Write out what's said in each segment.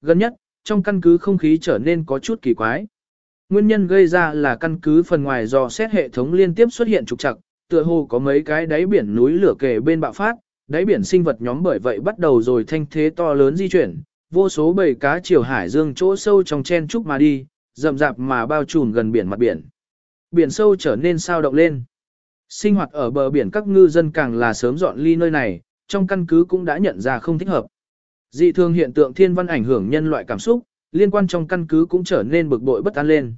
gần nhất, trong căn cứ không khí trở nên có chút kỳ quái. Nguyên nhân gây ra là căn cứ phần ngoài do xét hệ thống liên tiếp xuất hiện trục trặc, tựa hồ có mấy cái đáy biển núi lửa kề bên bạo phát, đáy biển sinh vật nhóm bởi vậy bắt đầu rồi thanh thế to lớn di chuyển, vô số bầy cá chiều hải dương chỗ sâu trong chen trúc mà đi, rậm rạp mà bao trùm gần biển mặt biển. Biển sâu trở nên sao động lên. Sinh hoạt ở bờ biển các ngư dân càng là sớm dọn ly nơi này, trong căn cứ cũng đã nhận ra không thích hợp. Dị thường hiện tượng thiên văn ảnh hưởng nhân loại cảm xúc, liên quan trong căn cứ cũng trở nên bực bội bất an lên.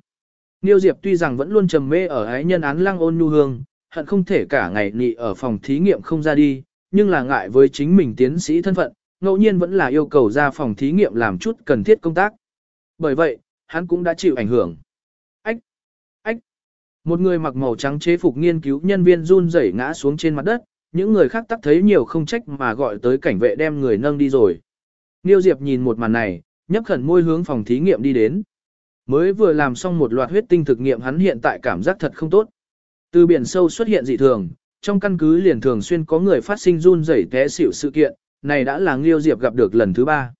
Niêu Diệp tuy rằng vẫn luôn trầm mê ở ái nhân án lăng ôn nhu hương, hận không thể cả ngày nị ở phòng thí nghiệm không ra đi, nhưng là ngại với chính mình tiến sĩ thân phận, ngẫu nhiên vẫn là yêu cầu ra phòng thí nghiệm làm chút cần thiết công tác. Bởi vậy, hắn cũng đã chịu ảnh hưởng. Ách! Ách! Một người mặc màu trắng chế phục nghiên cứu nhân viên run rẩy ngã xuống trên mặt đất, những người khác tắc thấy nhiều không trách mà gọi tới cảnh vệ đem người nâng đi rồi. Niêu Diệp nhìn một màn này, nhấp khẩn môi hướng phòng thí nghiệm đi đến. Mới vừa làm xong một loạt huyết tinh thực nghiệm hắn hiện tại cảm giác thật không tốt. Từ biển sâu xuất hiện dị thường, trong căn cứ liền thường xuyên có người phát sinh run rẩy té xỉu sự kiện, này đã là Liêu Diệp gặp được lần thứ ba.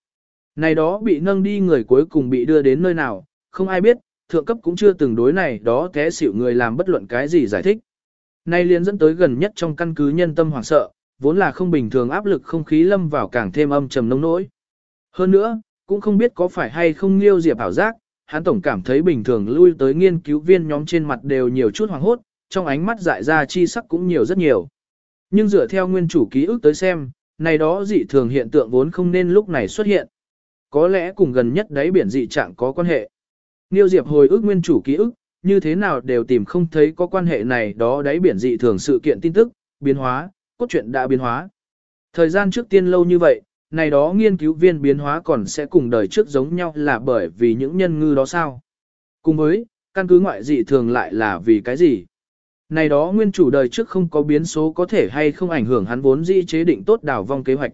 Này đó bị nâng đi người cuối cùng bị đưa đến nơi nào, không ai biết, thượng cấp cũng chưa từng đối này đó té xỉu người làm bất luận cái gì giải thích. Này liền dẫn tới gần nhất trong căn cứ nhân tâm hoảng sợ, vốn là không bình thường áp lực không khí lâm vào càng thêm âm trầm nông nỗi. Hơn nữa, cũng không biết có phải hay không Liêu Diệp ảo giác, hắn tổng cảm thấy bình thường lui tới nghiên cứu viên nhóm trên mặt đều nhiều chút hoàng hốt, trong ánh mắt dại ra chi sắc cũng nhiều rất nhiều. Nhưng dựa theo nguyên chủ ký ức tới xem, này đó dị thường hiện tượng vốn không nên lúc này xuất hiện. Có lẽ cùng gần nhất đáy biển dị trạng có quan hệ. Niêu Diệp hồi ức nguyên chủ ký ức, như thế nào đều tìm không thấy có quan hệ này đó đáy biển dị thường sự kiện tin tức, biến hóa, cốt truyện đã biến hóa. Thời gian trước tiên lâu như vậy, này đó nghiên cứu viên biến hóa còn sẽ cùng đời trước giống nhau là bởi vì những nhân ngư đó sao. Cùng với, căn cứ ngoại dị thường lại là vì cái gì? Này đó nguyên chủ đời trước không có biến số có thể hay không ảnh hưởng hắn vốn dĩ chế định tốt đảo vong kế hoạch.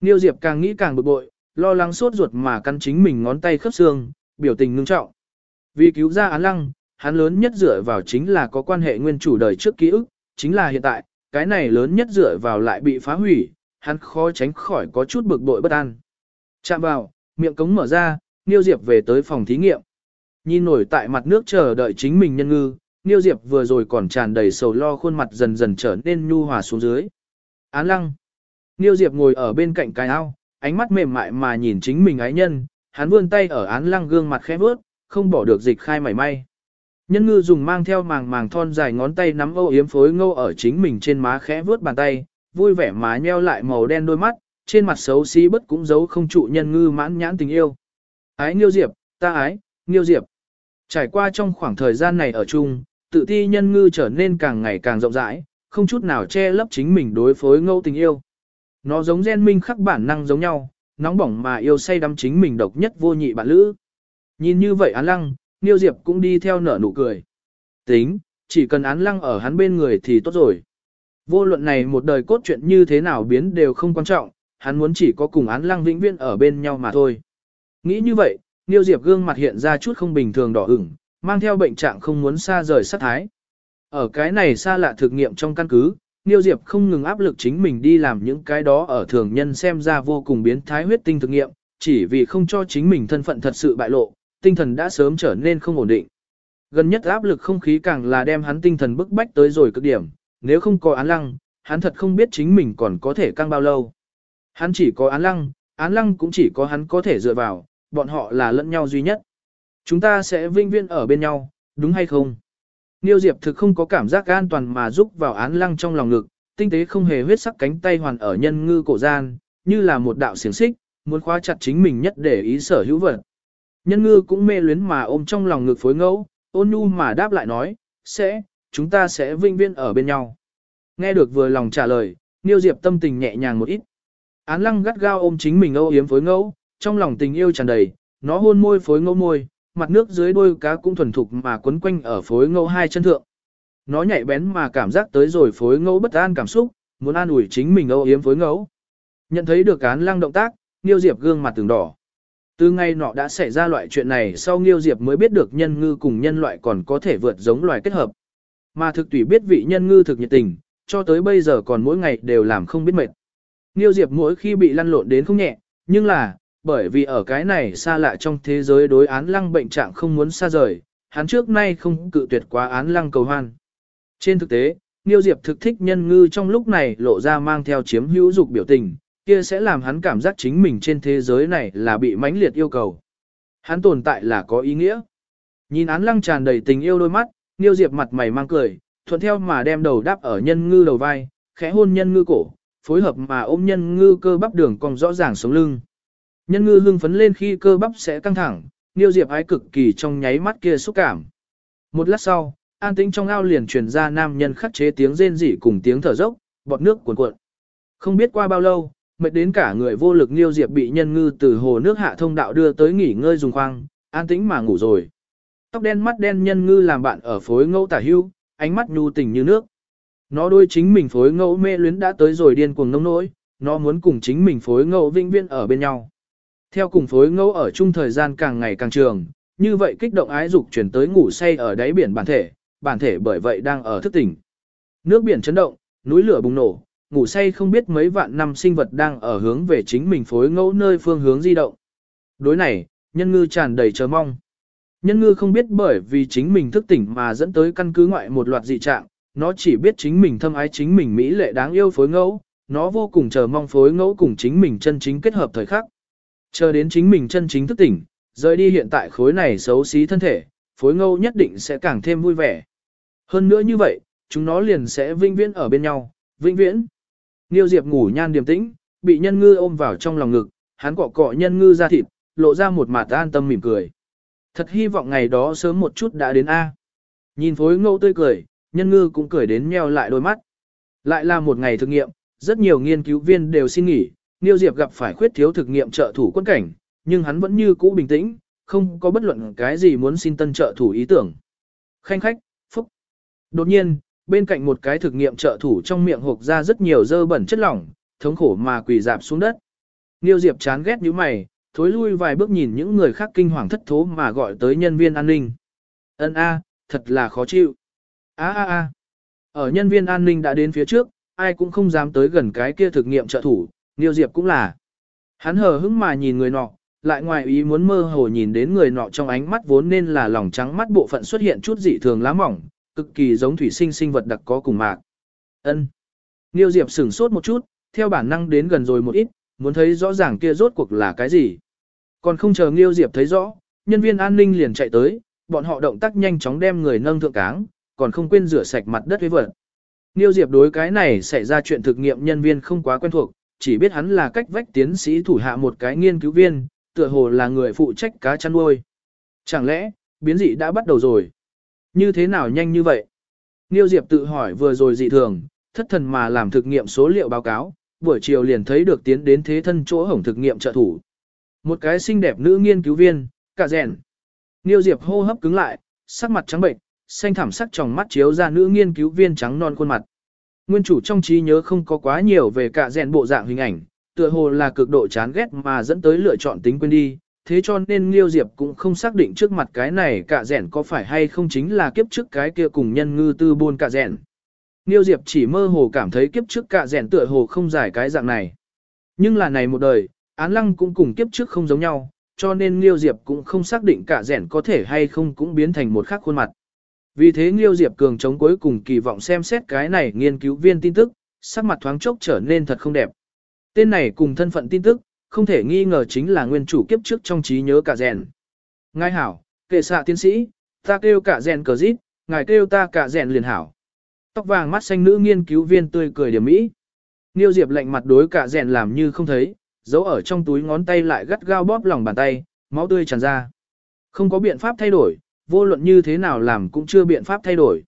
Niêu Diệp càng nghĩ càng bực bội, lo lắng sốt ruột mà căn chính mình ngón tay khớp xương, biểu tình ngưng trọng. Vì cứu ra án lăng, hắn lớn nhất dựa vào chính là có quan hệ nguyên chủ đời trước ký ức, chính là hiện tại, cái này lớn nhất dựa vào lại bị phá hủy, hắn khó tránh khỏi có chút bực bội bất an. Chạm vào, miệng cống mở ra, Niêu Diệp về tới phòng thí nghiệm. Nhìn nổi tại mặt nước chờ đợi chính mình nhân ngư, Niêu Diệp vừa rồi còn tràn đầy sầu lo khuôn mặt dần dần trở nên nhu hòa xuống dưới. Án lăng. Niêu Diệp ngồi ở bên cạnh cái ao, ánh mắt mềm mại mà nhìn chính mình ái nhân, hắn vươn tay ở án lăng gương mặt khẽ bước, không bỏ được dịch khai mảy may. Nhân ngư dùng mang theo màng màng thon dài ngón tay nắm âu yếm phối ngâu ở chính mình trên má khẽ vướt bàn tay, vui vẻ mà nheo lại màu đen đôi mắt, trên mặt xấu xí bất cũng giấu không trụ nhân ngư mãn nhãn tình yêu. Ái Nghiêu Diệp, ta ái, Nghiêu Diệp. Trải qua trong khoảng thời gian này ở chung, tự ti nhân ngư trở nên càng ngày càng rộng rãi, không chút nào che lấp chính mình đối phối ngẫu tình yêu. Nó giống gen minh khắc bản năng giống nhau, nóng bỏng mà yêu say đắm chính mình độc nhất vô nhị bạn lữ. Nhìn như vậy án lăng, nghiêu Diệp cũng đi theo nở nụ cười. Tính, chỉ cần án lăng ở hắn bên người thì tốt rồi. Vô luận này một đời cốt truyện như thế nào biến đều không quan trọng, hắn muốn chỉ có cùng án lăng vĩnh viễn ở bên nhau mà thôi. Nghĩ như vậy, Niêu Diệp gương mặt hiện ra chút không bình thường đỏ ửng, mang theo bệnh trạng không muốn xa rời sát thái. Ở cái này xa lạ thực nghiệm trong căn cứ, Niêu Diệp không ngừng áp lực chính mình đi làm những cái đó ở thường nhân xem ra vô cùng biến thái huyết tinh thực nghiệm, chỉ vì không cho chính mình thân phận thật sự bại lộ, tinh thần đã sớm trở nên không ổn định. Gần nhất áp lực không khí càng là đem hắn tinh thần bức bách tới rồi cực điểm, nếu không có án lăng, hắn thật không biết chính mình còn có thể căng bao lâu. Hắn chỉ có án lăng, án lăng cũng chỉ có hắn có thể dựa vào, bọn họ là lẫn nhau duy nhất. Chúng ta sẽ vinh viên ở bên nhau, đúng hay không? Niêu Diệp thực không có cảm giác an toàn mà giúp vào án lăng trong lòng ngực, tinh tế không hề huyết sắc cánh tay hoàn ở nhân ngư cổ gian, như là một đạo xiềng xích, muốn khóa chặt chính mình nhất để ý sở hữu vật. Nhân ngư cũng mê luyến mà ôm trong lòng ngực phối ngẫu, ôn nhu mà đáp lại nói, sẽ, chúng ta sẽ vinh viên ở bên nhau. Nghe được vừa lòng trả lời, Niêu Diệp tâm tình nhẹ nhàng một ít. Án lăng gắt gao ôm chính mình âu yếm phối ngẫu, trong lòng tình yêu tràn đầy, nó hôn môi phối ngẫu môi, mặt nước dưới đôi cá cũng thuần thục mà quấn quanh ở phối ngẫu hai chân thượng. Nó nhạy bén mà cảm giác tới rồi phối ngẫu bất an cảm xúc, muốn an ủi chính mình âu yếm phối ngẫu. Nhận thấy được án lăng động tác, Niêu Diệp gương mặt từng đỏ. Từ ngày nọ đã xảy ra loại chuyện này sau Nghiêu Diệp mới biết được nhân ngư cùng nhân loại còn có thể vượt giống loài kết hợp. Mà thực tùy biết vị nhân ngư thực nhiệt tình, cho tới bây giờ còn mỗi ngày đều làm không biết mệt. Niêu Diệp mỗi khi bị lăn lộn đến không nhẹ, nhưng là, bởi vì ở cái này xa lạ trong thế giới đối án lăng bệnh trạng không muốn xa rời, hắn trước nay không cự tuyệt quá án lăng cầu hoan. Trên thực tế, Niêu Diệp thực thích nhân ngư trong lúc này lộ ra mang theo chiếm hữu dục biểu tình, kia sẽ làm hắn cảm giác chính mình trên thế giới này là bị mãnh liệt yêu cầu. Hắn tồn tại là có ý nghĩa. Nhìn án lăng tràn đầy tình yêu đôi mắt, Niêu Diệp mặt mày mang cười, thuận theo mà đem đầu đáp ở nhân ngư đầu vai, khẽ hôn nhân ngư cổ, phối hợp mà ôm nhân ngư cơ bắp đường cong rõ ràng sống lưng. Nhân ngư hưng phấn lên khi cơ bắp sẽ căng thẳng, Niêu Diệp ái cực kỳ trong nháy mắt kia xúc cảm. Một lát sau, an tĩnh trong ao liền truyền ra nam nhân khắc chế tiếng rên rỉ cùng tiếng thở dốc, bọt nước cuồn cuộn. Không biết qua bao lâu, mệt đến cả người vô lực Niêu Diệp bị nhân ngư từ hồ nước hạ thông đạo đưa tới nghỉ ngơi dùng khoang, an tĩnh mà ngủ rồi. Tóc đen mắt đen nhân ngư làm bạn ở phối ngẫu tả hưu, ánh mắt nhu tình như nước. Nó đôi chính mình phối ngẫu mê luyến đã tới rồi điên cuồng nông nỗi, nó muốn cùng chính mình phối ngẫu vinh viên ở bên nhau. Theo cùng phối ngẫu ở chung thời gian càng ngày càng trường, như vậy kích động ái dục chuyển tới ngủ say ở đáy biển bản thể, bản thể bởi vậy đang ở thức tỉnh. Nước biển chấn động, núi lửa bùng nổ, ngủ say không biết mấy vạn năm sinh vật đang ở hướng về chính mình phối ngẫu nơi phương hướng di động. Đối này, nhân ngư tràn đầy chờ mong. Nhân ngư không biết bởi vì chính mình thức tỉnh mà dẫn tới căn cứ ngoại một loạt dị trạng, nó chỉ biết chính mình thâm ái chính mình mỹ lệ đáng yêu phối ngẫu, nó vô cùng chờ mong phối ngẫu cùng chính mình chân chính kết hợp thời khắc. Chờ đến chính mình chân chính thức tỉnh, rời đi hiện tại khối này xấu xí thân thể, phối ngẫu nhất định sẽ càng thêm vui vẻ. Hơn nữa như vậy, chúng nó liền sẽ vinh viễn ở bên nhau, vinh viễn. Niêu Diệp ngủ nhan điềm tĩnh, bị nhân ngư ôm vào trong lòng ngực, hắn cọ cọ nhân ngư ra thịt, lộ ra một mặt an tâm mỉm cười. Thật hy vọng ngày đó sớm một chút đã đến A. Nhìn phối ngẫu tươi cười, nhân ngư cũng cười đến nheo lại đôi mắt. Lại là một ngày thực nghiệm, rất nhiều nghiên cứu viên đều xin nghỉ, Niêu Diệp gặp phải khuyết thiếu thực nghiệm trợ thủ quân cảnh, nhưng hắn vẫn như cũ bình tĩnh, không có bất luận cái gì muốn xin tân trợ thủ ý tưởng. Khanh khách, phúc. Đột nhiên, bên cạnh một cái thực nghiệm trợ thủ trong miệng hộp ra rất nhiều dơ bẩn chất lỏng, thống khổ mà quỳ dạp xuống đất. Niêu Diệp chán ghét như mày, thối lui vài bước nhìn những người khác kinh hoàng thất thố mà gọi tới nhân viên an ninh. Ân a, thật là khó chịu. A a a. Ở nhân viên an ninh đã đến phía trước, ai cũng không dám tới gần cái kia thực nghiệm trợ thủ, Niêu Diệp cũng là. Hắn hờ hững mà nhìn người nọ, lại ngoài ý muốn mơ hồ nhìn đến người nọ trong ánh mắt vốn nên là lòng trắng mắt bộ phận xuất hiện chút dị thường lá mỏng, cực kỳ giống thủy sinh sinh vật đặc có cùng mạc. Ân. Niêu Diệp sửng sốt một chút, theo bản năng đến gần rồi một ít, muốn thấy rõ ràng kia rốt cuộc là cái gì. Còn không chờ Nghiêu Diệp thấy rõ, nhân viên an ninh liền chạy tới, bọn họ động tác nhanh chóng đem người nâng thượng cáng, còn không quên rửa sạch mặt đất với vật. Nghiêu Diệp đối cái này xảy ra chuyện thực nghiệm nhân viên không quá quen thuộc, chỉ biết hắn là cách vách tiến sĩ thủ hạ một cái nghiên cứu viên, tựa hồ là người phụ trách cá chăn nuôi. Chẳng lẽ, biến dị đã bắt đầu rồi? Như thế nào nhanh như vậy? Nghiêu Diệp tự hỏi vừa rồi dị thường, thất thần mà làm thực nghiệm số liệu báo cáo, buổi chiều liền thấy được tiến đến thế thân chỗ hổng thực nghiệm trợ thủ. Một cái xinh đẹp nữ nghiên cứu viên, cả rèn. Niêu Diệp hô hấp cứng lại, sắc mặt trắng bệnh, xanh thảm sắc trong mắt chiếu ra nữ nghiên cứu viên trắng non khuôn mặt. Nguyên chủ trong trí nhớ không có quá nhiều về cả rèn bộ dạng hình ảnh, tựa hồ là cực độ chán ghét mà dẫn tới lựa chọn tính quên đi, thế cho nên Liêu Diệp cũng không xác định trước mặt cái này cả rèn có phải hay không chính là kiếp trước cái kia cùng nhân ngư tư buôn cả rèn. Liêu Diệp chỉ mơ hồ cảm thấy kiếp trước cả rèn tựa hồ không giải cái dạng này. Nhưng là này một đời, án lăng cũng cùng kiếp trước không giống nhau, cho nên Liêu Diệp cũng không xác định cả rèn có thể hay không cũng biến thành một khác khuôn mặt. Vì thế Liêu Diệp cường chống cuối cùng kỳ vọng xem xét cái này nghiên cứu viên tin tức, sắc mặt thoáng chốc trở nên thật không đẹp. Tên này cùng thân phận tin tức, không thể nghi ngờ chính là nguyên chủ kiếp trước trong trí nhớ cả rèn. Ngài hảo, kệ xạ tiến sĩ, ta kêu cả rèn cờ rít, ngài kêu ta cả rèn liền hảo. Tóc vàng mắt xanh nữ nghiên cứu viên tươi cười điểm mỹ. Nghiêu Diệp lạnh mặt đối cả rèn làm như không thấy, giấu ở trong túi ngón tay lại gắt gao bóp lòng bàn tay, máu tươi tràn ra. Không có biện pháp thay đổi, vô luận như thế nào làm cũng chưa biện pháp thay đổi.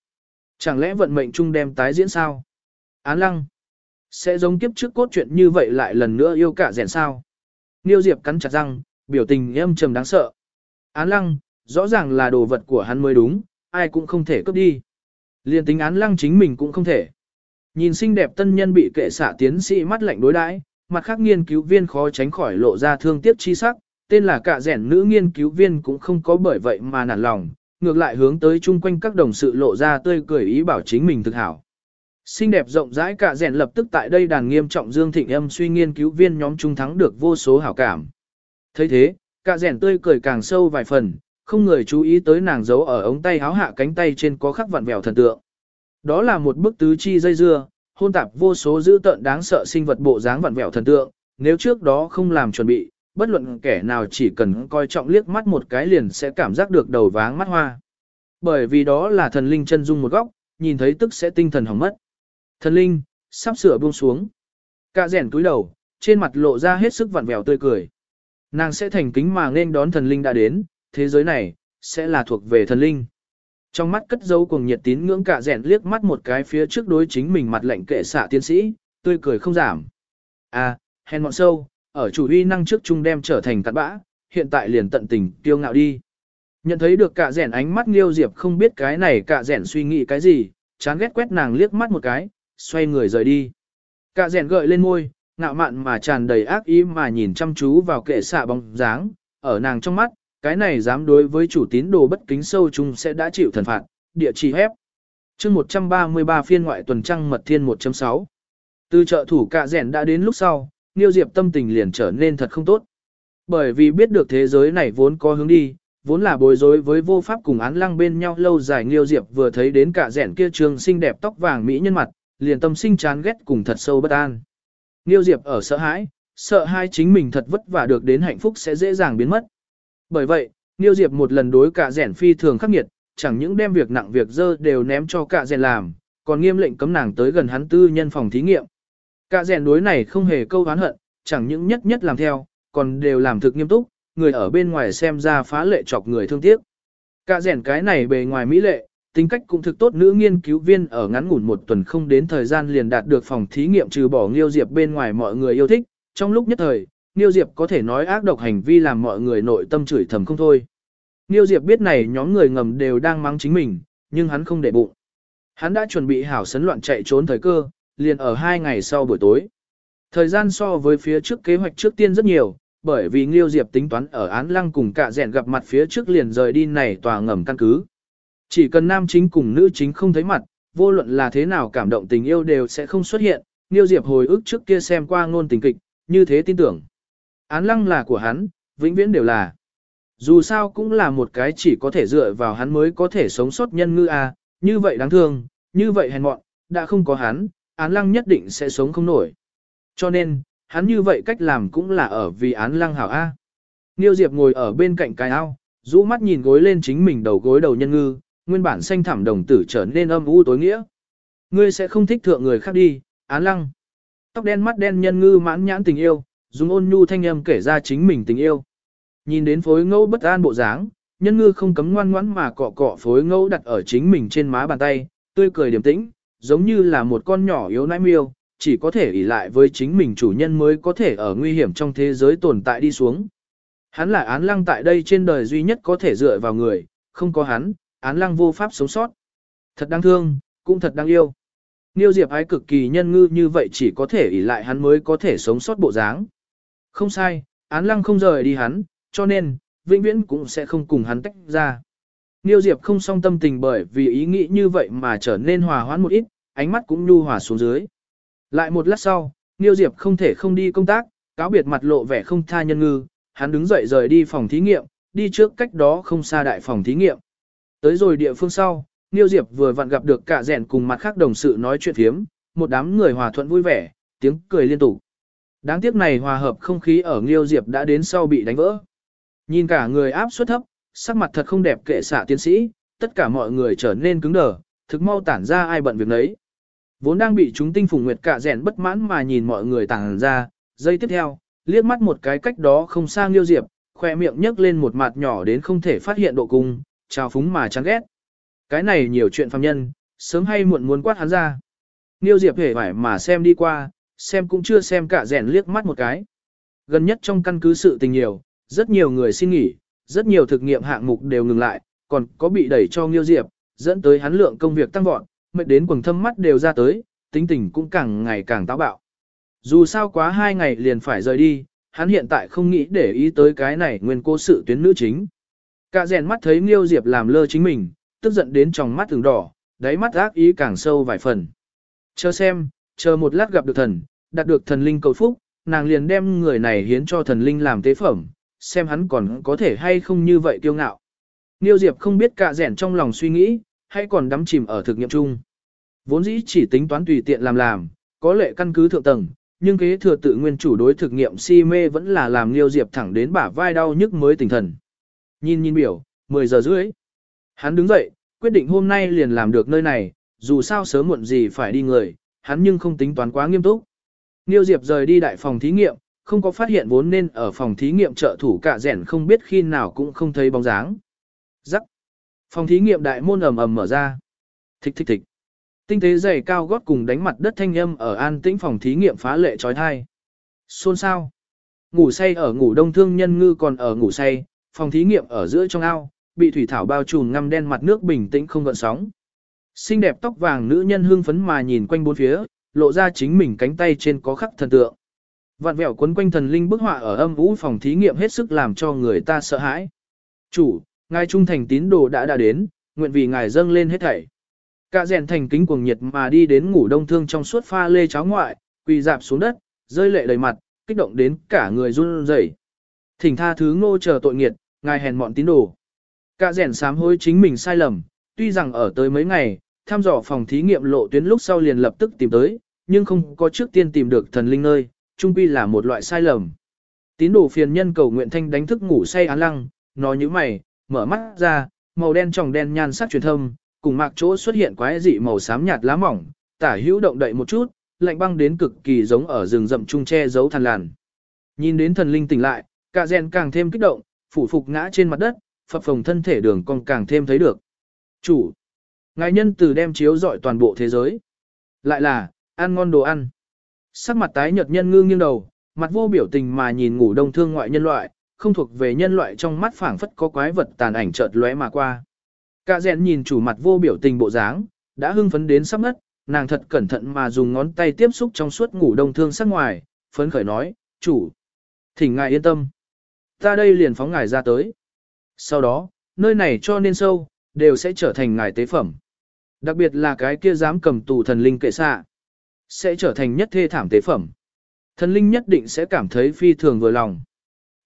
Chẳng lẽ vận mệnh chung đem tái diễn sao? Án lăng. Sẽ giống kiếp trước cốt chuyện như vậy lại lần nữa yêu cả rèn sao? Niêu Diệp cắn chặt răng, biểu tình âm trầm đáng sợ. Án lăng, rõ ràng là đồ vật của hắn mới đúng, ai cũng không thể cướp đi. Liên tính án lăng chính mình cũng không thể. Nhìn xinh đẹp tân nhân bị kệ xạ tiến sĩ mắt lạnh đối đãi, mặt khác nghiên cứu viên khó tránh khỏi lộ ra thương tiếc chi sắc, tên là cả rẻn nữ nghiên cứu viên cũng không có bởi vậy mà nản lòng, ngược lại hướng tới chung quanh các đồng sự lộ ra tươi cười ý bảo chính mình thực hảo. Xinh đẹp rộng rãi cả rèn lập tức tại đây đàn nghiêm trọng Dương Thịnh Âm suy nghiên cứu viên nhóm trung thắng được vô số hảo cảm. thấy thế, cả rèn tươi cười càng sâu vài phần, không người chú ý tới nàng giấu ở ống tay háo hạ cánh tay trên có khắc vặn vẹo thần tượng. Đó là một bức tứ chi dây dưa, hôn tạp vô số dữ tợn đáng sợ sinh vật bộ dáng vặn vẹo thần tượng, nếu trước đó không làm chuẩn bị, bất luận kẻ nào chỉ cần coi trọng liếc mắt một cái liền sẽ cảm giác được đầu váng mắt hoa. Bởi vì đó là thần linh chân dung một góc, nhìn thấy tức sẽ tinh thần hỏng mất. Thần linh, sắp sửa buông xuống. Cả rèn túi đầu, trên mặt lộ ra hết sức vặn vẹo tươi cười. Nàng sẽ thành kính mà nên đón thần linh đã đến, thế giới này, sẽ là thuộc về thần linh. Trong mắt cất dấu cùng nhiệt tín ngưỡng cả rèn liếc mắt một cái phía trước đối chính mình mặt lệnh kệ xạ tiến sĩ, tươi cười không giảm. À, hèn mọn sâu, ở chủ uy năng trước trung đem trở thành cặn bã, hiện tại liền tận tình tiêu ngạo đi. Nhận thấy được cả rèn ánh mắt Liêu Diệp không biết cái này cả rèn suy nghĩ cái gì, chán ghét quét nàng liếc mắt một cái, xoay người rời đi. Cả rèn gợi lên môi, ngạo mạn mà tràn đầy ác ý mà nhìn chăm chú vào kệ xạ bóng dáng, ở nàng trong mắt, cái này dám đối với chủ tín đồ bất kính sâu chung sẽ đã chịu thần phạt, địa chỉ hép. chương 133 phiên ngoại tuần trăng mật thiên 1.6. Từ trợ thủ cả rèn đã đến lúc sau, Niêu Diệp tâm tình liền trở nên thật không tốt. Bởi vì biết được thế giới này vốn có hướng đi, vốn là bối rối với vô pháp cùng án lăng bên nhau lâu dài Niêu Diệp vừa thấy đến cả rèn kia trường xinh đẹp tóc vàng mỹ nhân mặt, liền tâm sinh chán ghét cùng thật sâu bất an. Niêu Diệp ở sợ hãi, sợ hai chính mình thật vất vả được đến hạnh phúc sẽ dễ dàng biến mất. Bởi vậy, Niêu Diệp một lần đối cả rèn phi thường khắc nghiệt, chẳng những đem việc nặng việc dơ đều ném cho cả rèn làm, còn nghiêm lệnh cấm nàng tới gần hắn tư nhân phòng thí nghiệm. Cả rèn đối này không hề câu oán hận, chẳng những nhất nhất làm theo, còn đều làm thực nghiêm túc, người ở bên ngoài xem ra phá lệ chọc người thương tiếc. Cả rèn cái này bề ngoài mỹ lệ, tính cách cũng thực tốt nữ nghiên cứu viên ở ngắn ngủn một tuần không đến thời gian liền đạt được phòng thí nghiệm trừ bỏ Nghiêu Diệp bên ngoài mọi người yêu thích, trong lúc nhất thời, Niêu Diệp có thể nói ác độc hành vi làm mọi người nội tâm chửi thầm không thôi. Niêu Diệp biết này nhóm người ngầm đều đang mắng chính mình, nhưng hắn không để bụng. Hắn đã chuẩn bị hảo sấn loạn chạy trốn thời cơ, liền ở hai ngày sau buổi tối. Thời gian so với phía trước kế hoạch trước tiên rất nhiều, bởi vì Nghiêu Diệp tính toán ở án lăng cùng cả rèn gặp mặt phía trước liền rời đi này tòa ngầm căn cứ. Chỉ cần nam chính cùng nữ chính không thấy mặt, vô luận là thế nào cảm động tình yêu đều sẽ không xuất hiện, Nghiêu Diệp hồi ức trước kia xem qua ngôn tình kịch, như thế tin tưởng. Án lăng là của hắn, vĩnh viễn đều là. Dù sao cũng là một cái chỉ có thể dựa vào hắn mới có thể sống sót nhân ngư a, như vậy đáng thương, như vậy hèn mọn, đã không có hắn, án lăng nhất định sẽ sống không nổi. Cho nên, hắn như vậy cách làm cũng là ở vì án lăng hảo A. Niêu Diệp ngồi ở bên cạnh cái ao, rũ mắt nhìn gối lên chính mình đầu gối đầu nhân ngư, nguyên bản xanh thẳm đồng tử trở nên âm u tối nghĩa. Ngươi sẽ không thích thượng người khác đi, án lăng. Tóc đen mắt đen nhân ngư mãn nhãn tình yêu, dùng ôn nhu thanh âm kể ra chính mình tình yêu. Nhìn đến phối ngẫu bất an bộ dáng, nhân ngư không cấm ngoan ngoãn mà cọ cọ phối ngẫu đặt ở chính mình trên má bàn tay, tươi cười điềm tĩnh, giống như là một con nhỏ yếu nãi miêu, chỉ có thể ỷ lại với chính mình chủ nhân mới có thể ở nguy hiểm trong thế giới tồn tại đi xuống. Hắn là án lăng tại đây trên đời duy nhất có thể dựa vào người, không có hắn, án lăng vô pháp sống sót. Thật đáng thương, cũng thật đáng yêu. Niêu Diệp ái cực kỳ nhân ngư như vậy chỉ có thể ỷ lại hắn mới có thể sống sót bộ dáng. Không sai, án lăng không rời đi hắn, cho nên, vĩnh viễn cũng sẽ không cùng hắn tách ra. Niêu Diệp không song tâm tình bởi vì ý nghĩ như vậy mà trở nên hòa hoãn một ít, ánh mắt cũng nhu hòa xuống dưới. Lại một lát sau, Niêu Diệp không thể không đi công tác, cáo biệt mặt lộ vẻ không tha nhân ngư, hắn đứng dậy rời đi phòng thí nghiệm, đi trước cách đó không xa đại phòng thí nghiệm. Tới rồi địa phương sau, Niêu Diệp vừa vặn gặp được cả rèn cùng mặt khác đồng sự nói chuyện thiếm, một đám người hòa thuận vui vẻ, tiếng cười liên tục. Đáng tiếc này hòa hợp không khí ở Nghiêu Diệp đã đến sau bị đánh vỡ. Nhìn cả người áp suất thấp, sắc mặt thật không đẹp kệ xạ tiến sĩ, tất cả mọi người trở nên cứng đờ, thực mau tản ra ai bận việc nấy. Vốn đang bị chúng tinh phùng nguyệt cả rèn bất mãn mà nhìn mọi người tản ra, giây tiếp theo, liếc mắt một cái cách đó không xa Liêu Diệp, khoe miệng nhấc lên một mặt nhỏ đến không thể phát hiện độ cung, trào phúng mà chán ghét. Cái này nhiều chuyện phàm nhân, sớm hay muộn muốn quát hắn ra. Liêu Diệp hề vải mà xem đi qua, xem cũng chưa xem cả rèn liếc mắt một cái. Gần nhất trong căn cứ sự tình nhiều, rất nhiều người xin nghỉ, rất nhiều thực nghiệm hạng mục đều ngừng lại, còn có bị đẩy cho Nghiêu Diệp, dẫn tới hắn lượng công việc tăng vọt, mệt đến quầng thâm mắt đều ra tới, tính tình cũng càng ngày càng táo bạo. Dù sao quá hai ngày liền phải rời đi, hắn hiện tại không nghĩ để ý tới cái này nguyên cố sự tuyến nữ chính. Cả rèn mắt thấy Nghiêu Diệp làm lơ chính mình, tức giận đến trong mắt từng đỏ, đáy mắt ác ý càng sâu vài phần. Chờ xem, chờ một lát gặp được thần, đạt được thần linh cầu phúc, nàng liền đem người này hiến cho thần linh làm tế phẩm, xem hắn còn có thể hay không như vậy kiêu ngạo. Niêu Diệp không biết cạ rẻn trong lòng suy nghĩ, hay còn đắm chìm ở thực nghiệm chung. Vốn dĩ chỉ tính toán tùy tiện làm làm, có lệ căn cứ thượng tầng, nhưng kế thừa tự nguyên chủ đối thực nghiệm si mê vẫn là làm Niêu Diệp thẳng đến bả vai đau nhức mới tỉnh thần. Nhìn nhìn biểu, 10 giờ rưỡi. Hắn đứng dậy, quyết định hôm nay liền làm được nơi này, dù sao sớm muộn gì phải đi người, hắn nhưng không tính toán quá nghiêm túc. Niêu Diệp rời đi đại phòng thí nghiệm, không có phát hiện vốn nên ở phòng thí nghiệm trợ thủ cả rẻn không biết khi nào cũng không thấy bóng dáng. Rắc. Phòng thí nghiệm đại môn ầm ầm mở ra. Thích thích thích. Tinh tế dày cao gót cùng đánh mặt đất thanh âm ở an tĩnh phòng thí nghiệm phá lệ trói thai. Xôn sao. Ngủ say ở ngủ đông thương nhân ngư còn ở ngủ say, phòng thí nghiệm ở giữa trong ao, bị thủy thảo bao trùm ngăm đen mặt nước bình tĩnh không gợn sóng. Xinh đẹp tóc vàng nữ nhân hương phấn mà nhìn quanh bốn phía, lộ ra chính mình cánh tay trên có khắc thần tượng. Vạn vẹo quấn quanh thần linh bức họa ở âm vũ phòng thí nghiệm hết sức làm cho người ta sợ hãi. Chủ, ngài trung thành tín đồ đã đã đến, nguyện vì ngài dâng lên hết thảy. Cả rèn thành kính cuồng nhiệt mà đi đến ngủ đông thương trong suốt pha lê cháo ngoại, quỳ dạp xuống đất, rơi lệ đầy mặt, kích động đến cả người run rẩy. Thỉnh tha thứ ngô chờ tội nghiệt, ngài hèn mọn tín đồ. Cả rèn sám hối chính mình sai lầm, tuy rằng ở tới mấy ngày, tham dò phòng thí nghiệm lộ tuyến lúc sau liền lập tức tìm tới, nhưng không có trước tiên tìm được thần linh nơi, trung quy là một loại sai lầm. Tín đồ phiền nhân cầu nguyện thanh đánh thức ngủ say án lăng, nói như mày, mở mắt ra, màu đen tròng đen nhan sắc truyền thâm, cùng mạc chỗ xuất hiện quái dị màu xám nhạt lá mỏng, tả hữu động đậy một chút, lạnh băng đến cực kỳ giống ở rừng rậm trung che giấu thần làn. Nhìn đến thần linh tỉnh lại, cả rèn càng thêm kích động, phủ phục ngã trên mặt đất, phập phồng thân thể đường còn càng thêm thấy được. Chủ, ngài nhân từ đem chiếu dọi toàn bộ thế giới. Lại là, ăn ngon đồ ăn. Sắc mặt tái nhợt nhân ngư nghiêng đầu, mặt vô biểu tình mà nhìn ngủ đông thương ngoại nhân loại, không thuộc về nhân loại trong mắt phảng phất có quái vật tàn ảnh chợt lóe mà qua. Cả rèn nhìn chủ mặt vô biểu tình bộ dáng, đã hưng phấn đến sắp ngất, nàng thật cẩn thận mà dùng ngón tay tiếp xúc trong suốt ngủ đông thương sắc ngoài, phấn khởi nói, chủ, thỉnh ngài yên tâm. Ta đây liền phóng ngài ra tới. Sau đó, nơi này cho nên sâu, đều sẽ trở thành ngài tế phẩm. Đặc biệt là cái kia dám cầm tù thần linh kệ xạ, sẽ trở thành nhất thê thảm tế phẩm. Thần linh nhất định sẽ cảm thấy phi thường vừa lòng.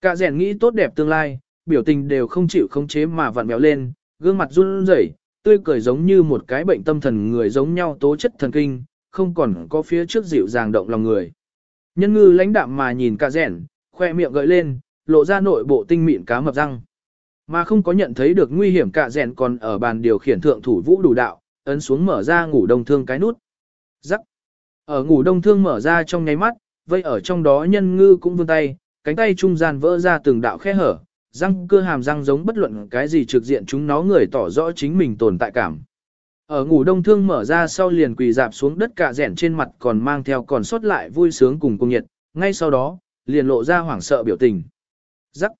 Cả rèn nghĩ tốt đẹp tương lai, biểu tình đều không chịu khống chế mà vặn béo lên, gương mặt run rẩy, tươi cười giống như một cái bệnh tâm thần người giống nhau tố chất thần kinh, không còn có phía trước dịu dàng động lòng người. Nhân ngư lãnh đạm mà nhìn cả rèn, khoe miệng gợi lên, lộ ra nội bộ tinh mịn cá mập răng. Mà không có nhận thấy được nguy hiểm cả rèn còn ở bàn điều khiển thượng thủ vũ đủ đạo, ấn xuống mở ra ngủ đông thương cái nút. Rắc. Ở ngủ đông thương mở ra trong nháy mắt, vây ở trong đó nhân ngư cũng vươn tay, cánh tay trung gian vỡ ra từng đạo khe hở, răng cơ hàm răng giống bất luận cái gì trực diện chúng nó người tỏ rõ chính mình tồn tại cảm. Ở ngủ đông thương mở ra sau liền quỳ dạp xuống đất cả rẻn trên mặt còn mang theo còn sót lại vui sướng cùng cung nhiệt, ngay sau đó, liền lộ ra hoảng sợ biểu tình. Rắc.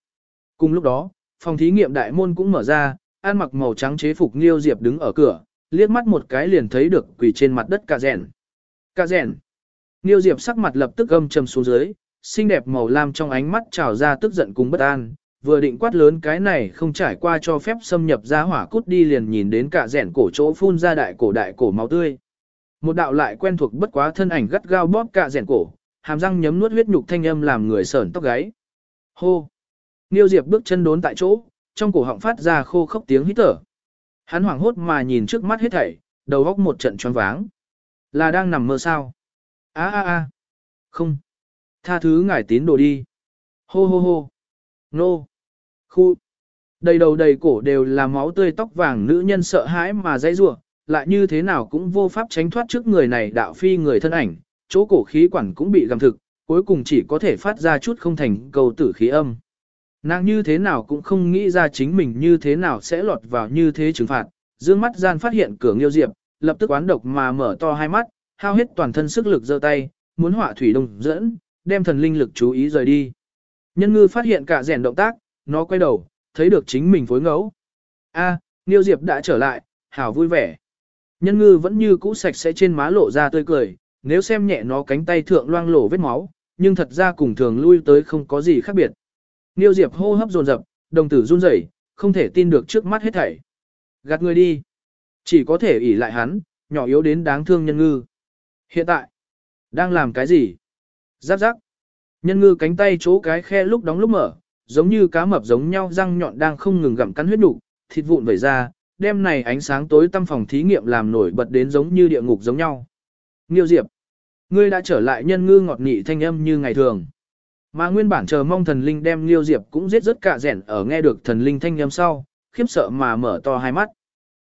Cùng lúc đó, phòng thí nghiệm đại môn cũng mở ra, an mặc màu trắng chế phục Nghiêu Diệp đứng ở cửa, liếc mắt một cái liền thấy được quỳ trên mặt đất cả rèn, Cả rèn. Nghiêu Diệp sắc mặt lập tức âm trầm xuống dưới, xinh đẹp màu lam trong ánh mắt trào ra tức giận cùng bất an, vừa định quát lớn cái này không trải qua cho phép xâm nhập ra hỏa cút đi liền nhìn đến cả rèn cổ chỗ phun ra đại cổ đại cổ máu tươi. Một đạo lại quen thuộc bất quá thân ảnh gắt gao bóp cả rèn cổ, hàm răng nhấm nuốt huyết nhục thanh âm làm người sởn tóc gáy. Hô! Niêu Diệp bước chân đốn tại chỗ, trong cổ họng phát ra khô khốc tiếng hít thở. Hắn hoảng hốt mà nhìn trước mắt hết thảy, đầu óc một trận choáng váng. Là đang nằm mơ sao? Á á á. Không. Tha thứ ngải tín đồ đi. Hô hô hô. Nô. Khu. Đầy đầu đầy cổ đều là máu tươi tóc vàng nữ nhân sợ hãi mà dãy rủa, lại như thế nào cũng vô pháp tránh thoát trước người này đạo phi người thân ảnh, chỗ cổ khí quản cũng bị gầm thực, cuối cùng chỉ có thể phát ra chút không thành cầu tử khí âm. Nàng như thế nào cũng không nghĩ ra chính mình như thế nào sẽ lọt vào như thế trừng phạt, dương mắt gian phát hiện cửa nghiêu diệp, lập tức oán độc mà mở to hai mắt, hao hết toàn thân sức lực giơ tay, muốn hỏa thủy đông dẫn, đem thần linh lực chú ý rời đi. Nhân ngư phát hiện cả rèn động tác, nó quay đầu, thấy được chính mình phối ngẫu. A, à, Niêu Diệp đã trở lại, hảo vui vẻ. Nhân ngư vẫn như cũ sạch sẽ trên má lộ ra tươi cười, nếu xem nhẹ nó cánh tay thượng loang lổ vết máu, nhưng thật ra cùng thường lui tới không có gì khác biệt. Niêu Diệp hô hấp dồn dập, đồng tử run rẩy, không thể tin được trước mắt hết thảy. Gạt người đi. Chỉ có thể ỷ lại hắn, nhỏ yếu đến đáng thương nhân ngư. Hiện tại, đang làm cái gì? Giáp giáp. Nhân ngư cánh tay chỗ cái khe lúc đóng lúc mở, giống như cá mập giống nhau răng nhọn đang không ngừng gặm cắn huyết nục, thịt vụn vẩy ra, đêm này ánh sáng tối tăm phòng thí nghiệm làm nổi bật đến giống như địa ngục giống nhau. Nghiêu Diệp, ngươi đã trở lại nhân ngư ngọt nị thanh âm như ngày thường. Mà nguyên bản chờ mong thần linh đem liêu Diệp cũng giết rất cả rẻn ở nghe được thần linh thanh âm sau, khiếp sợ mà mở to hai mắt.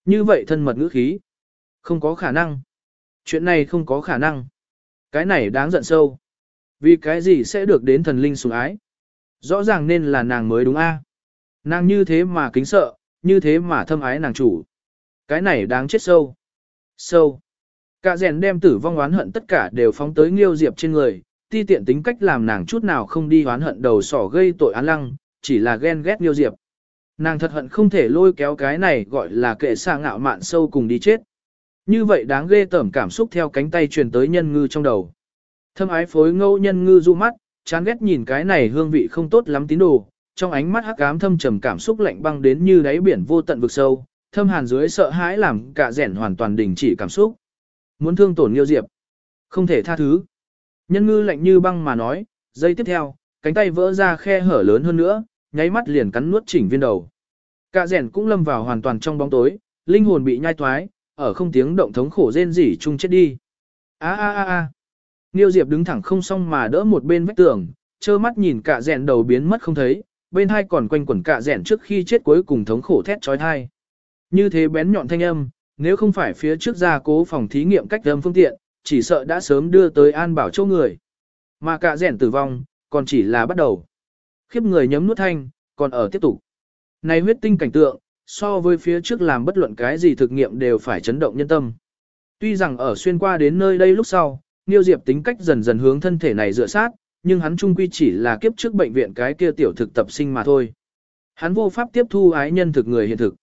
Như vậy thân mật ngữ khí. Không có khả năng. Chuyện này không có khả năng. Cái này đáng giận sâu. Vì cái gì sẽ được đến thần linh sủng ái? Rõ ràng nên là nàng mới đúng a. Nàng như thế mà kính sợ, như thế mà thâm ái nàng chủ. Cái này đáng chết sâu. Sâu. Cả rèn đem tử vong oán hận tất cả đều phóng tới Nghiêu Diệp trên người, ti tiện tính cách làm nàng chút nào không đi oán hận đầu sỏ gây tội án lăng, chỉ là ghen ghét Nghiêu Diệp. Nàng thật hận không thể lôi kéo cái này gọi là kệ xa ngạo mạn sâu cùng đi chết. Như vậy đáng ghê tởm cảm xúc theo cánh tay truyền tới nhân ngư trong đầu. Thâm ái phối ngẫu nhân ngư du mắt, chán ghét nhìn cái này hương vị không tốt lắm tín đồ, trong ánh mắt hắc ám thâm trầm cảm xúc lạnh băng đến như đáy biển vô tận vực sâu, thâm hàn dưới sợ hãi làm cả rẻn hoàn toàn đình chỉ cảm xúc. Muốn thương tổn Liêu Diệp, không thể tha thứ. Nhân ngư lạnh như băng mà nói, giây tiếp theo, cánh tay vỡ ra khe hở lớn hơn nữa, nháy mắt liền cắn nuốt chỉnh viên đầu. Cả rèn cũng lâm vào hoàn toàn trong bóng tối, linh hồn bị nhai thoái, ở không tiếng động thống khổ rên rỉ chung chết đi. A a a a. Niêu Diệp đứng thẳng không xong mà đỡ một bên vách tường, trơ mắt nhìn cả rèn đầu biến mất không thấy, bên hai còn quanh quẩn cả rèn trước khi chết cuối cùng thống khổ thét trói thai. Như thế bén nhọn thanh âm, nếu không phải phía trước ra cố phòng thí nghiệm cách âm phương tiện, chỉ sợ đã sớm đưa tới an bảo châu người. Mà cả rèn tử vong, còn chỉ là bắt đầu. Khiếp người nhấm nuốt thanh, còn ở tiếp tục. Này huyết tinh cảnh tượng, so với phía trước làm bất luận cái gì thực nghiệm đều phải chấn động nhân tâm. Tuy rằng ở xuyên qua đến nơi đây lúc sau, Niêu Diệp tính cách dần dần hướng thân thể này dựa sát, nhưng hắn trung quy chỉ là kiếp trước bệnh viện cái kia tiểu thực tập sinh mà thôi. Hắn vô pháp tiếp thu ái nhân thực người hiện thực.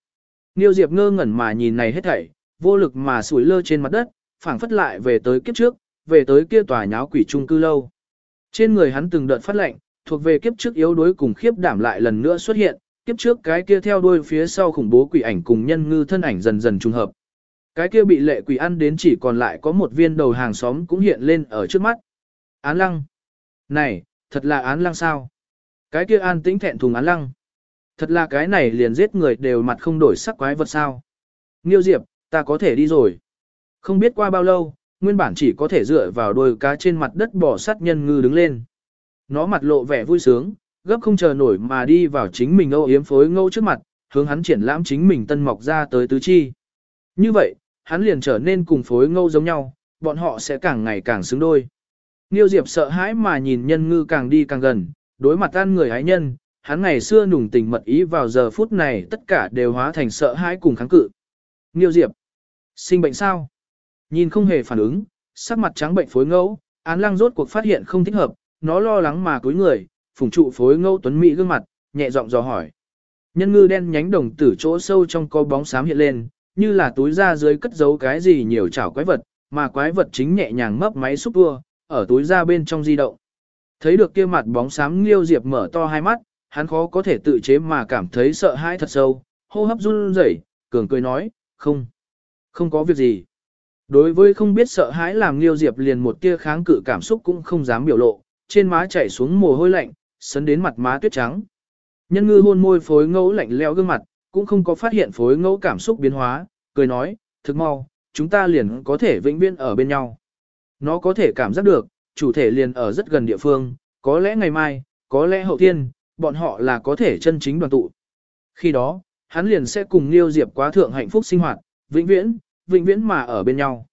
Niêu Diệp ngơ ngẩn mà nhìn này hết thảy, vô lực mà sủi lơ trên mặt đất, phảng phất lại về tới kiếp trước, về tới kia tòa nháo quỷ trung cư lâu. Trên người hắn từng đợt phát lệnh, thuộc về kiếp trước yếu đuối cùng khiếp đảm lại lần nữa xuất hiện, kiếp trước cái kia theo đuôi phía sau khủng bố quỷ ảnh cùng nhân ngư thân ảnh dần dần trùng hợp. Cái kia bị lệ quỷ ăn đến chỉ còn lại có một viên đầu hàng xóm cũng hiện lên ở trước mắt. Án lăng. Này, thật là án lăng sao? Cái kia an tĩnh thẹn thùng án lăng. Thật là cái này liền giết người đều mặt không đổi sắc quái vật sao. Nghiêu Diệp, ta có thể đi rồi. Không biết qua bao lâu, nguyên bản chỉ có thể dựa vào đôi cá trên mặt đất bỏ sát nhân ngư đứng lên. Nó mặt lộ vẻ vui sướng, gấp không chờ nổi mà đi vào chính mình âu yếm phối ngẫu trước mặt, hướng hắn triển lãm chính mình tân mọc ra tới tứ chi. Như vậy, hắn liền trở nên cùng phối ngẫu giống nhau, bọn họ sẽ càng ngày càng xứng đôi. Niêu Diệp sợ hãi mà nhìn nhân ngư càng đi càng gần, đối mặt tan người hái nhân, hắn ngày xưa nùng tình mật ý vào giờ phút này tất cả đều hóa thành sợ hãi cùng kháng cự. Niêu Diệp, sinh bệnh sao? Nhìn không hề phản ứng, sắc mặt trắng bệnh phối ngẫu, án lăng rốt cuộc phát hiện không thích hợp, nó lo lắng mà cúi người, phùng trụ phối ngẫu tuấn mỹ gương mặt, nhẹ giọng dò hỏi. Nhân ngư đen nhánh đồng tử chỗ sâu trong có bóng xám hiện lên, như là túi ra dưới cất giấu cái gì nhiều chảo quái vật, mà quái vật chính nhẹ nhàng mấp máy xúc tua, ở túi ra bên trong di động. Thấy được kia mặt bóng xám Liêu Diệp mở to hai mắt, hắn khó có thể tự chế mà cảm thấy sợ hãi thật sâu, hô hấp run rẩy, cường cười nói, không, không có việc gì. Đối với không biết sợ hãi làm Liêu Diệp liền một tia kháng cự cảm xúc cũng không dám biểu lộ, trên má chảy xuống mồ hôi lạnh, sấn đến mặt má tuyết trắng. Nhân ngư hôn môi phối ngẫu lạnh leo gương mặt, cũng không có phát hiện phối ngẫu cảm xúc biến hóa, cười nói, thực mau, chúng ta liền có thể vĩnh viễn ở bên nhau. Nó có thể cảm giác được, chủ thể liền ở rất gần địa phương, có lẽ ngày mai, có lẽ hậu thiên, bọn họ là có thể chân chính đoàn tụ. Khi đó, hắn liền sẽ cùng Liêu Diệp quá thượng hạnh phúc sinh hoạt, vĩnh viễn, vĩnh viễn mà ở bên nhau.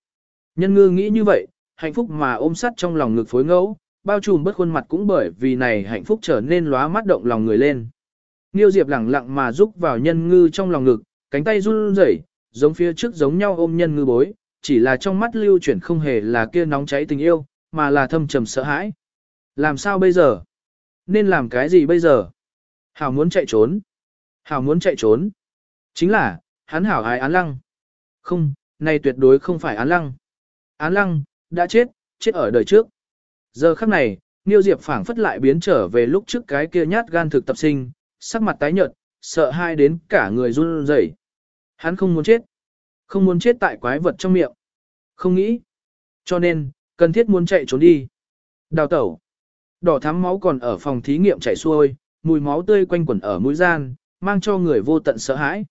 Nhân ngư nghĩ như vậy, hạnh phúc mà ôm sắt trong lòng ngực phối ngẫu, bao trùm bất khuôn mặt cũng bởi vì này hạnh phúc trở nên lóa mắt động lòng người lên. Niêu Diệp lẳng lặng mà rúc vào nhân ngư trong lòng ngực, cánh tay run rẩy, giống phía trước giống nhau ôm nhân ngư bối, chỉ là trong mắt lưu chuyển không hề là kia nóng cháy tình yêu, mà là thâm trầm sợ hãi. Làm sao bây giờ? Nên làm cái gì bây giờ? Hảo muốn chạy trốn. Hảo muốn chạy trốn. Chính là, hắn hảo ai án lăng. Không, này tuyệt đối không phải án lăng. Án lăng, đã chết, chết ở đời trước. Giờ khắc này, Niêu Diệp phảng phất lại biến trở về lúc trước cái kia nhát gan thực tập sinh, sắc mặt tái nhợt, sợ hai đến cả người run rẩy. Hắn không muốn chết. Không muốn chết tại quái vật trong miệng. Không nghĩ. Cho nên, cần thiết muốn chạy trốn đi. Đào tẩu. Đỏ thắm máu còn ở phòng thí nghiệm chảy xuôi, mùi máu tươi quanh quẩn ở mũi gian, mang cho người vô tận sợ hãi.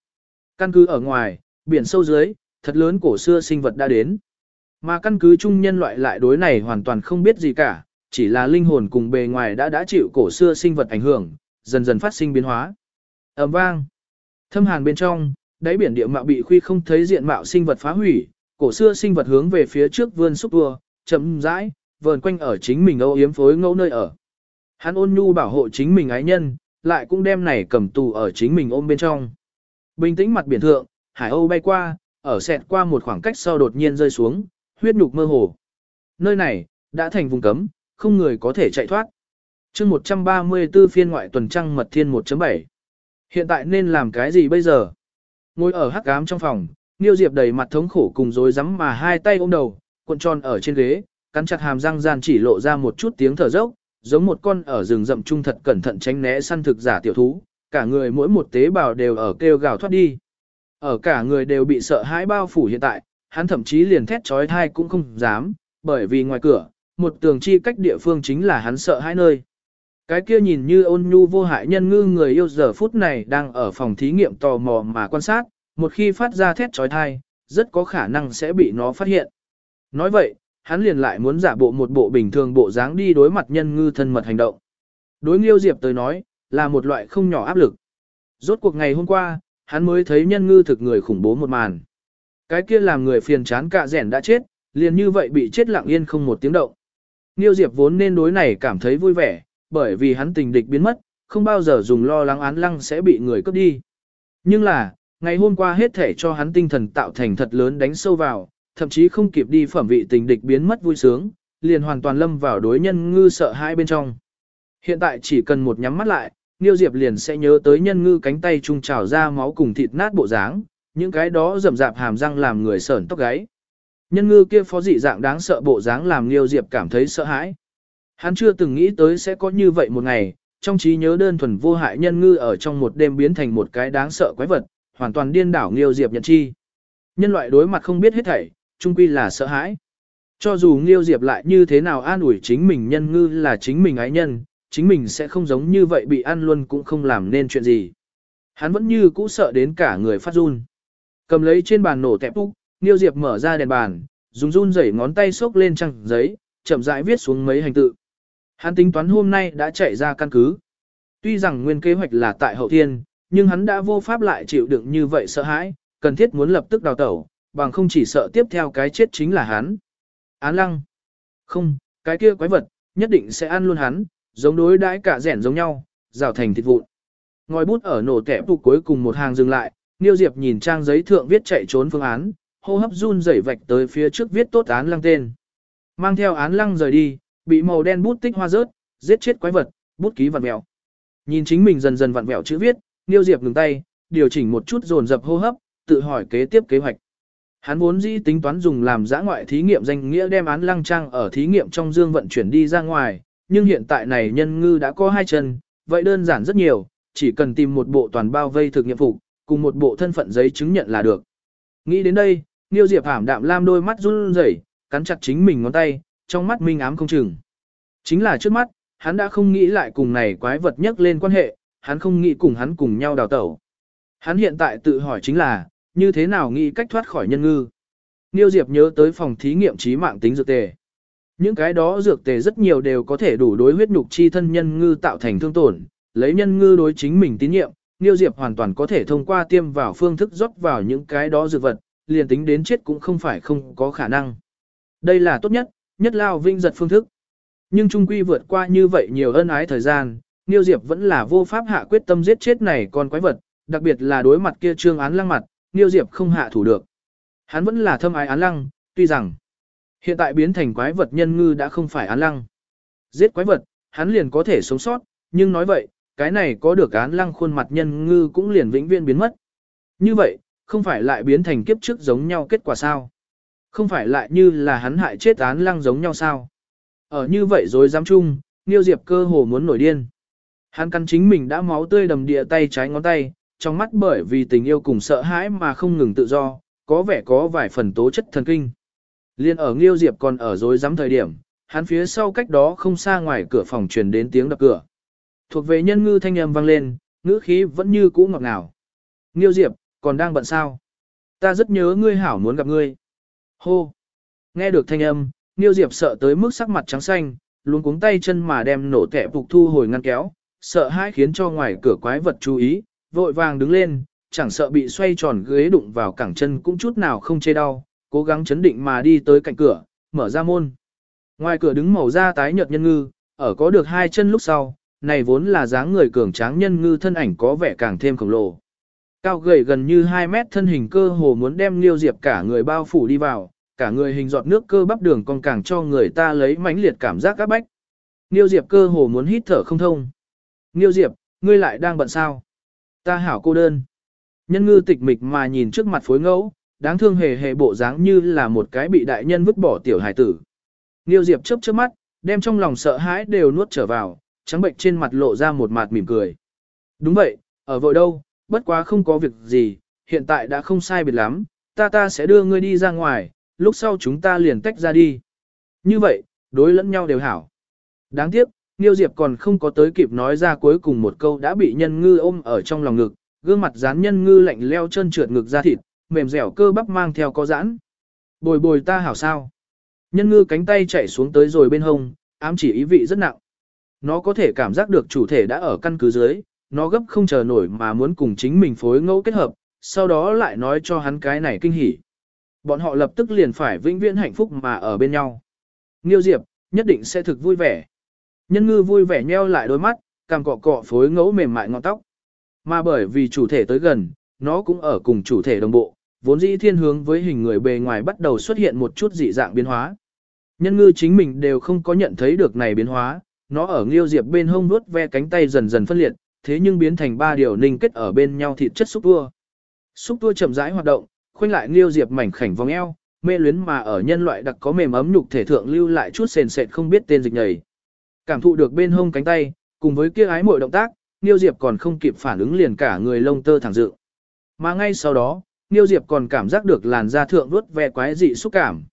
Căn cứ ở ngoài, biển sâu dưới, thật lớn cổ xưa sinh vật đã đến. Mà căn cứ chung nhân loại lại đối này hoàn toàn không biết gì cả, chỉ là linh hồn cùng bề ngoài đã đã chịu cổ xưa sinh vật ảnh hưởng, dần dần phát sinh biến hóa. ầm vang. Thâm hàn bên trong, đáy biển địa mạo bị khuy không thấy diện mạo sinh vật phá hủy, cổ xưa sinh vật hướng về phía trước vươn xúc tua, chậm rãi, vờn quanh ở chính mình âu yếm phối ngẫu nơi ở. Hắn ôn nhu bảo hộ chính mình ái nhân, lại cũng đem này cầm tù ở chính mình ôm bên trong. Bình tĩnh mặt biển thượng, hải âu bay qua, ở xẹt qua một khoảng cách sau đột nhiên rơi xuống, huyết nhục mơ hồ. Nơi này, đã thành vùng cấm, không người có thể chạy thoát. chương 134 phiên ngoại tuần trăng mật thiên 1.7. Hiện tại nên làm cái gì bây giờ? Ngồi ở hắc ám trong phòng, Niêu Diệp đầy mặt thống khổ cùng rối rắm mà hai tay ôm đầu, cuộn tròn ở trên ghế, cắn chặt hàm răng gian chỉ lộ ra một chút tiếng thở dốc, giống một con ở rừng rậm trung thật cẩn thận tránh né săn thực giả tiểu thú, cả người mỗi một tế bào đều ở kêu gào thoát đi. Ở cả người đều bị sợ hãi bao phủ hiện tại, hắn thậm chí liền thét trói thai cũng không dám, bởi vì ngoài cửa, một tường chi cách địa phương chính là hắn sợ hãi nơi. Cái kia nhìn như ôn nhu vô hại nhân ngư người yêu giờ phút này đang ở phòng thí nghiệm tò mò mà quan sát, một khi phát ra thét trói thai, rất có khả năng sẽ bị nó phát hiện. Nói vậy, hắn liền lại muốn giả bộ một bộ bình thường bộ dáng đi đối mặt nhân ngư thân mật hành động. Đối Nghiêu Diệp tới nói, là một loại không nhỏ áp lực. Rốt cuộc ngày hôm qua, hắn mới thấy nhân ngư thực người khủng bố một màn. Cái kia làm người phiền chán cả rẻn đã chết, liền như vậy bị chết lặng yên không một tiếng động. Nghiêu Diệp vốn nên đối này cảm thấy vui vẻ, bởi vì hắn tình địch biến mất, không bao giờ dùng lo lắng án lăng sẽ bị người cướp đi. Nhưng là, ngày hôm qua hết thể cho hắn tinh thần tạo thành thật lớn đánh sâu vào, thậm chí không kịp đi phẩm vị tình địch biến mất vui sướng, liền hoàn toàn lâm vào đối nhân ngư sợ hãi bên trong. Hiện tại chỉ cần một nhắm mắt lại, Niêu Diệp liền sẽ nhớ tới nhân ngư cánh tay trung trào ra máu cùng thịt nát bộ dáng, những cái đó rậm rạp hàm răng làm người sởn tóc gáy. Nhân ngư kia phó dị dạng đáng sợ bộ dáng làm Niêu Diệp cảm thấy sợ hãi. Hắn chưa từng nghĩ tới sẽ có như vậy một ngày, trong trí nhớ đơn thuần vô hại nhân ngư ở trong một đêm biến thành một cái đáng sợ quái vật, hoàn toàn điên đảo Niêu Diệp nhận chi. Nhân loại đối mặt không biết hết thảy, chung quy là sợ hãi. Cho dù Nghiêu Diệp lại như thế nào an ủi chính mình nhân ngư là chính mình ái nhân, chính mình sẽ không giống như vậy bị ăn luôn cũng không làm nên chuyện gì. Hắn vẫn như cũ sợ đến cả người phát run. Cầm lấy trên bàn nổ tẹp úc, Niêu Diệp mở ra đèn bàn, dùng run rẩy ngón tay xốc lên trang giấy, chậm rãi viết xuống mấy hành tự. Hắn tính toán hôm nay đã chạy ra căn cứ. Tuy rằng nguyên kế hoạch là tại hậu thiên, nhưng hắn đã vô pháp lại chịu đựng như vậy sợ hãi, cần thiết muốn lập tức đào tẩu, bằng không chỉ sợ tiếp theo cái chết chính là hắn. Án lăng. Không, cái kia quái vật, nhất định sẽ ăn luôn hắn, giống đối đãi cả rẻn giống nhau, rào thành thịt vụn. Ngòi bút ở nổ kẻ phục cuối cùng một hàng dừng lại, Niêu Diệp nhìn trang giấy thượng viết chạy trốn phương án, hô hấp run rẩy vạch tới phía trước viết tốt án lăng tên. Mang theo án lăng rời đi, bị màu đen bút tích hoa rớt, giết chết quái vật, bút ký vặn mèo. Nhìn chính mình dần dần vặn vẹo chữ viết, Niêu Diệp ngừng tay, điều chỉnh một chút dồn dập hô hấp, tự hỏi kế tiếp kế hoạch. Hắn vốn dĩ tính toán dùng làm giã ngoại thí nghiệm danh nghĩa đem án lăng trang ở thí nghiệm trong dương vận chuyển đi ra ngoài, nhưng hiện tại này nhân ngư đã có hai chân, vậy đơn giản rất nhiều, chỉ cần tìm một bộ toàn bao vây thực nghiệm phục, cùng một bộ thân phận giấy chứng nhận là được. Nghĩ đến đây, Niêu Diệp hàm đạm lam đôi mắt run rẩy, cắn chặt chính mình ngón tay, trong mắt minh ám không chừng. Chính là trước mắt, hắn đã không nghĩ lại cùng này quái vật nhắc lên quan hệ, hắn không nghĩ cùng hắn cùng nhau đào tẩu. Hắn hiện tại tự hỏi chính là, như thế nào nghĩ cách thoát khỏi nhân ngư. Niêu Diệp nhớ tới phòng thí nghiệm trí mạng tính dược tề. Những cái đó dược tề rất nhiều đều có thể đủ đối huyết nhục chi thân nhân ngư tạo thành thương tổn, lấy nhân ngư đối chính mình tín nhiệm, Niêu Diệp hoàn toàn có thể thông qua tiêm vào phương thức rót vào những cái đó dược vật, liền tính đến chết cũng không phải không có khả năng. Đây là tốt nhất, nhất lao vinh giật phương thức. Nhưng trung quy vượt qua như vậy nhiều ân ái thời gian, Niêu Diệp vẫn là vô pháp hạ quyết tâm giết chết này con quái vật, đặc biệt là đối mặt kia trương án lăng mặt, Niêu Diệp không hạ thủ được. Hắn vẫn là thâm ái án lăng, tuy rằng hiện tại biến thành quái vật nhân ngư đã không phải án lăng. Giết quái vật, hắn liền có thể sống sót, nhưng nói vậy, cái này có được án lăng khuôn mặt nhân ngư cũng liền vĩnh viễn biến mất. Như vậy, không phải lại biến thành kiếp trước giống nhau kết quả sao? Không phải lại như là hắn hại chết án lăng giống nhau sao? Ở như vậy rồi dám chung, Niêu Diệp cơ hồ muốn nổi điên. Hắn căn chính mình đã máu tươi đầm địa tay trái ngón tay, trong mắt bởi vì tình yêu cùng sợ hãi mà không ngừng tự do, có vẻ có vài phần tố chất thần kinh. Liên ở Nghiêu Diệp còn ở dối rắm thời điểm, hắn phía sau cách đó không xa ngoài cửa phòng truyền đến tiếng đập cửa. Thuộc về nhân ngư thanh âm vang lên, ngữ khí vẫn như cũ ngọt ngào. Nghiêu Diệp, còn đang bận sao? Ta rất nhớ ngươi hảo muốn gặp ngươi. Hô! Nghe được thanh âm, Nghiêu Diệp sợ tới mức sắc mặt trắng xanh, luôn cuống tay chân mà đem nổ tẻ phục thu hồi ngăn kéo, sợ hãi khiến cho ngoài cửa quái vật chú ý, vội vàng đứng lên, chẳng sợ bị xoay tròn ghế đụng vào cẳng chân cũng chút nào không chê đau, cố gắng chấn định mà đi tới cạnh cửa, mở ra môn. Ngoài cửa đứng màu da tái nhợt nhân ngư, ở có được hai chân lúc sau, này vốn là dáng người cường tráng nhân ngư thân ảnh có vẻ càng thêm khổng lồ. Cao gầy gần như 2 mét thân hình cơ hồ muốn đem Liêu Diệp cả người bao phủ đi vào, cả người hình giọt nước cơ bắp đường còn càng cho người ta lấy mãnh liệt cảm giác các bách. Liêu Diệp cơ hồ muốn hít thở không thông. Liêu Diệp, ngươi lại đang bận sao? Ta hảo cô đơn. Nhân ngư tịch mịch mà nhìn trước mặt phối ngẫu, đáng thương hề hề bộ dáng như là một cái bị đại nhân vứt bỏ tiểu hài tử. Nghiêu Diệp chớp chớp mắt, đem trong lòng sợ hãi đều nuốt trở vào, trắng bệnh trên mặt lộ ra một mặt mỉm cười. Đúng vậy, ở vội đâu, bất quá không có việc gì, hiện tại đã không sai biệt lắm, ta ta sẽ đưa ngươi đi ra ngoài, lúc sau chúng ta liền tách ra đi. Như vậy, đối lẫn nhau đều hảo. Đáng tiếc, Niêu Diệp còn không có tới kịp nói ra cuối cùng một câu đã bị nhân ngư ôm ở trong lòng ngực, gương mặt dán nhân ngư lạnh leo chân trượt ngực ra thịt, mềm dẻo cơ bắp mang theo có giãn. Bồi bồi ta hảo sao. Nhân ngư cánh tay chạy xuống tới rồi bên hông, ám chỉ ý vị rất nặng. Nó có thể cảm giác được chủ thể đã ở căn cứ dưới, nó gấp không chờ nổi mà muốn cùng chính mình phối ngẫu kết hợp, sau đó lại nói cho hắn cái này kinh hỉ. Bọn họ lập tức liền phải vĩnh viễn hạnh phúc mà ở bên nhau. Nghiêu Diệp, nhất định sẽ thực vui vẻ. Nhân ngư vui vẻ nheo lại đôi mắt, càng cọ cọ phối ngẫu mềm mại ngọn tóc. Mà bởi vì chủ thể tới gần, nó cũng ở cùng chủ thể đồng bộ, vốn dĩ thiên hướng với hình người bề ngoài bắt đầu xuất hiện một chút dị dạng biến hóa. Nhân ngư chính mình đều không có nhận thấy được này biến hóa, nó ở Nghiêu Diệp bên hông vuốt ve cánh tay dần dần phân liệt, thế nhưng biến thành ba điều ninh kết ở bên nhau thịt chất xúc tua. Xúc tua chậm rãi hoạt động, khoanh lại Nghiêu Diệp mảnh khảnh vòng eo, mê luyến mà ở nhân loại đặc có mềm ấm nhục thể thượng lưu lại chút sền sệt không biết tên dịch nhầy. Cảm thụ được bên hông cánh tay, cùng với kia ái muội động tác, Nghiêu Diệp còn không kịp phản ứng liền cả người lông tơ thẳng dựng. Mà ngay sau đó, Niêu Diệp còn cảm giác được làn da thượng vuốt ve quái dị xúc cảm.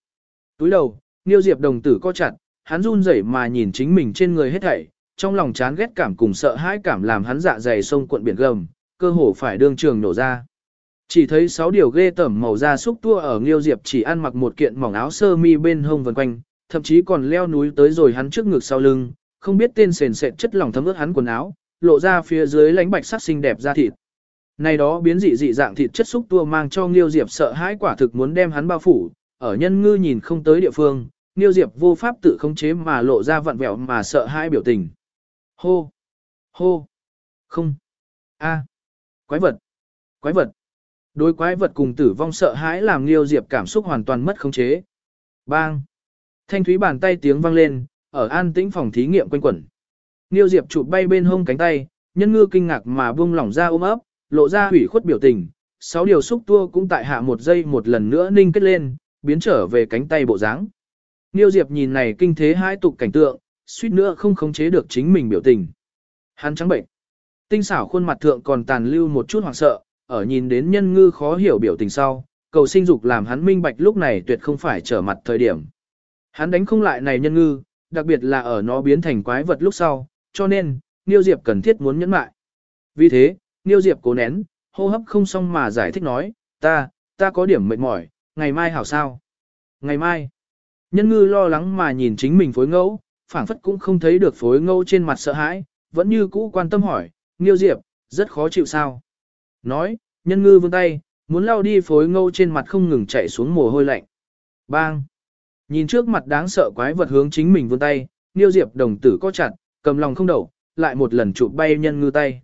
Túi đầu, Niêu Diệp đồng tử co chặt, hắn run rẩy mà nhìn chính mình trên người hết thảy, trong lòng chán ghét cảm cùng sợ hãi cảm làm hắn dạ dày sông cuộn biển gầm, cơ hồ phải đương trường nổ ra. Chỉ thấy sáu điều ghê tẩm màu da xúc tua ở Nghiêu Diệp chỉ ăn mặc một kiện mỏng áo sơ mi bên hông vần quanh, thậm chí còn leo núi tới rồi hắn trước ngực sau lưng, không biết tên sền sệt chất lỏng thấm ướt hắn quần áo, lộ ra phía dưới lánh bạch sắc xinh đẹp da thịt. Này đó biến dị dị dạng thịt chất xúc tua mang cho Nghiêu Diệp sợ hãi quả thực muốn đem hắn bao phủ, ở nhân ngư nhìn không tới địa phương, nghiêu Diệp vô pháp tự khống chế mà lộ ra vặn vẹo mà sợ hãi biểu tình. Hô! Hô! Không! A! Quái vật! Quái vật! Đối quái vật cùng tử vong sợ hãi làm nghiêu Diệp cảm xúc hoàn toàn mất khống chế. Bang! Thanh thúy bàn tay tiếng vang lên, ở an tĩnh phòng thí nghiệm quanh quẩn. nghiêu Diệp chụp bay bên hông cánh tay, nhân ngư kinh ngạc mà buông lỏng ra ôm ấp, lộ ra hủy khuất biểu tình. Sáu điều xúc tua cũng tại hạ một giây một lần nữa ninh kết lên, biến trở về cánh tay bộ dáng. Niêu Diệp nhìn này kinh thế hai tục cảnh tượng, suýt nữa không khống chế được chính mình biểu tình. Hắn trắng bệnh. Tinh xảo khuôn mặt thượng còn tàn lưu một chút hoảng sợ, ở nhìn đến nhân ngư khó hiểu biểu tình sau, cầu sinh dục làm hắn minh bạch lúc này tuyệt không phải trở mặt thời điểm. Hắn đánh không lại này nhân ngư, đặc biệt là ở nó biến thành quái vật lúc sau, cho nên, Niêu Diệp cần thiết muốn nhẫn mại. Vì thế, Niêu Diệp cố nén, hô hấp không xong mà giải thích nói, ta, ta có điểm mệt mỏi, ngày mai hảo sao? Ngày mai, Nhân ngư lo lắng mà nhìn chính mình phối ngẫu, phảng phất cũng không thấy được phối ngẫu trên mặt sợ hãi, vẫn như cũ quan tâm hỏi, Niêu Diệp, rất khó chịu sao? Nói, nhân ngư vươn tay, muốn lao đi phối ngẫu trên mặt không ngừng chạy xuống mồ hôi lạnh. Bang! Nhìn trước mặt đáng sợ quái vật hướng chính mình vươn tay, Niêu Diệp đồng tử co chặt, cầm lòng không đầu, lại một lần chụp bay nhân ngư tay.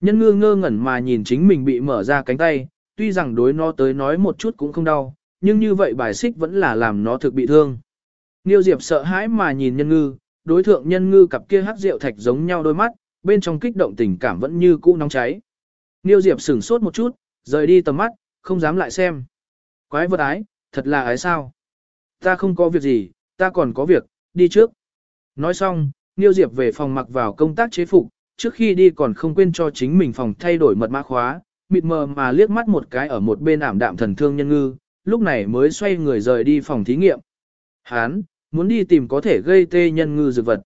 Nhân ngư ngơ ngẩn mà nhìn chính mình bị mở ra cánh tay, tuy rằng đối nó tới nói một chút cũng không đau, nhưng như vậy bài xích vẫn là làm nó thực bị thương. Niêu Diệp sợ hãi mà nhìn nhân ngư, đối thượng nhân ngư cặp kia hắc rượu thạch giống nhau đôi mắt, bên trong kích động tình cảm vẫn như cũ nóng cháy. Niêu Diệp sửng sốt một chút, rời đi tầm mắt, không dám lại xem. Quái vật ái, thật là ái sao? Ta không có việc gì, ta còn có việc, đi trước. Nói xong, Niêu Diệp về phòng mặc vào công tác chế phục, trước khi đi còn không quên cho chính mình phòng thay đổi mật mã khóa, mịt mờ mà liếc mắt một cái ở một bên ảm đạm thần thương nhân ngư, lúc này mới xoay người rời đi phòng thí nghiệm. Hán, muốn đi tìm có thể gây tê nhân ngư dược vật.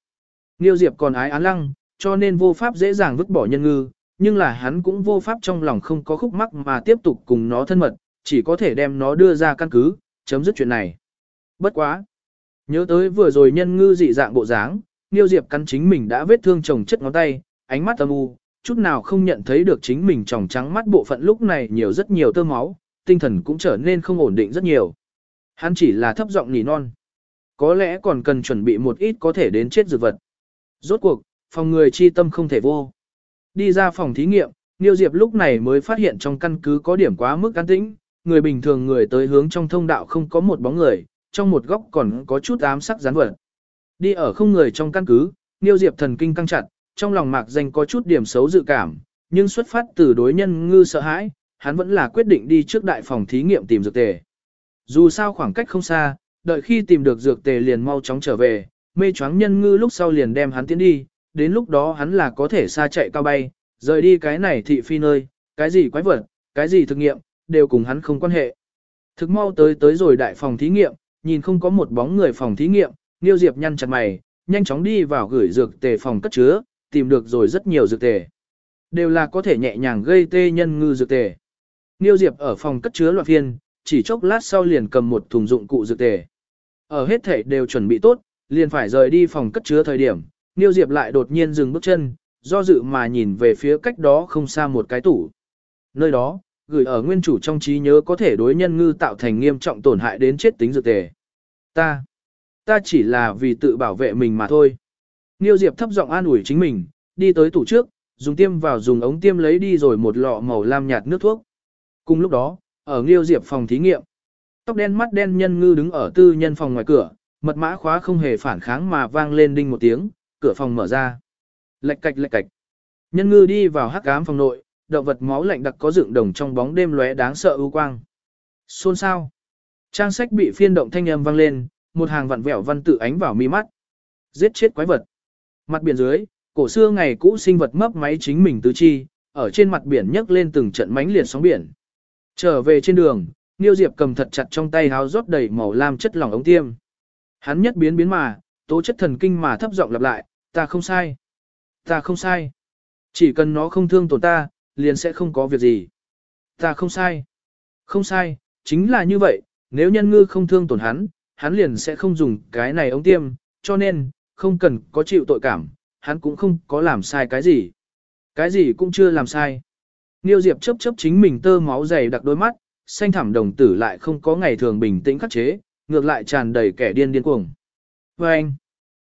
Niêu Diệp còn ái án lăng, cho nên vô pháp dễ dàng vứt bỏ nhân ngư, nhưng là hắn cũng vô pháp trong lòng không có khúc mắc mà tiếp tục cùng nó thân mật, chỉ có thể đem nó đưa ra căn cứ, chấm dứt chuyện này. Bất quá. Nhớ tới vừa rồi nhân ngư dị dạng bộ dáng, Niêu Diệp cắn chính mình đã vết thương chồng chất ngón tay, ánh mắt âm u, chút nào không nhận thấy được chính mình tròng trắng mắt bộ phận lúc này nhiều rất nhiều tơ máu, tinh thần cũng trở nên không ổn định rất nhiều. Hắn chỉ là thấp giọng nỉ non. Có lẽ còn cần chuẩn bị một ít có thể đến chết dược vật. Rốt cuộc, phòng người chi tâm không thể vô. Đi ra phòng thí nghiệm, Niêu Diệp lúc này mới phát hiện trong căn cứ có điểm quá mức an tĩnh, người bình thường người tới hướng trong thông đạo không có một bóng người, trong một góc còn có chút ám sắc gián vật. Đi ở không người trong căn cứ, Niêu Diệp thần kinh căng chặt, trong lòng mạc danh có chút điểm xấu dự cảm, nhưng xuất phát từ đối nhân ngư sợ hãi, hắn vẫn là quyết định đi trước đại phòng thí nghiệm tìm dược tề. Dù sao khoảng cách không xa, đợi khi tìm được dược tề liền mau chóng trở về, mê choáng nhân ngư lúc sau liền đem hắn tiến đi, đến lúc đó hắn là có thể xa chạy cao bay, rời đi cái này thị phi nơi, cái gì quái vật, cái gì thực nghiệm, đều cùng hắn không quan hệ. Thực mau tới tới rồi đại phòng thí nghiệm, nhìn không có một bóng người phòng thí nghiệm, Niêu Diệp nhăn chặt mày, nhanh chóng đi vào gửi dược tề phòng cất chứa, tìm được rồi rất nhiều dược tề. Đều là có thể nhẹ nhàng gây tê nhân ngư dược tề. Niêu Diệp ở phòng cất chứa loạn phiên, chỉ chốc lát sau liền cầm một thùng dụng cụ dược tề. Ở hết thể đều chuẩn bị tốt, liền phải rời đi phòng cất chứa thời điểm, Niêu Diệp lại đột nhiên dừng bước chân, do dự mà nhìn về phía cách đó không xa một cái tủ. Nơi đó, gửi ở nguyên chủ trong trí nhớ có thể đối nhân ngư tạo thành nghiêm trọng tổn hại đến chết tính dược tề. Ta, ta chỉ là vì tự bảo vệ mình mà thôi. Niêu Diệp thấp giọng an ủi chính mình, đi tới tủ trước, dùng tiêm vào dùng ống tiêm lấy đi rồi một lọ màu lam nhạt nước thuốc. Cùng lúc đó, ở Niêu Diệp phòng thí nghiệm, tóc đen mắt đen nhân ngư đứng ở tư nhân phòng ngoài cửa, mật mã khóa không hề phản kháng mà vang lên đinh một tiếng, cửa phòng mở ra. Lệch cạch lệch cạch. Nhân ngư đi vào hắc ám phòng nội, động vật máu lạnh đặc có dựng đồng trong bóng đêm lóe đáng sợ ưu quang. Xôn sao? Trang sách bị phiên động thanh âm vang lên, một hàng vặn vẹo văn tự ánh vào mi mắt. Giết chết quái vật. Mặt biển dưới, cổ xưa ngày cũ sinh vật mấp máy chính mình tứ chi, ở trên mặt biển nhấc lên từng trận mánh liệt sóng biển. Trở về trên đường, Niêu Diệp cầm thật chặt trong tay háo rót đầy màu lam chất lỏng ống tiêm. Hắn nhất biến biến mà, tố chất thần kinh mà thấp giọng lặp lại, ta không sai. Ta không sai. Chỉ cần nó không thương tổn ta, liền sẽ không có việc gì. Ta không sai. Không sai, chính là như vậy, nếu nhân ngư không thương tổn hắn, hắn liền sẽ không dùng cái này ống tiêm, cho nên, không cần có chịu tội cảm, hắn cũng không có làm sai cái gì. Cái gì cũng chưa làm sai. Niêu Diệp chấp chấp chính mình tơ máu dày đặc đôi mắt, xanh thẳm đồng tử lại không có ngày thường bình tĩnh khắc chế, ngược lại tràn đầy kẻ điên điên cuồng. Và anh,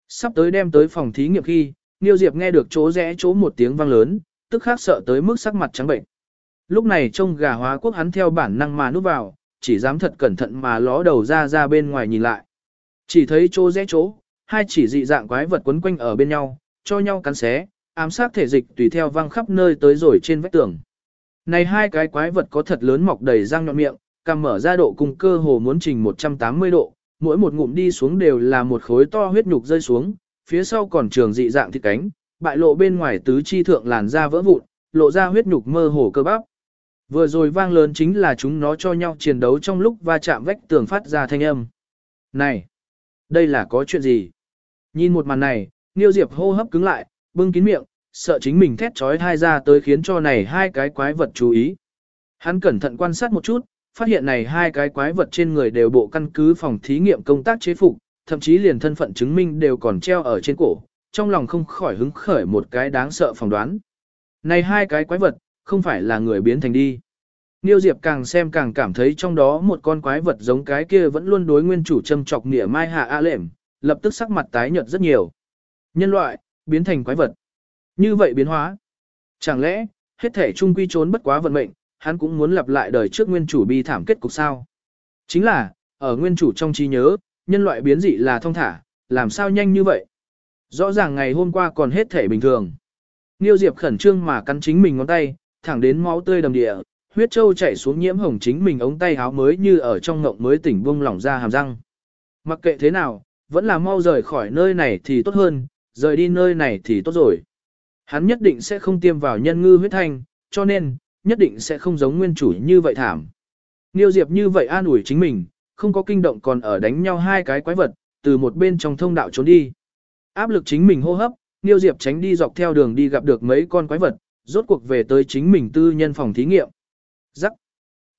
sắp tới đem tới phòng thí nghiệm khi, Niêu Diệp nghe được chỗ rẽ chỗ một tiếng vang lớn, tức khắc sợ tới mức sắc mặt trắng bệnh. Lúc này trông gà hóa quốc hắn theo bản năng mà núp vào, chỉ dám thật cẩn thận mà ló đầu ra ra bên ngoài nhìn lại. Chỉ thấy chỗ rẽ chỗ, hai chỉ dị dạng quái vật quấn quanh ở bên nhau, cho nhau cắn xé, ám sát thể dịch tùy theo văng khắp nơi tới rồi trên vách tường. Này hai cái quái vật có thật lớn mọc đầy răng nhọn miệng, cằm mở ra độ cùng cơ hồ muốn trình 180 độ, mỗi một ngụm đi xuống đều là một khối to huyết nhục rơi xuống, phía sau còn trường dị dạng thịt cánh, bại lộ bên ngoài tứ chi thượng làn da vỡ vụn, lộ ra huyết nhục mơ hồ cơ bắp. Vừa rồi vang lớn chính là chúng nó cho nhau chiến đấu trong lúc va chạm vách tường phát ra thanh âm. Này, đây là có chuyện gì? Nhìn một màn này, Niêu Diệp hô hấp cứng lại, bưng kín miệng, sợ chính mình thét trói thai ra tới khiến cho này hai cái quái vật chú ý. Hắn cẩn thận quan sát một chút, phát hiện này hai cái quái vật trên người đều bộ căn cứ phòng thí nghiệm công tác chế phục, thậm chí liền thân phận chứng minh đều còn treo ở trên cổ, trong lòng không khỏi hứng khởi một cái đáng sợ phỏng đoán. Này hai cái quái vật, không phải là người biến thành đi. Niêu Diệp càng xem càng cảm thấy trong đó một con quái vật giống cái kia vẫn luôn đối nguyên chủ châm chọc nghĩa mai hạ a lệm, lập tức sắc mặt tái nhợt rất nhiều. Nhân loại, biến thành quái vật. Như vậy biến hóa. Chẳng lẽ, hết thể trung quy trốn bất quá vận mệnh, hắn cũng muốn lặp lại đời trước nguyên chủ bi thảm kết cục sao. Chính là, ở nguyên chủ trong trí nhớ, nhân loại biến dị là thông thả, làm sao nhanh như vậy. Rõ ràng ngày hôm qua còn hết thể bình thường. Niêu Diệp khẩn trương mà cắn chính mình ngón tay, thẳng đến máu tươi đầm địa, huyết châu chảy xuống nhiễm hồng chính mình ống tay áo mới như ở trong ngộng mới tỉnh buông lỏng ra hàm răng. Mặc kệ thế nào, vẫn là mau rời khỏi nơi này thì tốt hơn, rời đi nơi này thì tốt rồi. Hắn nhất định sẽ không tiêm vào nhân ngư huyết thanh, cho nên, nhất định sẽ không giống nguyên chủ như vậy thảm. Niêu Diệp như vậy an ủi chính mình, không có kinh động còn ở đánh nhau hai cái quái vật, từ một bên trong thông đạo trốn đi. Áp lực chính mình hô hấp, Niêu Diệp tránh đi dọc theo đường đi gặp được mấy con quái vật, rốt cuộc về tới chính mình tư nhân phòng thí nghiệm. Rắc.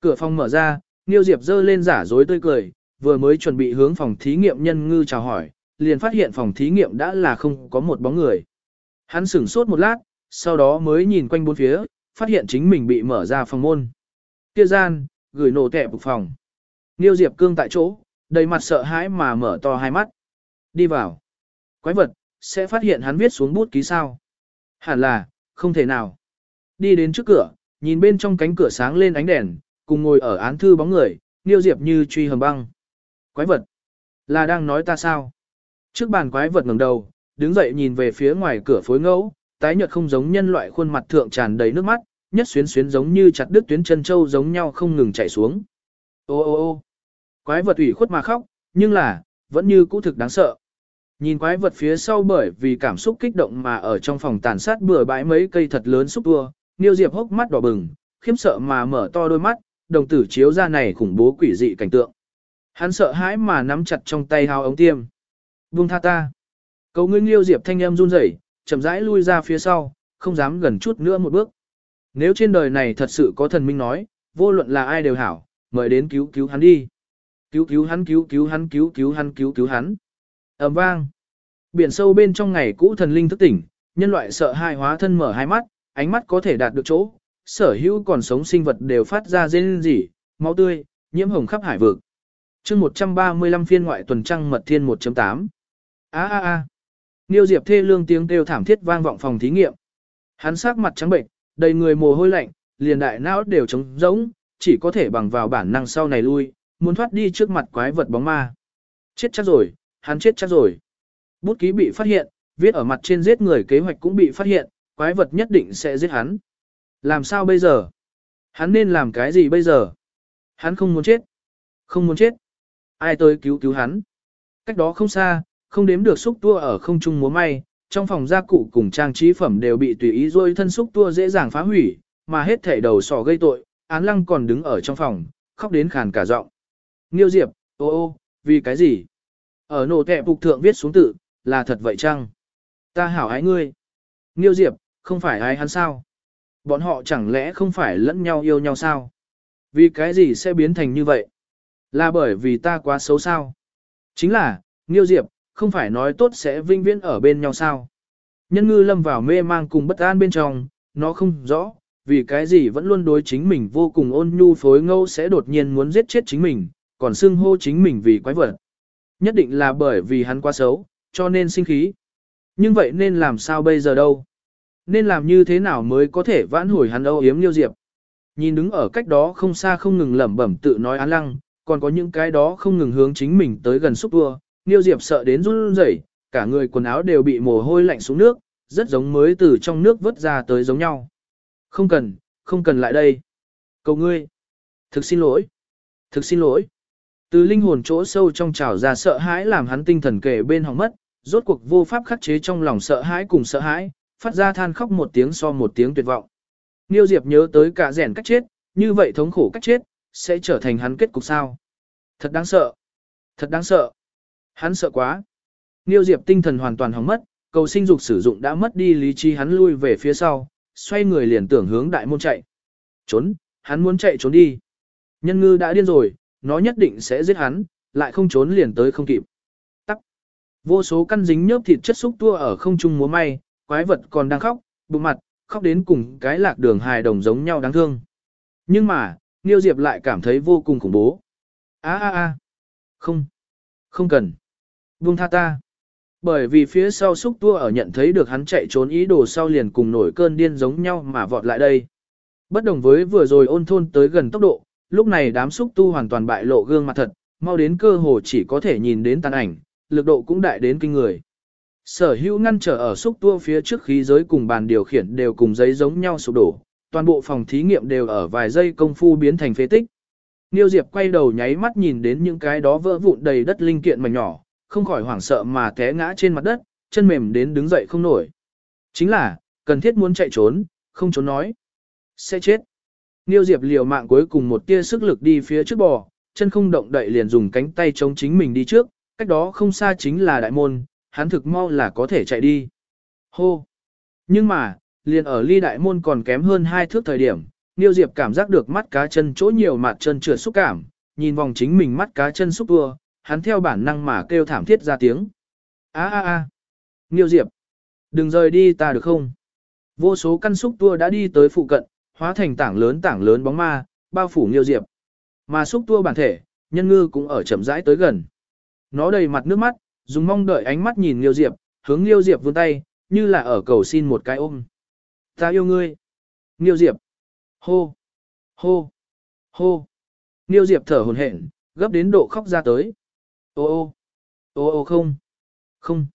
Cửa phòng mở ra, Niêu Diệp dơ lên giả dối tươi cười, vừa mới chuẩn bị hướng phòng thí nghiệm nhân ngư chào hỏi, liền phát hiện phòng thí nghiệm đã là không có một bóng người. Hắn sửng sốt một lát, sau đó mới nhìn quanh bốn phía, phát hiện chính mình bị mở ra phòng môn. Kia gian, gửi nổ tẹp bục phòng. Niêu Diệp cương tại chỗ, đầy mặt sợ hãi mà mở to hai mắt. Đi vào. Quái vật, sẽ phát hiện hắn viết xuống bút ký sao. Hẳn là, không thể nào. Đi đến trước cửa, nhìn bên trong cánh cửa sáng lên ánh đèn, cùng ngồi ở án thư bóng người, Niêu Diệp như truy hầm băng. Quái vật, là đang nói ta sao? Trước bàn quái vật ngẩng đầu, đứng dậy nhìn về phía ngoài cửa phối ngẫu, tái nhợt không giống nhân loại khuôn mặt thượng tràn đầy nước mắt, nhất xuyến xuyến giống như chặt đứt tuyến chân châu giống nhau không ngừng chảy xuống. Ô ô ô quái vật ủy khuất mà khóc, nhưng là, vẫn như cũ thực đáng sợ. Nhìn quái vật phía sau bởi vì cảm xúc kích động mà ở trong phòng tàn sát bừa bãi mấy cây thật lớn xúc tua, Niêu Diệp hốc mắt đỏ bừng, khiếm sợ mà mở to đôi mắt, đồng tử chiếu ra này khủng bố quỷ dị cảnh tượng. Hắn sợ hãi mà nắm chặt trong tay hào ống tiêm. Buông tha ta. Cầu ngươi liêu Diệp thanh em run rẩy, chậm rãi lui ra phía sau, không dám gần chút nữa một bước. Nếu trên đời này thật sự có thần minh nói, vô luận là ai đều hảo, mời đến cứu cứu hắn đi. Cứu cứu hắn cứu cứu hắn cứu cứu hắn cứu cứu hắn. ầm vang. Biển sâu bên trong ngày cũ thần linh thức tỉnh, nhân loại sợ hai hóa thân mở hai mắt, ánh mắt có thể đạt được chỗ, sở hữu còn sống sinh vật đều phát ra rên rỉ, máu tươi, nhiễm hồng khắp hải vực chương 135 phiên ngoại tuần trăng mật thiên 1.8. a a a Niêu Diệp thê lương tiếng kêu thảm thiết vang vọng phòng thí nghiệm. Hắn sắc mặt trắng bệnh, đầy người mồ hôi lạnh, liền đại não đều trống rỗng, chỉ có thể bằng vào bản năng sau này lui, muốn thoát đi trước mặt quái vật bóng ma. Chết chắc rồi, hắn chết chắc rồi. Bút ký bị phát hiện, viết ở mặt trên giết người kế hoạch cũng bị phát hiện, quái vật nhất định sẽ giết hắn. Làm sao bây giờ? Hắn nên làm cái gì bây giờ? Hắn không muốn chết. Không muốn chết. Ai tới cứu cứu hắn? Cách đó không xa, không đếm được xúc tua ở không trung múa may, trong phòng gia cụ cùng trang trí phẩm đều bị tùy ý rôi thân xúc tua dễ dàng phá hủy, mà hết thể đầu sỏ gây tội, án lăng còn đứng ở trong phòng, khóc đến khàn cả giọng. Nghiêu Diệp, ô ô, vì cái gì? Ở nổ tệ phục thượng viết xuống tự, là thật vậy chăng? Ta hảo ái ngươi. Nghiêu Diệp, không phải ai hắn sao? Bọn họ chẳng lẽ không phải lẫn nhau yêu nhau sao? Vì cái gì sẽ biến thành như vậy? Là bởi vì ta quá xấu sao? Chính là, Nghiêu Diệp, không phải nói tốt sẽ vinh viễn ở bên nhau sao? Nhân ngư lâm vào mê mang cùng bất an bên trong, nó không rõ, vì cái gì vẫn luôn đối chính mình vô cùng ôn nhu phối ngâu sẽ đột nhiên muốn giết chết chính mình, còn xưng hô chính mình vì quái vật. Nhất định là bởi vì hắn quá xấu, cho nên sinh khí. Nhưng vậy nên làm sao bây giờ đâu? Nên làm như thế nào mới có thể vãn hồi hắn âu yếm liêu diệp? Nhìn đứng ở cách đó không xa không ngừng lẩm bẩm tự nói án lăng, còn có những cái đó không ngừng hướng chính mình tới gần xúc vua, Niêu Diệp sợ đến run rẩy, cả người quần áo đều bị mồ hôi lạnh xuống nước, rất giống mới từ trong nước vớt ra tới giống nhau. Không cần, không cần lại đây. Cầu ngươi. Thực xin lỗi. Thực xin lỗi. Từ linh hồn chỗ sâu trong trào ra sợ hãi làm hắn tinh thần kể bên hỏng mất, rốt cuộc vô pháp khắc chế trong lòng sợ hãi cùng sợ hãi, phát ra than khóc một tiếng so một tiếng tuyệt vọng. Niêu Diệp nhớ tới cả rèn cách chết, như vậy thống khổ cách chết, sẽ trở thành hắn kết cục sao. Thật đáng sợ. Thật đáng sợ. Hắn sợ quá. Niêu Diệp tinh thần hoàn toàn hỏng mất, cầu sinh dục sử dụng đã mất đi lý trí hắn lui về phía sau, xoay người liền tưởng hướng đại môn chạy. Trốn, hắn muốn chạy trốn đi. Nhân ngư đã điên rồi, nó nhất định sẽ giết hắn, lại không trốn liền tới không kịp. Tắc. Vô số căn dính nhớp thịt chất xúc tua ở không trung múa may, quái vật còn đang khóc, bụng mặt, khóc đến cùng cái lạc đường hài đồng giống nhau đáng thương. Nhưng mà, Niêu Diệp lại cảm thấy vô cùng khủng bố. A a a. Không. Không cần. Buông tha ta. Bởi vì phía sau xúc tua ở nhận thấy được hắn chạy trốn ý đồ sau liền cùng nổi cơn điên giống nhau mà vọt lại đây. Bất đồng với vừa rồi ôn thôn tới gần tốc độ, lúc này đám xúc tu hoàn toàn bại lộ gương mặt thật, mau đến cơ hồ chỉ có thể nhìn đến tàn ảnh, lực độ cũng đại đến kinh người. Sở hữu ngăn trở ở xúc tua phía trước khí giới cùng bàn điều khiển đều cùng giấy giống nhau sụp đổ, toàn bộ phòng thí nghiệm đều ở vài giây công phu biến thành phế tích. Niêu Diệp quay đầu nháy mắt nhìn đến những cái đó vỡ vụn đầy đất linh kiện mảnh nhỏ, không khỏi hoảng sợ mà té ngã trên mặt đất, chân mềm đến đứng dậy không nổi. Chính là, cần thiết muốn chạy trốn, không trốn nói. Sẽ chết. Niêu Diệp liều mạng cuối cùng một tia sức lực đi phía trước bò, chân không động đậy liền dùng cánh tay chống chính mình đi trước, cách đó không xa chính là đại môn, hắn thực mau là có thể chạy đi. Hô! Nhưng mà, liền ở ly đại môn còn kém hơn hai thước thời điểm, Niêu Diệp cảm giác được mắt cá chân chỗ nhiều mặt chân trượt xúc cảm, nhìn vòng chính mình mắt cá chân xúc tua, hắn theo bản năng mà kêu thảm thiết ra tiếng. A a a! Niêu Diệp! Đừng rời đi ta được không? Vô số căn xúc tua đã đi tới phụ cận, hóa thành tảng lớn tảng lớn bóng ma, bao phủ Niêu Diệp. Mà xúc tua bản thể, nhân ngư cũng ở chậm rãi tới gần. Nó đầy mặt nước mắt, dùng mong đợi ánh mắt nhìn Niêu Diệp, hướng Niêu Diệp vươn tay, như là ở cầu xin một cái ôm. Ta yêu ngươi. Niêu Diệp. Hô. Hô. Hô. Niêu Diệp thở hồn hển, gấp đến độ khóc ra tới. Ô ô. Ô ô không. Không.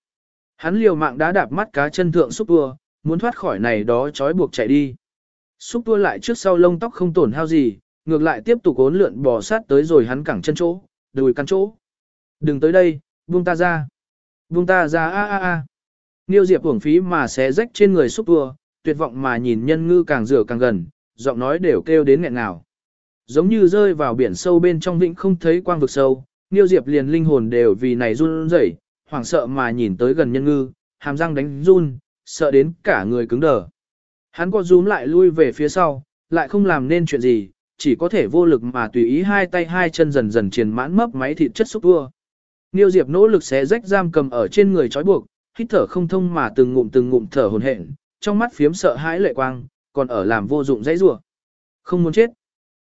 Hắn liều mạng đá đạp mắt cá chân thượng xúc tua, muốn thoát khỏi này đó trói buộc chạy đi. Xúc tua lại trước sau lông tóc không tổn hao gì, ngược lại tiếp tục ốn lượn bò sát tới rồi hắn cẳng chân chỗ, đùi căn chỗ. Đừng tới đây, buông ta ra. Buông ta ra a a a. Niêu Diệp uổng phí mà xé rách trên người xúc tua, tuyệt vọng mà nhìn nhân ngư càng rửa càng gần, giọng nói đều kêu đến nghẹn nào. Giống như rơi vào biển sâu bên trong vĩnh không thấy quang vực sâu, Niêu Diệp liền linh hồn đều vì này run rẩy, hoảng sợ mà nhìn tới gần nhân ngư, hàm răng đánh run, sợ đến cả người cứng đờ. Hắn co rúm lại lui về phía sau, lại không làm nên chuyện gì, chỉ có thể vô lực mà tùy ý hai tay hai chân dần dần triền mãn mấp máy thịt chất xúc tua. Niêu Diệp nỗ lực xé rách giam cầm ở trên người trói buộc, hít thở không thông mà từng ngụm từng ngụm thở hổn hển, trong mắt phiếm sợ hãi lệ quang, còn ở làm vô dụng dãy rủa. Không muốn chết.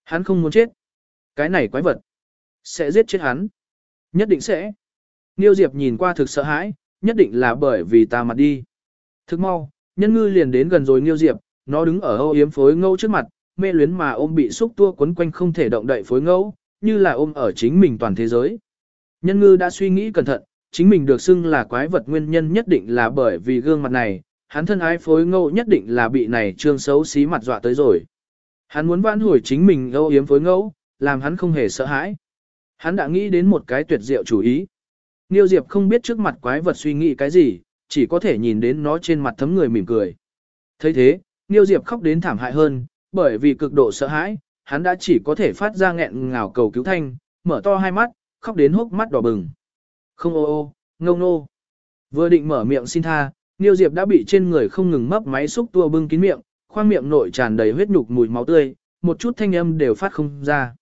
Hắn không muốn chết. Cái này quái vật sẽ giết chết hắn. Nhất định sẽ. Niêu Diệp nhìn qua thực sợ hãi, nhất định là bởi vì ta mặt đi. Thức mau, nhân ngư liền đến gần rồi Niêu Diệp, nó đứng ở âu yếm phối ngẫu trước mặt, mê luyến mà ôm bị xúc tua quấn quanh không thể động đậy phối ngẫu, như là ôm ở chính mình toàn thế giới. Nhân ngư đã suy nghĩ cẩn thận, chính mình được xưng là quái vật nguyên nhân nhất định là bởi vì gương mặt này, hắn thân ái phối ngẫu nhất định là bị này trương xấu xí mặt dọa tới rồi. Hắn muốn vãn hồi chính mình âu yếm phối ngẫu, làm hắn không hề sợ hãi. Hắn đã nghĩ đến một cái tuyệt diệu chủ ý. Niêu Diệp không biết trước mặt quái vật suy nghĩ cái gì, chỉ có thể nhìn đến nó trên mặt thấm người mỉm cười. thấy thế, Niêu Diệp khóc đến thảm hại hơn, bởi vì cực độ sợ hãi, hắn đã chỉ có thể phát ra nghẹn ngào cầu cứu thanh, mở to hai mắt, khóc đến hốc mắt đỏ bừng. Không ô ô, ngông nô. Vừa định mở miệng xin tha, Niêu Diệp đã bị trên người không ngừng mấp máy xúc tua bưng kín miệng, khoang miệng nội tràn đầy huyết nhục mùi máu tươi, một chút thanh âm đều phát không ra.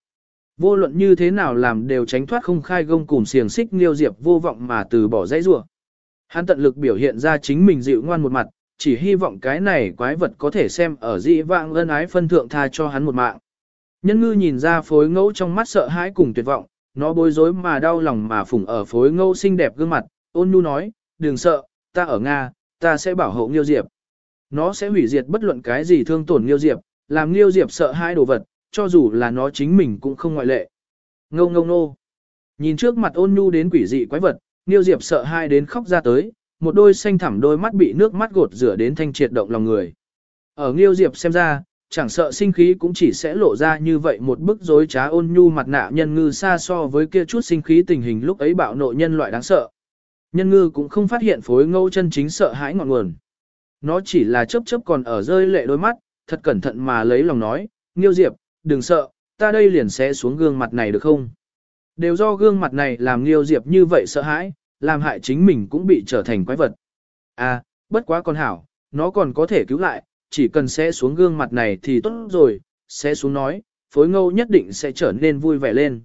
Vô luận như thế nào làm đều tránh thoát không khai gông cùng xiềng xích Niêu Diệp vô vọng mà từ bỏ dãy rủa. Hắn tận lực biểu hiện ra chính mình dịu ngoan một mặt, chỉ hy vọng cái này quái vật có thể xem ở dị vãng ân ái phân thượng tha cho hắn một mạng. Nhân ngư nhìn ra phối ngẫu trong mắt sợ hãi cùng tuyệt vọng, nó bối rối mà đau lòng mà phủng ở phối ngẫu xinh đẹp gương mặt, ôn nhu nói, đừng sợ, ta ở Nga, ta sẽ bảo hộ Nghiêu Diệp. Nó sẽ hủy diệt bất luận cái gì thương tổn Nghiêu Diệp, làm Nghiêu Diệp sợ hai đồ vật, cho dù là nó chính mình cũng không ngoại lệ. Ngông ngông nô. Nhìn trước mặt ôn nhu đến quỷ dị quái vật, Nghiêu Diệp sợ hai đến khóc ra tới, một đôi xanh thẳm đôi mắt bị nước mắt gột rửa đến thanh triệt động lòng người. Ở Nghiêu Diệp xem ra, chẳng sợ sinh khí cũng chỉ sẽ lộ ra như vậy một bức rối trá ôn nhu mặt nạ nhân ngư xa so với kia chút sinh khí tình hình lúc ấy bạo nộ nhân loại đáng sợ. Nhân ngư cũng không phát hiện phối ngẫu chân chính sợ hãi ngọn nguồn. Nó chỉ là chớp chớp còn ở rơi lệ đôi mắt, thật cẩn thận mà lấy lòng nói, Nghiêu Diệp, đừng sợ, ta đây liền sẽ xuống gương mặt này được không? Đều do gương mặt này làm Nghiêu Diệp như vậy sợ hãi, làm hại chính mình cũng bị trở thành quái vật. À, bất quá con hảo, nó còn có thể cứu lại, chỉ cần sẽ xuống gương mặt này thì tốt rồi, sẽ xuống nói, phối ngâu nhất định sẽ trở nên vui vẻ lên.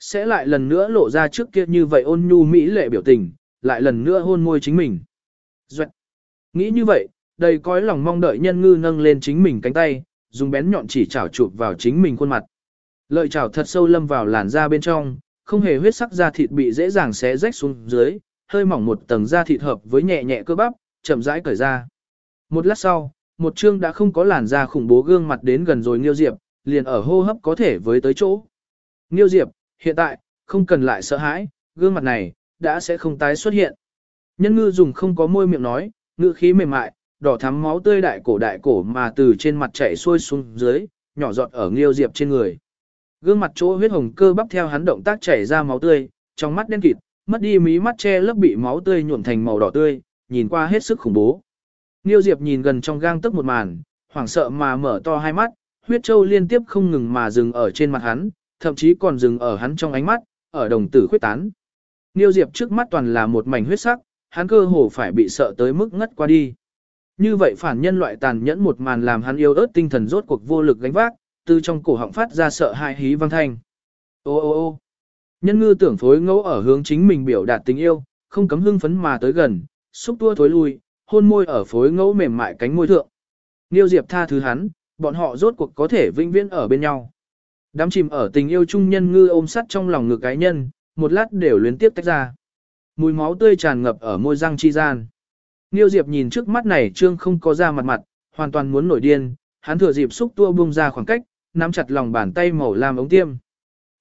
Sẽ lại lần nữa lộ ra trước kia như vậy ôn nhu mỹ lệ biểu tình, lại lần nữa hôn môi chính mình. Duệ. Nghĩ như vậy, đầy cõi lòng mong đợi nhân ngư nâng lên chính mình cánh tay, dùng bén nhọn chỉ chảo chụp vào chính mình khuôn mặt. Lợi chảo thật sâu lâm vào làn da bên trong, không hề huyết sắc da thịt bị dễ dàng xé rách xuống dưới, hơi mỏng một tầng da thịt hợp với nhẹ nhẹ cơ bắp, chậm rãi cởi ra. Một lát sau, một chương đã không có làn da khủng bố gương mặt đến gần rồi Nghiêu Diệp, liền ở hô hấp có thể với tới chỗ. Nghiêu Diệp, hiện tại, không cần lại sợ hãi, gương mặt này, đã sẽ không tái xuất hiện. Nhân ngư dùng không có môi miệng nói, ngữ khí mềm mại, đỏ thắm máu tươi đại cổ đại cổ mà từ trên mặt chảy xuôi xuống dưới, nhỏ giọt ở Nghiêu Diệp trên người. Gương mặt chỗ huyết hồng cơ bắp theo hắn động tác chảy ra máu tươi, trong mắt đen kịt, mất đi mí mắt che lớp bị máu tươi nhuộm thành màu đỏ tươi, nhìn qua hết sức khủng bố. nghiêu Diệp nhìn gần trong gang tức một màn, hoảng sợ mà mở to hai mắt, huyết châu liên tiếp không ngừng mà dừng ở trên mặt hắn, thậm chí còn dừng ở hắn trong ánh mắt, ở đồng tử khuyết tán. Niêu Diệp trước mắt toàn là một mảnh huyết sắc, hắn cơ hồ phải bị sợ tới mức ngất qua đi. như vậy phản nhân loại tàn nhẫn một màn làm hắn yêu ớt tinh thần rốt cuộc vô lực gánh vác, từ trong cổ họng phát ra sợ hãi hí vang thanh. Ô ô ô nhân ngư tưởng phối ngẫu ở hướng chính mình biểu đạt tình yêu, không cấm hưng phấn mà tới gần, xúc tua thối lui, hôn môi ở phối ngẫu mềm mại cánh môi thượng. Niêu Diệp tha thứ hắn, bọn họ rốt cuộc có thể vĩnh viễn ở bên nhau. Đám chìm ở tình yêu chung nhân ngư ôm sắt trong lòng ngực cái nhân, một lát đều luyến tiếp tách ra. Mùi máu tươi tràn ngập ở môi răng chi gian. Niêu Diệp nhìn trước mắt này trương không có ra mặt mặt, hoàn toàn muốn nổi điên, hắn thừa dịp xúc tua bung ra khoảng cách, nắm chặt lòng bàn tay màu lam ống tiêm.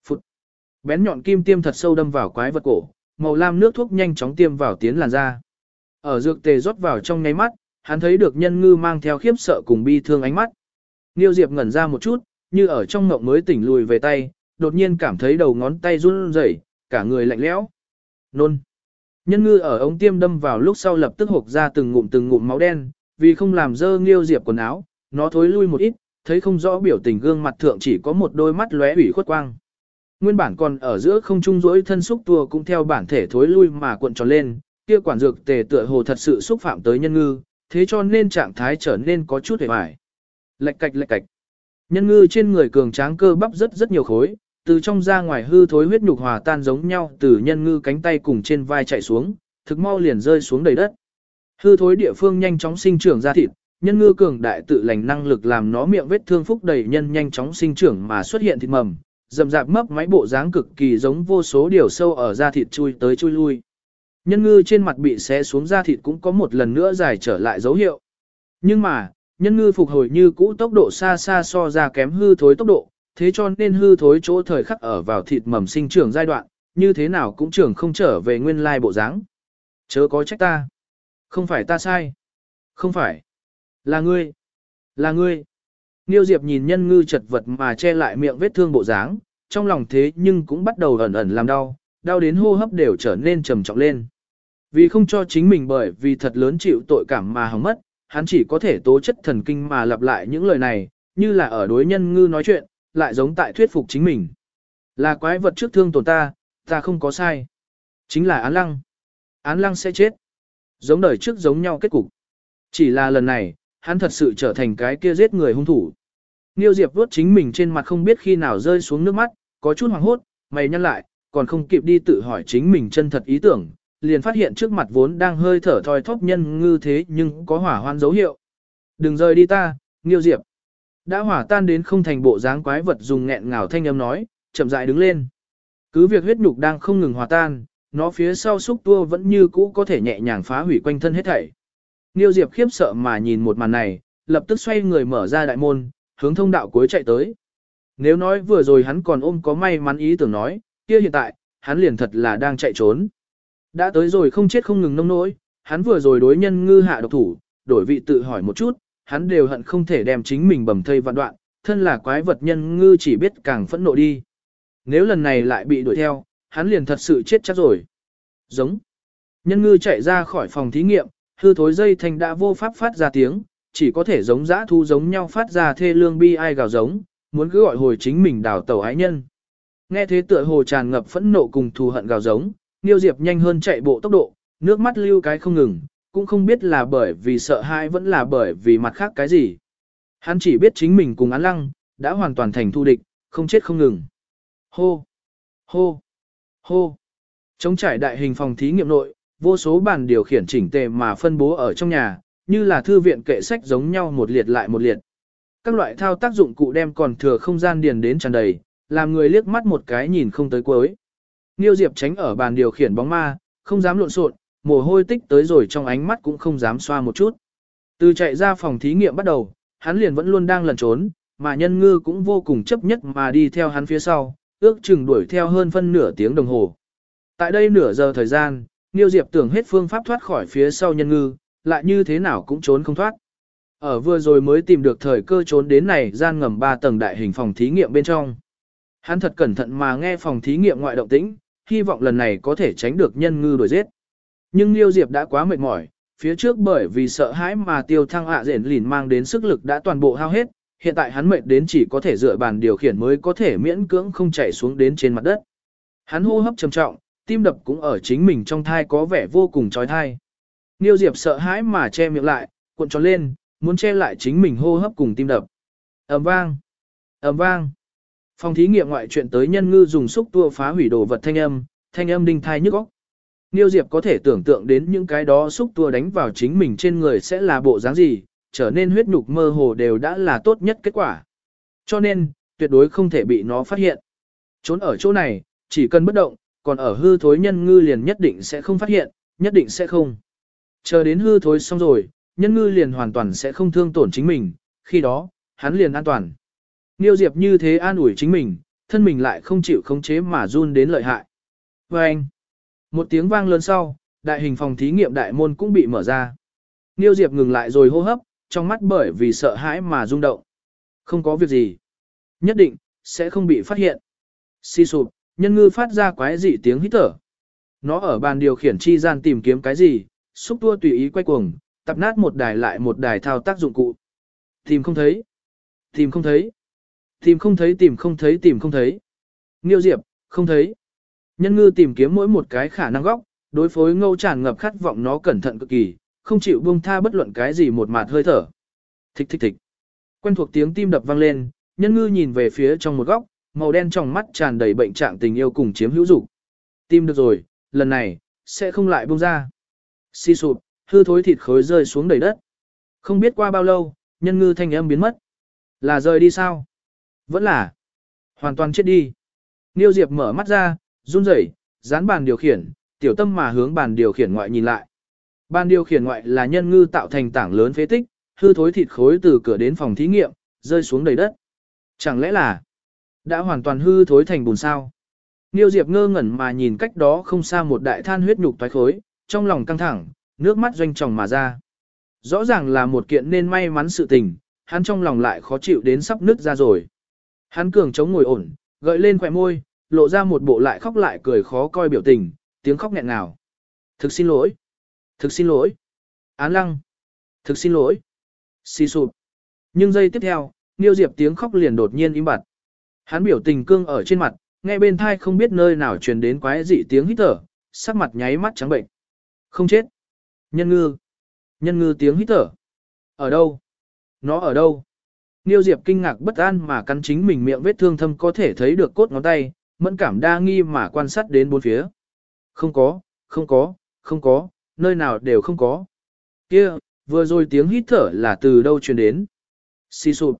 Phụt. Bén nhọn kim tiêm thật sâu đâm vào quái vật cổ, màu lam nước thuốc nhanh chóng tiêm vào tiến làn da. Ở dược tề rót vào trong nháy mắt, hắn thấy được nhân ngư mang theo khiếp sợ cùng bi thương ánh mắt. Niêu Diệp ngẩn ra một chút, như ở trong ngộng mới tỉnh lùi về tay, đột nhiên cảm thấy đầu ngón tay run rẩy, cả người lạnh lẽo. Nôn. Nhân ngư ở ống tiêm đâm vào lúc sau lập tức hộc ra từng ngụm từng ngụm máu đen, vì không làm dơ Niêu Diệp quần áo, nó thối lui một ít, thấy không rõ biểu tình gương mặt thượng chỉ có một đôi mắt lóe ủy khuất quang. Nguyên bản còn ở giữa không trung rỗi thân xúc tua cũng theo bản thể thối lui mà cuộn tròn lên, kia quản dược tề tựa hồ thật sự xúc phạm tới nhân ngư, thế cho nên trạng thái trở nên có chút hề bại. Lệch cạch lệch cạch. Nhân ngư trên người cường tráng cơ bắp rất rất nhiều khối, từ trong ra ngoài hư thối huyết nhục hòa tan giống nhau từ nhân ngư cánh tay cùng trên vai chạy xuống, thực mau liền rơi xuống đầy đất. Hư thối địa phương nhanh chóng sinh trưởng ra thịt, nhân ngư cường đại tự lành năng lực làm nó miệng vết thương phúc đầy nhân nhanh chóng sinh trưởng mà xuất hiện thịt mầm, dầm rạp mấp máy bộ dáng cực kỳ giống vô số điều sâu ở da thịt chui tới chui lui. Nhân ngư trên mặt bị xé xuống da thịt cũng có một lần nữa dài trở lại dấu hiệu. Nhưng mà, nhân ngư phục hồi như cũ tốc độ xa xa so ra kém hư thối tốc độ, thế cho nên hư thối chỗ thời khắc ở vào thịt mầm sinh trưởng giai đoạn, như thế nào cũng trưởng không trở về nguyên lai bộ dáng. Chớ có trách ta. Không phải ta sai. Không phải. Là ngươi. Là ngươi. Niêu Diệp nhìn nhân ngư chật vật mà che lại miệng vết thương bộ dáng, trong lòng thế nhưng cũng bắt đầu ẩn ẩn làm đau, đau đến hô hấp đều trở nên trầm trọng lên. Vì không cho chính mình bởi vì thật lớn chịu tội cảm mà hỏng mất, hắn chỉ có thể tố chất thần kinh mà lặp lại những lời này, như là ở đối nhân ngư nói chuyện, lại giống tại thuyết phục chính mình. Là quái vật trước thương tổn ta, ta không có sai. Chính là án lăng. Án lăng sẽ chết. Giống đời trước giống nhau kết cục. Chỉ là lần này, hắn thật sự trở thành cái kia giết người hung thủ. Niêu Diệp vuốt chính mình trên mặt không biết khi nào rơi xuống nước mắt, có chút hoảng hốt, mày nhăn lại, còn không kịp đi tự hỏi chính mình chân thật ý tưởng, liền phát hiện trước mặt vốn đang hơi thở thoi thóp nhân ngư thế nhưng có hỏa hoan dấu hiệu. Đừng rời đi ta, Niêu Diệp. Đã hỏa tan đến không thành bộ dáng quái vật dùng nghẹn ngào thanh âm nói, chậm rãi đứng lên. Cứ việc huyết nhục đang không ngừng hòa tan, nó phía sau xúc tua vẫn như cũ có thể nhẹ nhàng phá hủy quanh thân hết thảy. Niêu Diệp khiếp sợ mà nhìn một màn này, lập tức xoay người mở ra đại môn, hướng thông đạo cuối chạy tới. Nếu nói vừa rồi hắn còn ôm có may mắn ý tưởng nói, kia hiện tại, hắn liền thật là đang chạy trốn. Đã tới rồi không chết không ngừng nông nỗi, hắn vừa rồi đối nhân ngư hạ độc thủ, đổi vị tự hỏi một chút, hắn đều hận không thể đem chính mình bầm thây vạn đoạn, thân là quái vật nhân ngư chỉ biết càng phẫn nộ đi. Nếu lần này lại bị đuổi theo, hắn liền thật sự chết chắc rồi. Giống. Nhân ngư chạy ra khỏi phòng thí nghiệm, hư thối dây thành đã vô pháp phát ra tiếng, chỉ có thể giống dã thu giống nhau phát ra thê lương bi ai gào giống, muốn cứ gọi hồi chính mình đào tàu ái nhân. Nghe thế tựa hồ tràn ngập phẫn nộ cùng thù hận gào giống, Niêu Diệp nhanh hơn chạy bộ tốc độ, nước mắt lưu cái không ngừng, cũng không biết là bởi vì sợ hãi vẫn là bởi vì mặt khác cái gì. Hắn chỉ biết chính mình cùng án lăng, đã hoàn toàn thành thu địch, không chết không ngừng. Hô! Hô! Hô! Chống trải đại hình phòng thí nghiệm nội, vô số bàn điều khiển chỉnh tề mà phân bố ở trong nhà, như là thư viện kệ sách giống nhau một liệt lại một liệt. Các loại thao tác dụng cụ đem còn thừa không gian điền đến tràn đầy, làm người liếc mắt một cái nhìn không tới cuối. Niêu Diệp tránh ở bàn điều khiển bóng ma, không dám lộn xộn, mồ hôi tích tới rồi trong ánh mắt cũng không dám xoa một chút. Từ chạy ra phòng thí nghiệm bắt đầu, hắn liền vẫn luôn đang lẩn trốn, mà nhân ngư cũng vô cùng chấp nhất mà đi theo hắn phía sau, ước chừng đuổi theo hơn phân nửa tiếng đồng hồ. Tại đây nửa giờ thời gian, Niêu Diệp tưởng hết phương pháp thoát khỏi phía sau nhân ngư, lại như thế nào cũng trốn không thoát. Ở vừa rồi mới tìm được thời cơ trốn đến này gian ngầm 3 tầng đại hình phòng thí nghiệm bên trong. Hắn thật cẩn thận mà nghe phòng thí nghiệm ngoại động tĩnh, hy vọng lần này có thể tránh được nhân ngư đuổi giết. Nhưng Liêu Diệp đã quá mệt mỏi, phía trước bởi vì sợ hãi mà tiêu thăng hạ rển lìn mang đến sức lực đã toàn bộ hao hết, hiện tại hắn mệt đến chỉ có thể dựa bàn điều khiển mới có thể miễn cưỡng không chảy xuống đến trên mặt đất. Hắn hô hấp trầm trọng, tim đập cũng ở chính mình trong thai có vẻ vô cùng trói thai. Niêu Diệp sợ hãi mà che miệng lại, cuộn tròn lên, muốn che lại chính mình hô hấp cùng tim đập. ầm vang, ầm vang. Phòng thí nghiệm ngoại chuyện tới nhân ngư dùng xúc tua phá hủy đồ vật thanh âm, thanh âm đinh thai nhức óc. Niêu Diệp có thể tưởng tượng đến những cái đó xúc tua đánh vào chính mình trên người sẽ là bộ dáng gì, trở nên huyết nhục mơ hồ đều đã là tốt nhất kết quả. Cho nên, tuyệt đối không thể bị nó phát hiện. Trốn ở chỗ này, chỉ cần bất động, còn ở hư thối nhân ngư liền nhất định sẽ không phát hiện, nhất định sẽ không. Chờ đến hư thối xong rồi, nhân ngư liền hoàn toàn sẽ không thương tổn chính mình, khi đó, hắn liền an toàn. Niêu Diệp như thế an ủi chính mình, thân mình lại không chịu khống chế mà run đến lợi hại. Và anh, một tiếng vang lớn sau, đại hình phòng thí nghiệm đại môn cũng bị mở ra. Niêu Diệp ngừng lại rồi hô hấp, trong mắt bởi vì sợ hãi mà rung động. Không có việc gì. Nhất định, sẽ không bị phát hiện. Xì sụp, nhân ngư phát ra quái dị tiếng hít thở. Nó ở bàn điều khiển chi gian tìm kiếm cái gì, xúc tua tùy ý quay cuồng, tập nát một đài lại một đài thao tác dụng cụ. Tìm không thấy. Tìm không thấy. Tìm không thấy tìm không thấy tìm không thấy. niêu Diệp, không thấy. Nhân ngư tìm kiếm mỗi một cái khả năng góc, đối phối ngâu tràn ngập khát vọng nó cẩn thận cực kỳ, không chịu buông tha bất luận cái gì một mạt hơi thở. Thích thích thích. Quen thuộc tiếng tim đập vang lên, nhân ngư nhìn về phía trong một góc, màu đen trong mắt tràn đầy bệnh trạng tình yêu cùng chiếm hữu dục. Tim được rồi, lần này, sẽ không lại buông ra. Xi sụp, hư thối thịt khối rơi xuống đầy đất. Không biết qua bao lâu, nhân ngư thanh âm biến mất. Là rời đi sao? Vẫn là. Hoàn toàn chết đi. Niêu Diệp mở mắt ra, run rẩy, dán bàn điều khiển, tiểu tâm mà hướng bàn điều khiển ngoại nhìn lại. Bàn điều khiển ngoại là nhân ngư tạo thành tảng lớn phế tích, hư thối thịt khối từ cửa đến phòng thí nghiệm, rơi xuống đầy đất. Chẳng lẽ là đã hoàn toàn hư thối thành bùn sao? Niêu Diệp ngơ ngẩn mà nhìn cách đó không xa một đại than huyết nhục toái khối, trong lòng căng thẳng, nước mắt doanh tròng mà ra. Rõ ràng là một kiện nên may mắn sự tình, hắn trong lòng lại khó chịu đến sắp nứt ra rồi. Hắn cường chống ngồi ổn, gợi lên khỏe môi, lộ ra một bộ lại khóc lại cười khó coi biểu tình, tiếng khóc nghẹn ngào. Thực xin lỗi. Thực xin lỗi. Án lăng. Thực xin lỗi. Xì sụp. Nhưng giây tiếp theo, Niêu Diệp tiếng khóc liền đột nhiên im bặt. Hắn biểu tình cương ở trên mặt, nghe bên thai không biết nơi nào truyền đến quái dị tiếng hít thở, sắc mặt nháy mắt trắng bệnh. Không chết. Nhân ngư. Nhân ngư tiếng hít thở. Ở đâu? Nó ở đâu? Niêu Diệp kinh ngạc bất an mà cắn chính mình miệng vết thương thâm có thể thấy được cốt ngón tay, mẫn cảm đa nghi mà quan sát đến bốn phía. Không có, không có, không có, nơi nào đều không có. Kia, vừa rồi tiếng hít thở là từ đâu truyền đến? Xì sụp.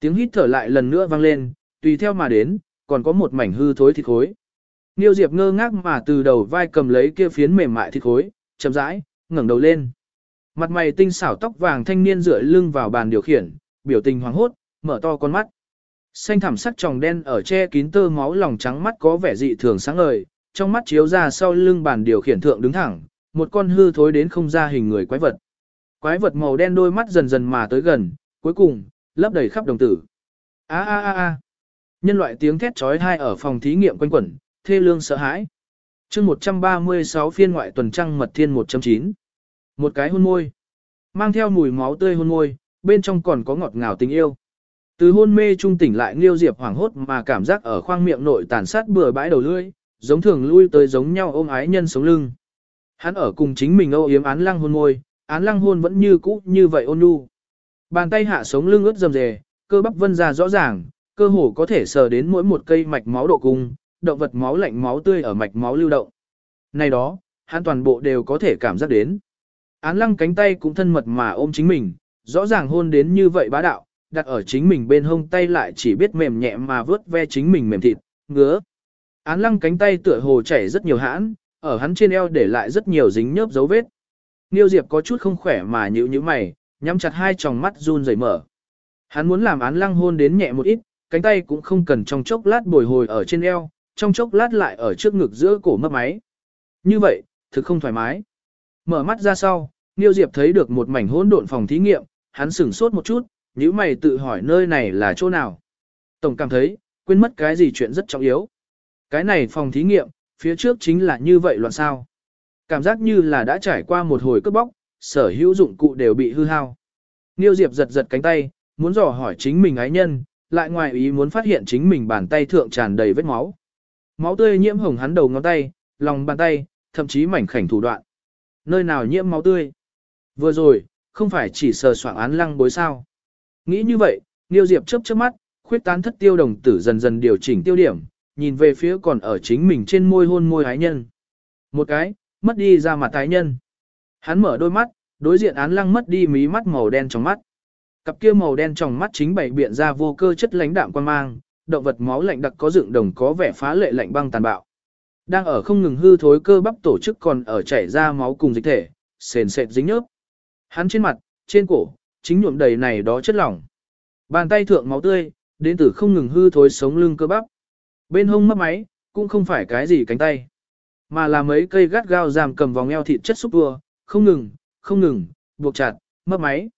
Tiếng hít thở lại lần nữa vang lên, tùy theo mà đến, còn có một mảnh hư thối thịt khối. Niêu Diệp ngơ ngác mà từ đầu vai cầm lấy kia phiến mềm mại thịt khối, chậm rãi, ngẩng đầu lên. Mặt mày tinh xảo tóc vàng thanh niên dựa lưng vào bàn điều khiển, biểu tình hoảng hốt, mở to con mắt. Xanh thẳm sắc tròng đen ở che kín tơ máu lòng trắng mắt có vẻ dị thường sáng ngời, trong mắt chiếu ra sau lưng bàn điều khiển thượng đứng thẳng, một con hư thối đến không ra hình người quái vật. Quái vật màu đen đôi mắt dần dần mà tới gần, cuối cùng, lấp đầy khắp đồng tử. A a a a. Nhân loại tiếng thét chói tai ở phòng thí nghiệm quanh quẩn, thê lương sợ hãi. Chương 136 phiên ngoại tuần trăng mật thiên 1.9. Một cái hôn môi. Mang theo mùi máu tươi hôn môi, bên trong còn có ngọt ngào tình yêu. Từ hôn mê trung tỉnh lại Liêu Diệp hoảng hốt mà cảm giác ở khoang miệng nội tàn sát bừa bãi đầu lưỡi, giống thường lui tới giống nhau ôm ái nhân sống lưng. Hắn ở cùng chính mình âu yếm án lăng hôn môi, án lăng hôn vẫn như cũ như vậy ôn nhu. Bàn tay hạ sống lưng ướt rầm rề, cơ bắp vân ra rõ ràng, cơ hồ có thể sờ đến mỗi một cây mạch máu độ cung, động vật máu lạnh máu tươi ở mạch máu lưu động. Này đó, hắn toàn bộ đều có thể cảm giác đến. Án lăng cánh tay cũng thân mật mà ôm chính mình, rõ ràng hôn đến như vậy bá đạo, đặt ở chính mình bên hông tay lại chỉ biết mềm nhẹ mà vớt ve chính mình mềm thịt, ngứa. Án lăng cánh tay tựa hồ chảy rất nhiều hãn, ở hắn trên eo để lại rất nhiều dính nhớp dấu vết. Niêu Diệp có chút không khỏe mà nhíu nhíu mày, nhắm chặt hai tròng mắt run rẩy mở. Hắn muốn làm án lăng hôn đến nhẹ một ít, cánh tay cũng không cần trong chốc lát bồi hồi ở trên eo, trong chốc lát lại ở trước ngực giữa cổ mấp máy. Như vậy, thực không thoải mái. Mở mắt ra sau, Niêu Diệp thấy được một mảnh hỗn độn phòng thí nghiệm, hắn sửng sốt một chút, nếu mày tự hỏi nơi này là chỗ nào. Tổng cảm thấy, quên mất cái gì chuyện rất trọng yếu. Cái này phòng thí nghiệm, phía trước chính là như vậy loạn sao. Cảm giác như là đã trải qua một hồi cướp bóc, sở hữu dụng cụ đều bị hư hao. Niêu Diệp giật giật cánh tay, muốn dò hỏi chính mình ái nhân, lại ngoài ý muốn phát hiện chính mình bàn tay thượng tràn đầy vết máu. Máu tươi nhiễm hồng hắn đầu ngón tay, lòng bàn tay, thậm chí mảnh khảnh thủ đoạn. Nơi nào nhiễm máu tươi? Vừa rồi, không phải chỉ sờ soạn án lăng bối sao. Nghĩ như vậy, Niêu Diệp chớp chớp mắt, khuyết tán thất tiêu đồng tử dần dần điều chỉnh tiêu điểm, nhìn về phía còn ở chính mình trên môi hôn môi ái nhân. Một cái, mất đi ra mặt tái nhân. Hắn mở đôi mắt, đối diện án lăng mất đi mí mắt màu đen trong mắt. Cặp kia màu đen trong mắt chính bảy biện ra vô cơ chất lãnh đạm quan mang, động vật máu lạnh đặc có dựng đồng có vẻ phá lệ lạnh băng tàn bạo. Đang ở không ngừng hư thối cơ bắp tổ chức còn ở chảy ra máu cùng dịch thể, sền sệt dính nhớp. Hắn trên mặt, trên cổ, chính nhuộm đầy này đó chất lỏng. Bàn tay thượng máu tươi, đến từ không ngừng hư thối sống lưng cơ bắp. Bên hông mất máy, cũng không phải cái gì cánh tay, mà là mấy cây gắt gao giảm cầm vòng eo thịt chất xúc tua, không ngừng, không ngừng, buộc chặt, mất máy.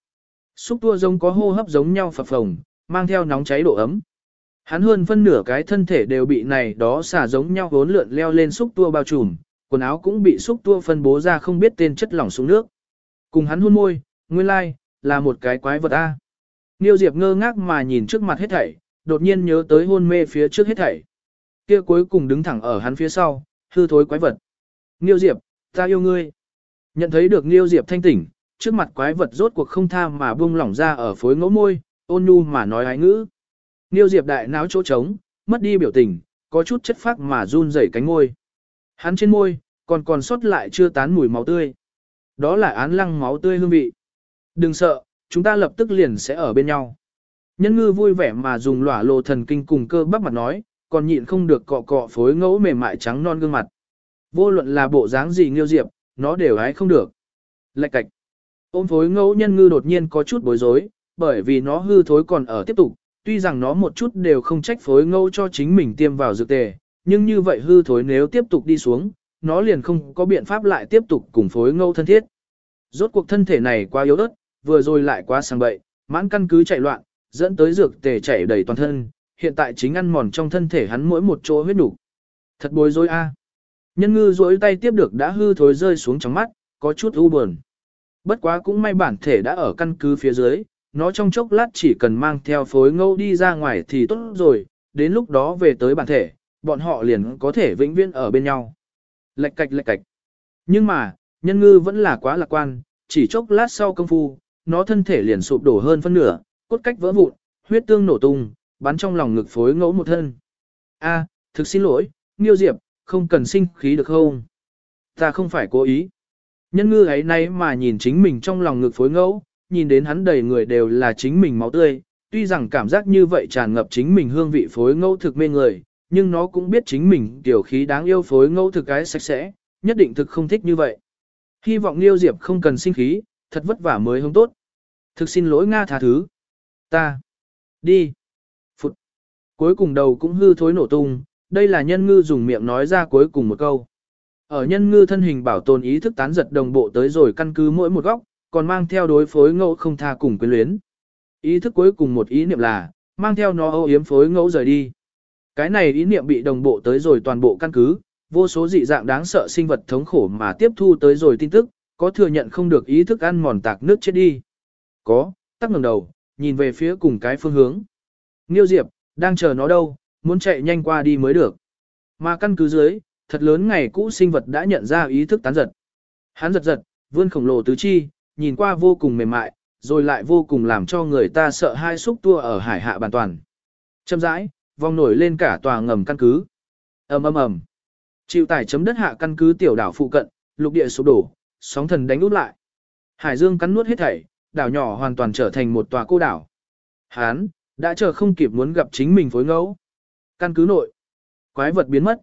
Xúc tua giống có hô hấp giống nhau phập phồng, mang theo nóng cháy độ ấm. Hắn hơn phân nửa cái thân thể đều bị này đó xả giống nhau vốn lượn leo lên xúc tua bao trùm, quần áo cũng bị xúc tua phân bố ra không biết tên chất lỏng xuống nước. Cùng hắn hôn môi, nguyên lai, like, là một cái quái vật A. Niêu Diệp ngơ ngác mà nhìn trước mặt hết thảy, đột nhiên nhớ tới hôn mê phía trước hết thảy. Kia cuối cùng đứng thẳng ở hắn phía sau, hư thối quái vật. Niêu Diệp, ta yêu ngươi. Nhận thấy được Niêu Diệp thanh tỉnh, trước mặt quái vật rốt cuộc không tha mà buông lỏng ra ở phối ngẫu môi, ôn nhu mà nói ái ngữ. Niêu Diệp đại náo chỗ trống, mất đi biểu tình, có chút chất phác mà run rẩy cánh môi. Hắn trên môi, còn còn sót lại chưa tán mùi máu tươi. Đó là án lăng máu tươi hương vị. Đừng sợ, chúng ta lập tức liền sẽ ở bên nhau. Nhân ngư vui vẻ mà dùng lỏa lộ thần kinh cùng cơ bắp mặt nói, còn nhịn không được cọ cọ phối ngẫu mềm mại trắng non gương mặt. Vô luận là bộ dáng gì nghiêu diệp, nó đều hái không được. Lạch cạch. Ôm phối ngẫu nhân ngư đột nhiên có chút bối rối, bởi vì nó hư thối còn ở tiếp tục, tuy rằng nó một chút đều không trách phối ngẫu cho chính mình tiêm vào dược tề, nhưng như vậy hư thối nếu tiếp tục đi xuống, nó liền không có biện pháp lại tiếp tục cùng phối ngẫu thân thiết. Rốt cuộc thân thể này quá yếu ớt, vừa rồi lại quá sang bậy, mãn căn cứ chạy loạn, dẫn tới dược tề chảy đầy toàn thân, hiện tại chính ăn mòn trong thân thể hắn mỗi một chỗ huyết đủ. Thật bối rối a. Nhân ngư duỗi tay tiếp được đã hư thối rơi xuống trong mắt, có chút u buồn. Bất quá cũng may bản thể đã ở căn cứ phía dưới, nó trong chốc lát chỉ cần mang theo phối ngâu đi ra ngoài thì tốt rồi, đến lúc đó về tới bản thể, bọn họ liền có thể vĩnh viễn ở bên nhau. Lệch cạch lệch cạch. Nhưng mà, nhân ngư vẫn là quá lạc quan, chỉ chốc lát sau công phu, nó thân thể liền sụp đổ hơn phân nửa, cốt cách vỡ vụn, huyết tương nổ tung, bắn trong lòng ngực phối ngẫu một thân. A, thực xin lỗi, Nghiêu Diệp, không cần sinh khí được không? Ta không phải cố ý. Nhân ngư ấy nay mà nhìn chính mình trong lòng ngực phối ngẫu, nhìn đến hắn đầy người đều là chính mình máu tươi, tuy rằng cảm giác như vậy tràn ngập chính mình hương vị phối ngẫu thực mê người, nhưng nó cũng biết chính mình tiểu khí đáng yêu phối ngẫu thực cái sạch sẽ, nhất định thực không thích như vậy. Hy vọng Liêu Diệp không cần sinh khí, thật vất vả mới hướng tốt. Thực xin lỗi Nga tha thứ. Ta. Đi. Phụt. Cuối cùng đầu cũng hư thối nổ tung, đây là nhân ngư dùng miệng nói ra cuối cùng một câu. Ở nhân ngư thân hình bảo tồn ý thức tán giật đồng bộ tới rồi căn cứ mỗi một góc, còn mang theo đối phối ngẫu không tha cùng quyến luyến. Ý thức cuối cùng một ý niệm là, mang theo nó âu yếm phối ngẫu rời đi. Cái này ý niệm bị đồng bộ tới rồi toàn bộ căn cứ, vô số dị dạng đáng sợ sinh vật thống khổ mà tiếp thu tới rồi tin tức, có thừa nhận không được ý thức ăn mòn tạc nước chết đi. Có, tắc ngẩng đầu, nhìn về phía cùng cái phương hướng. Nghiêu Diệp, đang chờ nó đâu, muốn chạy nhanh qua đi mới được. Mà căn cứ dưới, thật lớn ngày cũ sinh vật đã nhận ra ý thức tán giật. Hắn giật giật, vươn khổng lồ tứ chi, nhìn qua vô cùng mềm mại, rồi lại vô cùng làm cho người ta sợ hai xúc tua ở hải hạ bàn toàn. Châm rãi, vòng nổi lên cả tòa ngầm căn cứ. ầm ầm ầm, Chịu tải chấm đất hạ căn cứ tiểu đảo phụ cận, lục địa sụp đổ, sóng thần đánh út lại. Hải dương cắn nuốt hết thảy, đảo nhỏ hoàn toàn trở thành một tòa cô đảo. Hán, đã chờ không kịp muốn gặp chính mình phối ngẫu. Căn cứ nội, quái vật biến mất.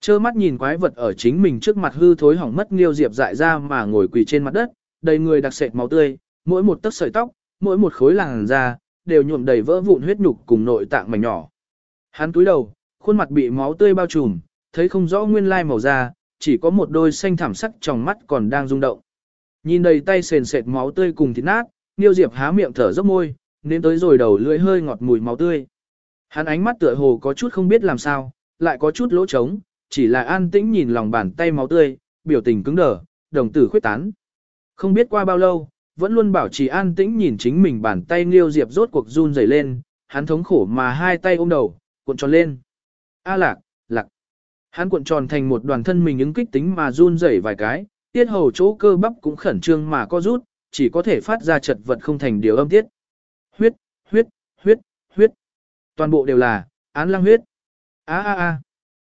Chơ mắt nhìn quái vật ở chính mình trước mặt hư thối hỏng mất Nghiêu Diệp dại ra mà ngồi quỳ trên mặt đất, đầy người đặc sệt máu tươi, mỗi một tấc sợi tóc, mỗi một khối làn da, đều nhuộm đầy vỡ vụn huyết nhục cùng nội tạng mảnh nhỏ. Hắn cúi đầu, khuôn mặt bị máu tươi bao trùm, thấy không rõ nguyên lai màu da, chỉ có một đôi xanh thảm sắc trong mắt còn đang rung động. Nhìn đầy tay sền sệt máu tươi cùng thịt nát, Niêu Diệp há miệng thở dốc môi, nếm tới rồi đầu lưỡi hơi ngọt mùi máu tươi. Hắn ánh mắt tựa hồ có chút không biết làm sao, lại có chút lỗ trống, chỉ là an tĩnh nhìn lòng bàn tay máu tươi, biểu tình cứng đờ, đồng tử khuyết tán. Không biết qua bao lâu, vẫn luôn bảo trì an tĩnh nhìn chính mình bàn tay Niêu Diệp rốt cuộc run rẩy lên, hắn thống khổ mà hai tay ôm đầu, cuộn tròn lên. A lạc, lạc. Hắn cuộn tròn thành một đoàn thân mình ứng kích tính mà run rẩy vài cái, tiết hầu chỗ cơ bắp cũng khẩn trương mà co rút, chỉ có thể phát ra chật vật không thành điều âm tiết. Huyết, huyết, huyết, huyết. Toàn bộ đều là, án lăng huyết. a a a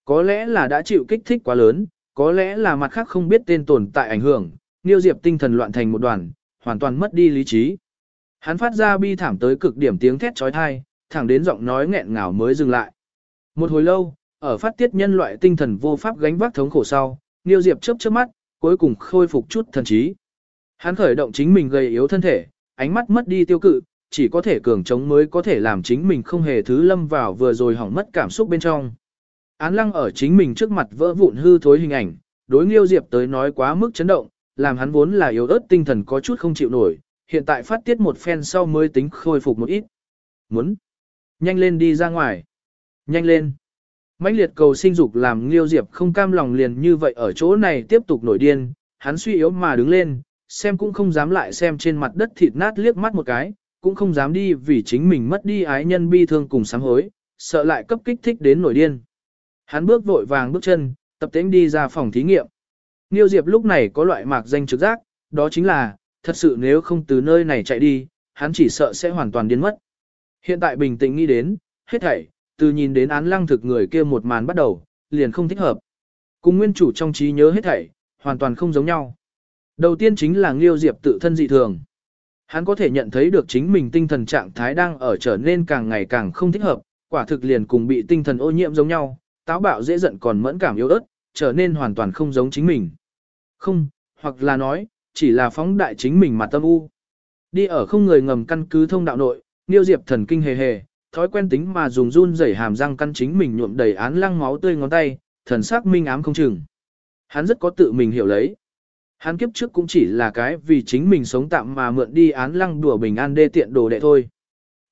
Có lẽ là đã chịu kích thích quá lớn, có lẽ là mặt khác không biết tên tồn tại ảnh hưởng, Niêu Diệp tinh thần loạn thành một đoàn, hoàn toàn mất đi lý trí. Hắn phát ra bi thảm tới cực điểm tiếng thét trói thai, thẳng đến giọng nói nghẹn ngào mới dừng lại. Một hồi lâu, ở phát tiết nhân loại tinh thần vô pháp gánh vác thống khổ sau, Niêu Diệp chớp chớp mắt, cuối cùng khôi phục chút thần trí. Hắn khởi động chính mình gầy yếu thân thể, ánh mắt mất đi tiêu cự, chỉ có thể cường chống mới có thể làm chính mình không hề thứ lâm vào vừa rồi hỏng mất cảm xúc bên trong. Án lăng ở chính mình trước mặt vỡ vụn hư thối hình ảnh, đối Nghiêu Diệp tới nói quá mức chấn động, làm hắn vốn là yếu ớt tinh thần có chút không chịu nổi, hiện tại phát tiết một phen sau mới tính khôi phục một ít. Muốn nhanh lên đi ra ngoài. Nhanh lên mãnh liệt cầu sinh dục làm Nghiêu Diệp không cam lòng liền như vậy ở chỗ này tiếp tục nổi điên, hắn suy yếu mà đứng lên, xem cũng không dám lại xem trên mặt đất thịt nát liếc mắt một cái, cũng không dám đi vì chính mình mất đi ái nhân bi thương cùng sám hối, sợ lại cấp kích thích đến nổi điên. Hắn bước vội vàng bước chân, tập tính đi ra phòng thí nghiệm. Liêu Diệp lúc này có loại mạc danh trực giác, đó chính là, thật sự nếu không từ nơi này chạy đi, hắn chỉ sợ sẽ hoàn toàn điên mất. Hiện tại bình tĩnh nghĩ đến, hết thảy, từ nhìn đến án lăng thực người kia một màn bắt đầu, liền không thích hợp. Cùng nguyên chủ trong trí nhớ hết thảy, hoàn toàn không giống nhau. Đầu tiên chính là Nghiêu Diệp tự thân dị thường. Hắn có thể nhận thấy được chính mình tinh thần trạng thái đang ở trở nên càng ngày càng không thích hợp, quả thực liền cùng bị tinh thần ô nhiễm giống nhau, táo bạo dễ giận còn mẫn cảm yếu ớt, trở nên hoàn toàn không giống chính mình. Không, hoặc là nói, chỉ là phóng đại chính mình mà tâm u. Đi ở không người ngầm căn cứ thông đạo nội, Niêu Diệp thần kinh hề hề, thói quen tính mà dùng run rẩy hàm răng căn chính mình nhuộm đầy án lăng máu tươi ngón tay, thần sắc minh ám không chừng. Hắn rất có tự mình hiểu lấy. Hắn kiếp trước cũng chỉ là cái vì chính mình sống tạm mà mượn đi án lăng đùa bình an đê tiện đồ đệ thôi.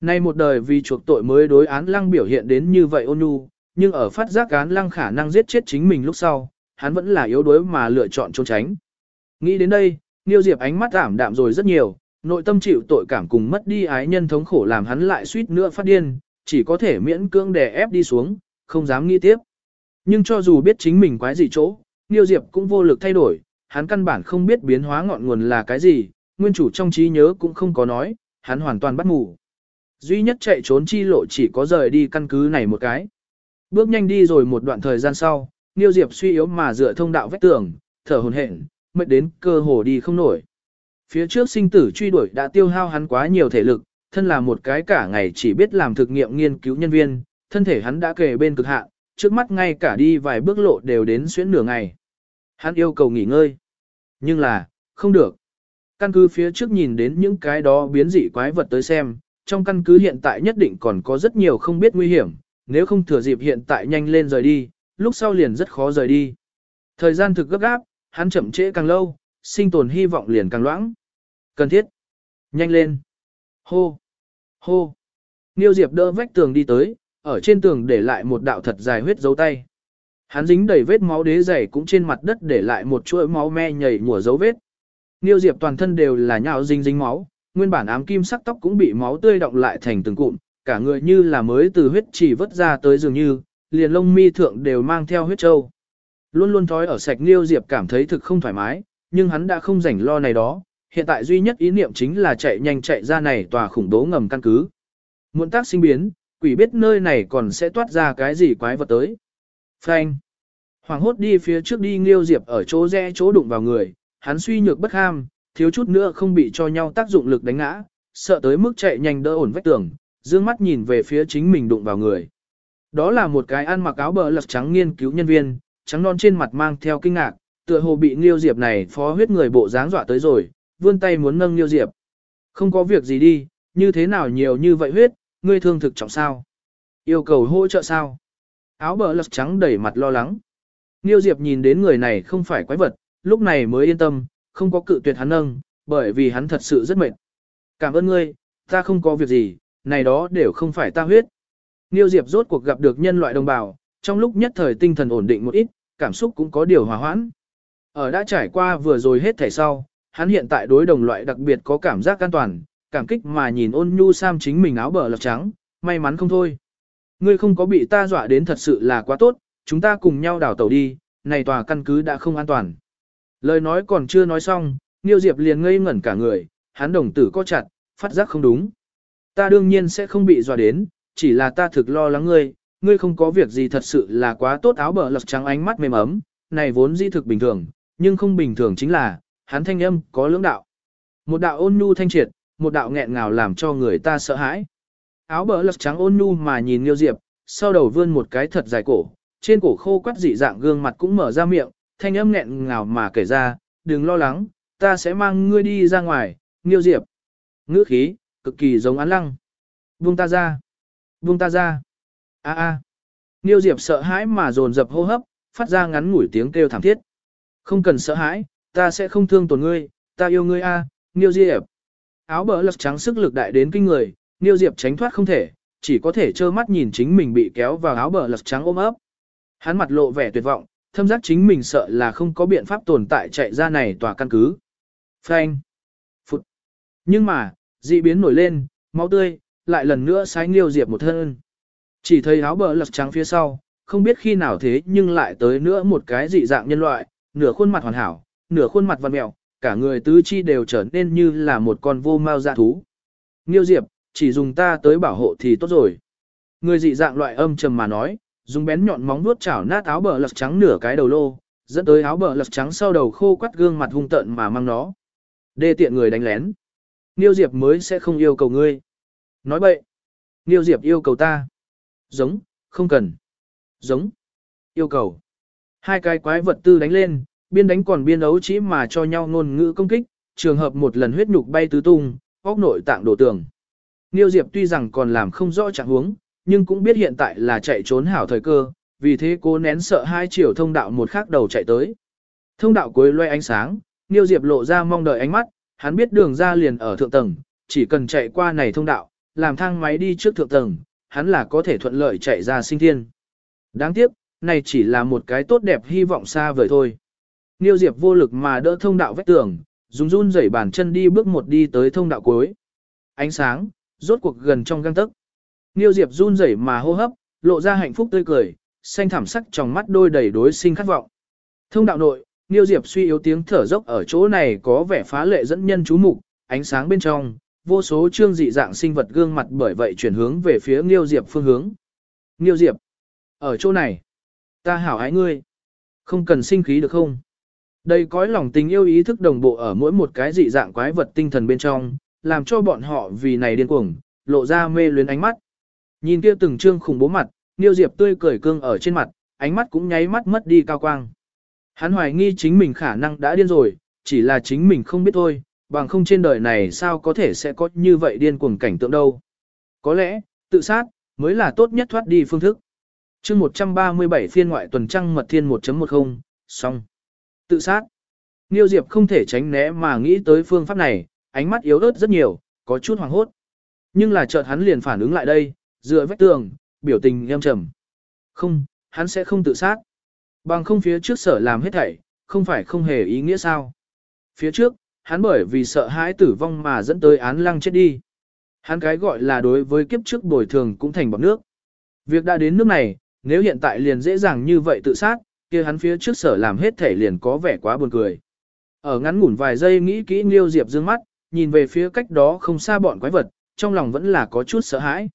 Nay một đời vì chuộc tội mới đối án lăng biểu hiện đến như vậy ôn nhu, nhưng ở phát giác án lăng khả năng giết chết chính mình lúc sau, hắn vẫn là yếu đuối mà lựa chọn trốn tránh. Nghĩ đến đây, Niêu Diệp ánh mắt ảm đạm rồi rất nhiều, nội tâm chịu tội cảm cùng mất đi ái nhân thống khổ làm hắn lại suýt nữa phát điên, chỉ có thể miễn cưỡng đè ép đi xuống, không dám nghĩ tiếp. Nhưng cho dù biết chính mình quái gì chỗ, Niêu Diệp cũng vô lực thay đổi, hắn căn bản không biết biến hóa ngọn nguồn là cái gì, nguyên chủ trong trí nhớ cũng không có nói, hắn hoàn toàn bắt ngủ. Duy nhất chạy trốn chi lộ chỉ có rời đi căn cứ này một cái. Bước nhanh đi rồi một đoạn thời gian sau, Niêu Diệp suy yếu mà dựa thông đạo vách tường, thở hổn hển, mệt đến cơ hồ đi không nổi. Phía trước sinh tử truy đuổi đã tiêu hao hắn quá nhiều thể lực, thân là một cái cả ngày chỉ biết làm thực nghiệm nghiên cứu nhân viên, thân thể hắn đã kề bên cực hạn, trước mắt ngay cả đi vài bước lộ đều đến xuyến nửa ngày. Hắn yêu cầu nghỉ ngơi. Nhưng là, không được. Căn cứ phía trước nhìn đến những cái đó biến dị quái vật tới xem, trong căn cứ hiện tại nhất định còn có rất nhiều không biết nguy hiểm, nếu không thừa dịp hiện tại nhanh lên rời đi, lúc sau liền rất khó rời đi. Thời gian thực gấp gáp, hắn chậm trễ càng lâu, sinh tồn hy vọng liền càng loãng. Cần thiết. Nhanh lên. Hô. Hô. Niêu Diệp đỡ vách tường đi tới, ở trên tường để lại một đạo thật dài huyết dấu tay. Hắn dính đầy vết máu đế dày cũng trên mặt đất để lại một chuỗi máu me nhảy mùa dấu vết. Niêu Diệp toàn thân đều là nhào dính dính máu, nguyên bản ám kim sắc tóc cũng bị máu tươi động lại thành từng cụm, cả người như là mới từ huyết chỉ vớt ra tới dường như, liền lông mi thượng đều mang theo huyết trâu. Luôn luôn thói ở sạch Niêu Diệp cảm thấy thực không thoải mái, nhưng hắn đã không rảnh lo này đó, hiện tại duy nhất ý niệm chính là chạy nhanh chạy ra này tòa khủng bố ngầm căn cứ. Muộn tác sinh biến, quỷ biết nơi này còn sẽ toát ra cái gì quái vật tới. Phanh. Hoàng hốt đi phía trước đi Nghiêu Diệp ở chỗ rẽ chỗ đụng vào người, hắn suy nhược bất ham, thiếu chút nữa không bị cho nhau tác dụng lực đánh ngã, sợ tới mức chạy nhanh đỡ ổn vách tường, dương mắt nhìn về phía chính mình đụng vào người. Đó là một cái ăn mặc áo bờ lật trắng nghiên cứu nhân viên, trắng non trên mặt mang theo kinh ngạc, tựa hồ bị Nghiêu Diệp này phó huyết người bộ dáng dọa tới rồi, vươn tay muốn nâng Nghiêu Diệp. Không có việc gì đi, như thế nào nhiều như vậy huyết, ngươi thương thực trọng sao? Yêu cầu hỗ trợ sao? Áo bờ lật trắng đẩy mặt lo lắng. Nghiêu Diệp nhìn đến người này không phải quái vật, lúc này mới yên tâm, không có cự tuyệt hắn nâng, bởi vì hắn thật sự rất mệt. Cảm ơn ngươi, ta không có việc gì, này đó đều không phải ta huyết. Nghiêu Diệp rốt cuộc gặp được nhân loại đồng bào, trong lúc nhất thời tinh thần ổn định một ít, cảm xúc cũng có điều hòa hoãn. Ở đã trải qua vừa rồi hết thảy sau, hắn hiện tại đối đồng loại đặc biệt có cảm giác an toàn, cảm kích mà nhìn ôn nhu sam chính mình áo bờ lọc trắng, may mắn không thôi. Ngươi không có bị ta dọa đến thật sự là quá tốt, chúng ta cùng nhau đảo tàu đi, này tòa căn cứ đã không an toàn. Lời nói còn chưa nói xong, Niêu Diệp liền ngây ngẩn cả người, hắn đồng tử co chặt, phát giác không đúng. Ta đương nhiên sẽ không bị dọa đến, chỉ là ta thực lo lắng ngươi, ngươi không có việc gì thật sự là quá tốt áo bờ lật trắng ánh mắt mềm ấm, này vốn di thực bình thường, nhưng không bình thường chính là, hắn thanh âm có lưỡng đạo. Một đạo ôn nhu thanh triệt, một đạo nghẹn ngào làm cho người ta sợ hãi. Áo bờ lật trắng ôn nhu mà nhìn Liêu Diệp, sau đầu vươn một cái thật dài cổ, trên cổ khô quắt dị dạng gương mặt cũng mở ra miệng, thanh âm nghẹn ngào mà kể ra, đừng lo lắng, ta sẽ mang ngươi đi ra ngoài, Liêu Diệp. Ngữ khí, cực kỳ giống án lăng. Buông ta ra. Buông ta ra. A a. nghiêu Diệp sợ hãi mà dồn dập hô hấp, phát ra ngắn ngủi tiếng kêu thảm thiết. Không cần sợ hãi, ta sẽ không thương tổn ngươi, ta yêu ngươi a, à, Niêu Diệp. Áo bờ lật trắng sức lực đại đến kinh người, Niêu Diệp tránh thoát không thể, chỉ có thể trơ mắt nhìn chính mình bị kéo vào áo bờ lật trắng ôm ấp. Hắn mặt lộ vẻ tuyệt vọng, thâm giác chính mình sợ là không có biện pháp tồn tại chạy ra này tòa căn cứ. Phanh. Phụt. Nhưng mà, dị biến nổi lên, máu tươi, lại lần nữa sái Niêu Diệp một thân. Chỉ thấy áo bờ lật trắng phía sau, không biết khi nào thế nhưng lại tới nữa một cái dị dạng nhân loại, nửa khuôn mặt hoàn hảo, nửa khuôn mặt văn mẹo, cả người tứ chi đều trở nên như là một con vô mao dạ thú. Nghiêu Diệp, chỉ dùng ta tới bảo hộ thì tốt rồi. Người dị dạng loại âm trầm mà nói, dùng bén nhọn móng vuốt chảo nát áo bờ lật trắng nửa cái đầu lô, dẫn tới áo bờ lật trắng sau đầu khô quắt gương mặt hung tợn mà mang nó. Đê tiện người đánh lén. Nghiêu Diệp mới sẽ không yêu cầu ngươi. Nói bậy. Nghiêu Diệp yêu cầu ta. Giống, không cần. Giống. Yêu cầu. Hai cái quái vật tư đánh lên, biên đánh còn biên ấu chỉ mà cho nhau ngôn ngữ công kích, trường hợp một lần huyết nhục bay tứ tung, óc nội tạng đổ tường. Niêu Diệp tuy rằng còn làm không rõ trạng huống, nhưng cũng biết hiện tại là chạy trốn hảo thời cơ, vì thế cố nén sợ hai chiều thông đạo một khắc đầu chạy tới. Thông đạo cuối loe ánh sáng, Niêu Diệp lộ ra mong đợi ánh mắt, hắn biết đường ra liền ở thượng tầng, chỉ cần chạy qua này thông đạo, làm thang máy đi trước thượng tầng, hắn là có thể thuận lợi chạy ra sinh thiên. Đáng tiếc, này chỉ là một cái tốt đẹp hy vọng xa vời thôi. Niêu Diệp vô lực mà đỡ thông đạo vách tường, dùng run rẩy bàn chân đi bước một đi tới thông đạo cuối. Ánh sáng, rốt cuộc gần trong găng tấc. Niêu Diệp run rẩy mà hô hấp, lộ ra hạnh phúc tươi cười, xanh thảm sắc trong mắt đôi đầy đối sinh khát vọng. Thông đạo nội, Niêu Diệp suy yếu tiếng thở dốc ở chỗ này có vẻ phá lệ dẫn nhân chú mục, ánh sáng bên trong, vô số trương dị dạng sinh vật gương mặt bởi vậy chuyển hướng về phía Niêu Diệp phương hướng. Niêu Diệp, ở chỗ này, ta hảo ái ngươi. Không cần sinh khí được không? Đây cõi lòng tình yêu ý thức đồng bộ ở mỗi một cái dị dạng quái vật tinh thần bên trong, làm cho bọn họ vì này điên cuồng, lộ ra mê luyến ánh mắt. Nhìn kia từng trương khủng bố mặt, Niêu Diệp tươi cười cương ở trên mặt, ánh mắt cũng nháy mắt mất đi cao quang. Hắn hoài nghi chính mình khả năng đã điên rồi, chỉ là chính mình không biết thôi, bằng không trên đời này sao có thể sẽ có như vậy điên cuồng cảnh tượng đâu. Có lẽ, tự sát, mới là tốt nhất thoát đi phương thức chương 137 phiên ngoại tuần trăng mật thiên 1.10, xong. Tự sát. Niêu Diệp không thể tránh né mà nghĩ tới phương pháp này, ánh mắt yếu ớt rất nhiều, có chút hoàng hốt. Nhưng là chợt hắn liền phản ứng lại đây, dựa vách tường, biểu tình nghiêm trầm. Không, hắn sẽ không tự sát. Bằng không phía trước sở làm hết thảy, không phải không hề ý nghĩa sao. Phía trước, hắn bởi vì sợ hãi tử vong mà dẫn tới án lăng chết đi. Hắn cái gọi là đối với kiếp trước bồi thường cũng thành bọc nước. Việc đã đến nước này, nếu hiện tại liền dễ dàng như vậy tự sát, kia hắn phía trước sở làm hết thể liền có vẻ quá buồn cười. Ở ngắn ngủn vài giây nghĩ kỹ Liêu Diệp dương mắt, nhìn về phía cách đó không xa bọn quái vật, trong lòng vẫn là có chút sợ hãi.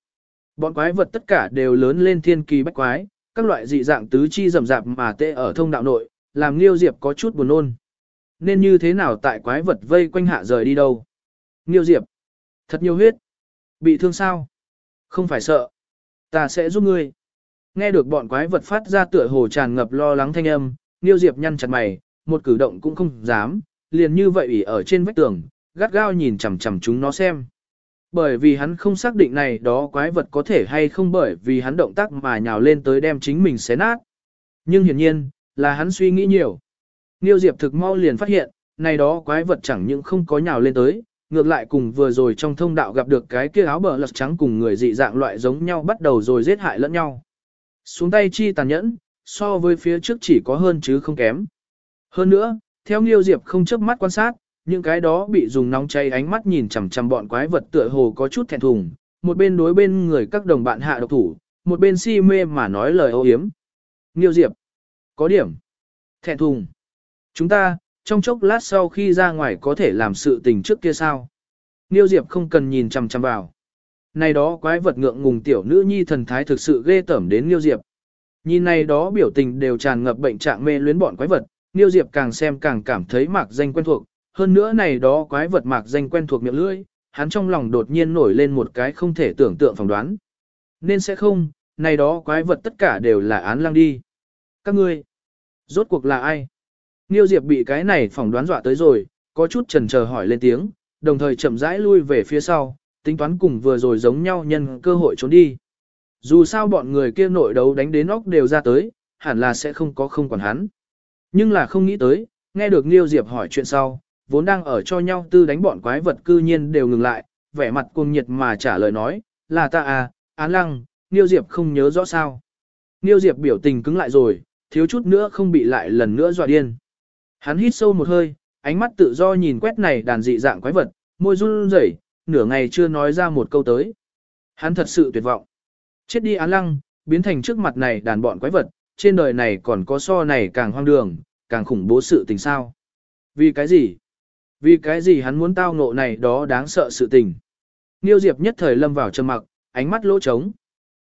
Bọn quái vật tất cả đều lớn lên thiên kỳ bách quái, các loại dị dạng tứ chi rầm rạp mà tê ở thông đạo nội, làm Liêu Diệp có chút buồn nôn. Nên như thế nào tại quái vật vây quanh hạ rời đi đâu? Liêu Diệp, thật nhiều huyết. Bị thương sao? Không phải sợ. Ta sẽ giúp ngươi. Nghe được bọn quái vật phát ra tựa hồ tràn ngập lo lắng thanh âm, Niêu Diệp nhăn chặt mày, một cử động cũng không dám, liền như vậy ủy ở trên vách tường, gắt gao nhìn chằm chằm chúng nó xem. Bởi vì hắn không xác định này đó quái vật có thể hay không bởi vì hắn động tác mà nhào lên tới đem chính mình xé nát. Nhưng hiển nhiên, là hắn suy nghĩ nhiều. Niêu Diệp thực mau liền phát hiện, này đó quái vật chẳng những không có nhào lên tới, ngược lại cùng vừa rồi trong thông đạo gặp được cái kia áo bờ lật trắng cùng người dị dạng loại giống nhau bắt đầu rồi giết hại lẫn nhau. Xuống tay chi tàn nhẫn, so với phía trước chỉ có hơn chứ không kém. Hơn nữa, theo Nghiêu Diệp không chớp mắt quan sát, những cái đó bị dùng nóng cháy ánh mắt nhìn chằm chằm bọn quái vật tựa hồ có chút thẹn thùng, một bên đối bên người các đồng bạn hạ độc thủ, một bên si mê mà nói lời ô hiếm. Nghiêu Diệp, có điểm, thẹn thùng. Chúng ta, trong chốc lát sau khi ra ngoài có thể làm sự tình trước kia sao? Niêu Diệp không cần nhìn chằm chằm vào. Này đó quái vật ngượng ngùng tiểu nữ nhi thần thái thực sự ghê tởm đến Niêu Diệp. Nhìn này đó biểu tình đều tràn ngập bệnh trạng mê luyến bọn quái vật, Niêu Diệp càng xem càng cảm thấy mạc danh quen thuộc, hơn nữa này đó quái vật mạc danh quen thuộc miệng lưỡi, hắn trong lòng đột nhiên nổi lên một cái không thể tưởng tượng phỏng đoán. Nên sẽ không, này đó quái vật tất cả đều là án lăng đi. Các ngươi, rốt cuộc là ai? Niêu Diệp bị cái này phỏng đoán dọa tới rồi, có chút chần chờ hỏi lên tiếng, đồng thời chậm rãi lui về phía sau, tính toán cùng vừa rồi giống nhau nhân cơ hội trốn đi. Dù sao bọn người kia nội đấu đánh đến óc đều ra tới, hẳn là sẽ không có không quản hắn. Nhưng là không nghĩ tới, nghe được Niêu Diệp hỏi chuyện sau, vốn đang ở cho nhau tư đánh bọn quái vật cư nhiên đều ngừng lại, vẻ mặt cuồng nhiệt mà trả lời nói, là ta à, án lăng, Niêu Diệp không nhớ rõ sao. Niêu Diệp biểu tình cứng lại rồi, thiếu chút nữa không bị lại lần nữa dọa điên. Hắn hít sâu một hơi, ánh mắt tự do nhìn quét này đàn dị dạng quái vật, môi run rẩy, nửa ngày chưa nói ra một câu tới. Hắn thật sự tuyệt vọng. Chết đi án lăng, biến thành trước mặt này đàn bọn quái vật, trên đời này còn có so này càng hoang đường, càng khủng bố sự tình sao. Vì cái gì? Vì cái gì hắn muốn tao ngộ này đó đáng sợ sự tình. Nghiêu Diệp nhất thời lâm vào trầm mặc, ánh mắt lỗ trống.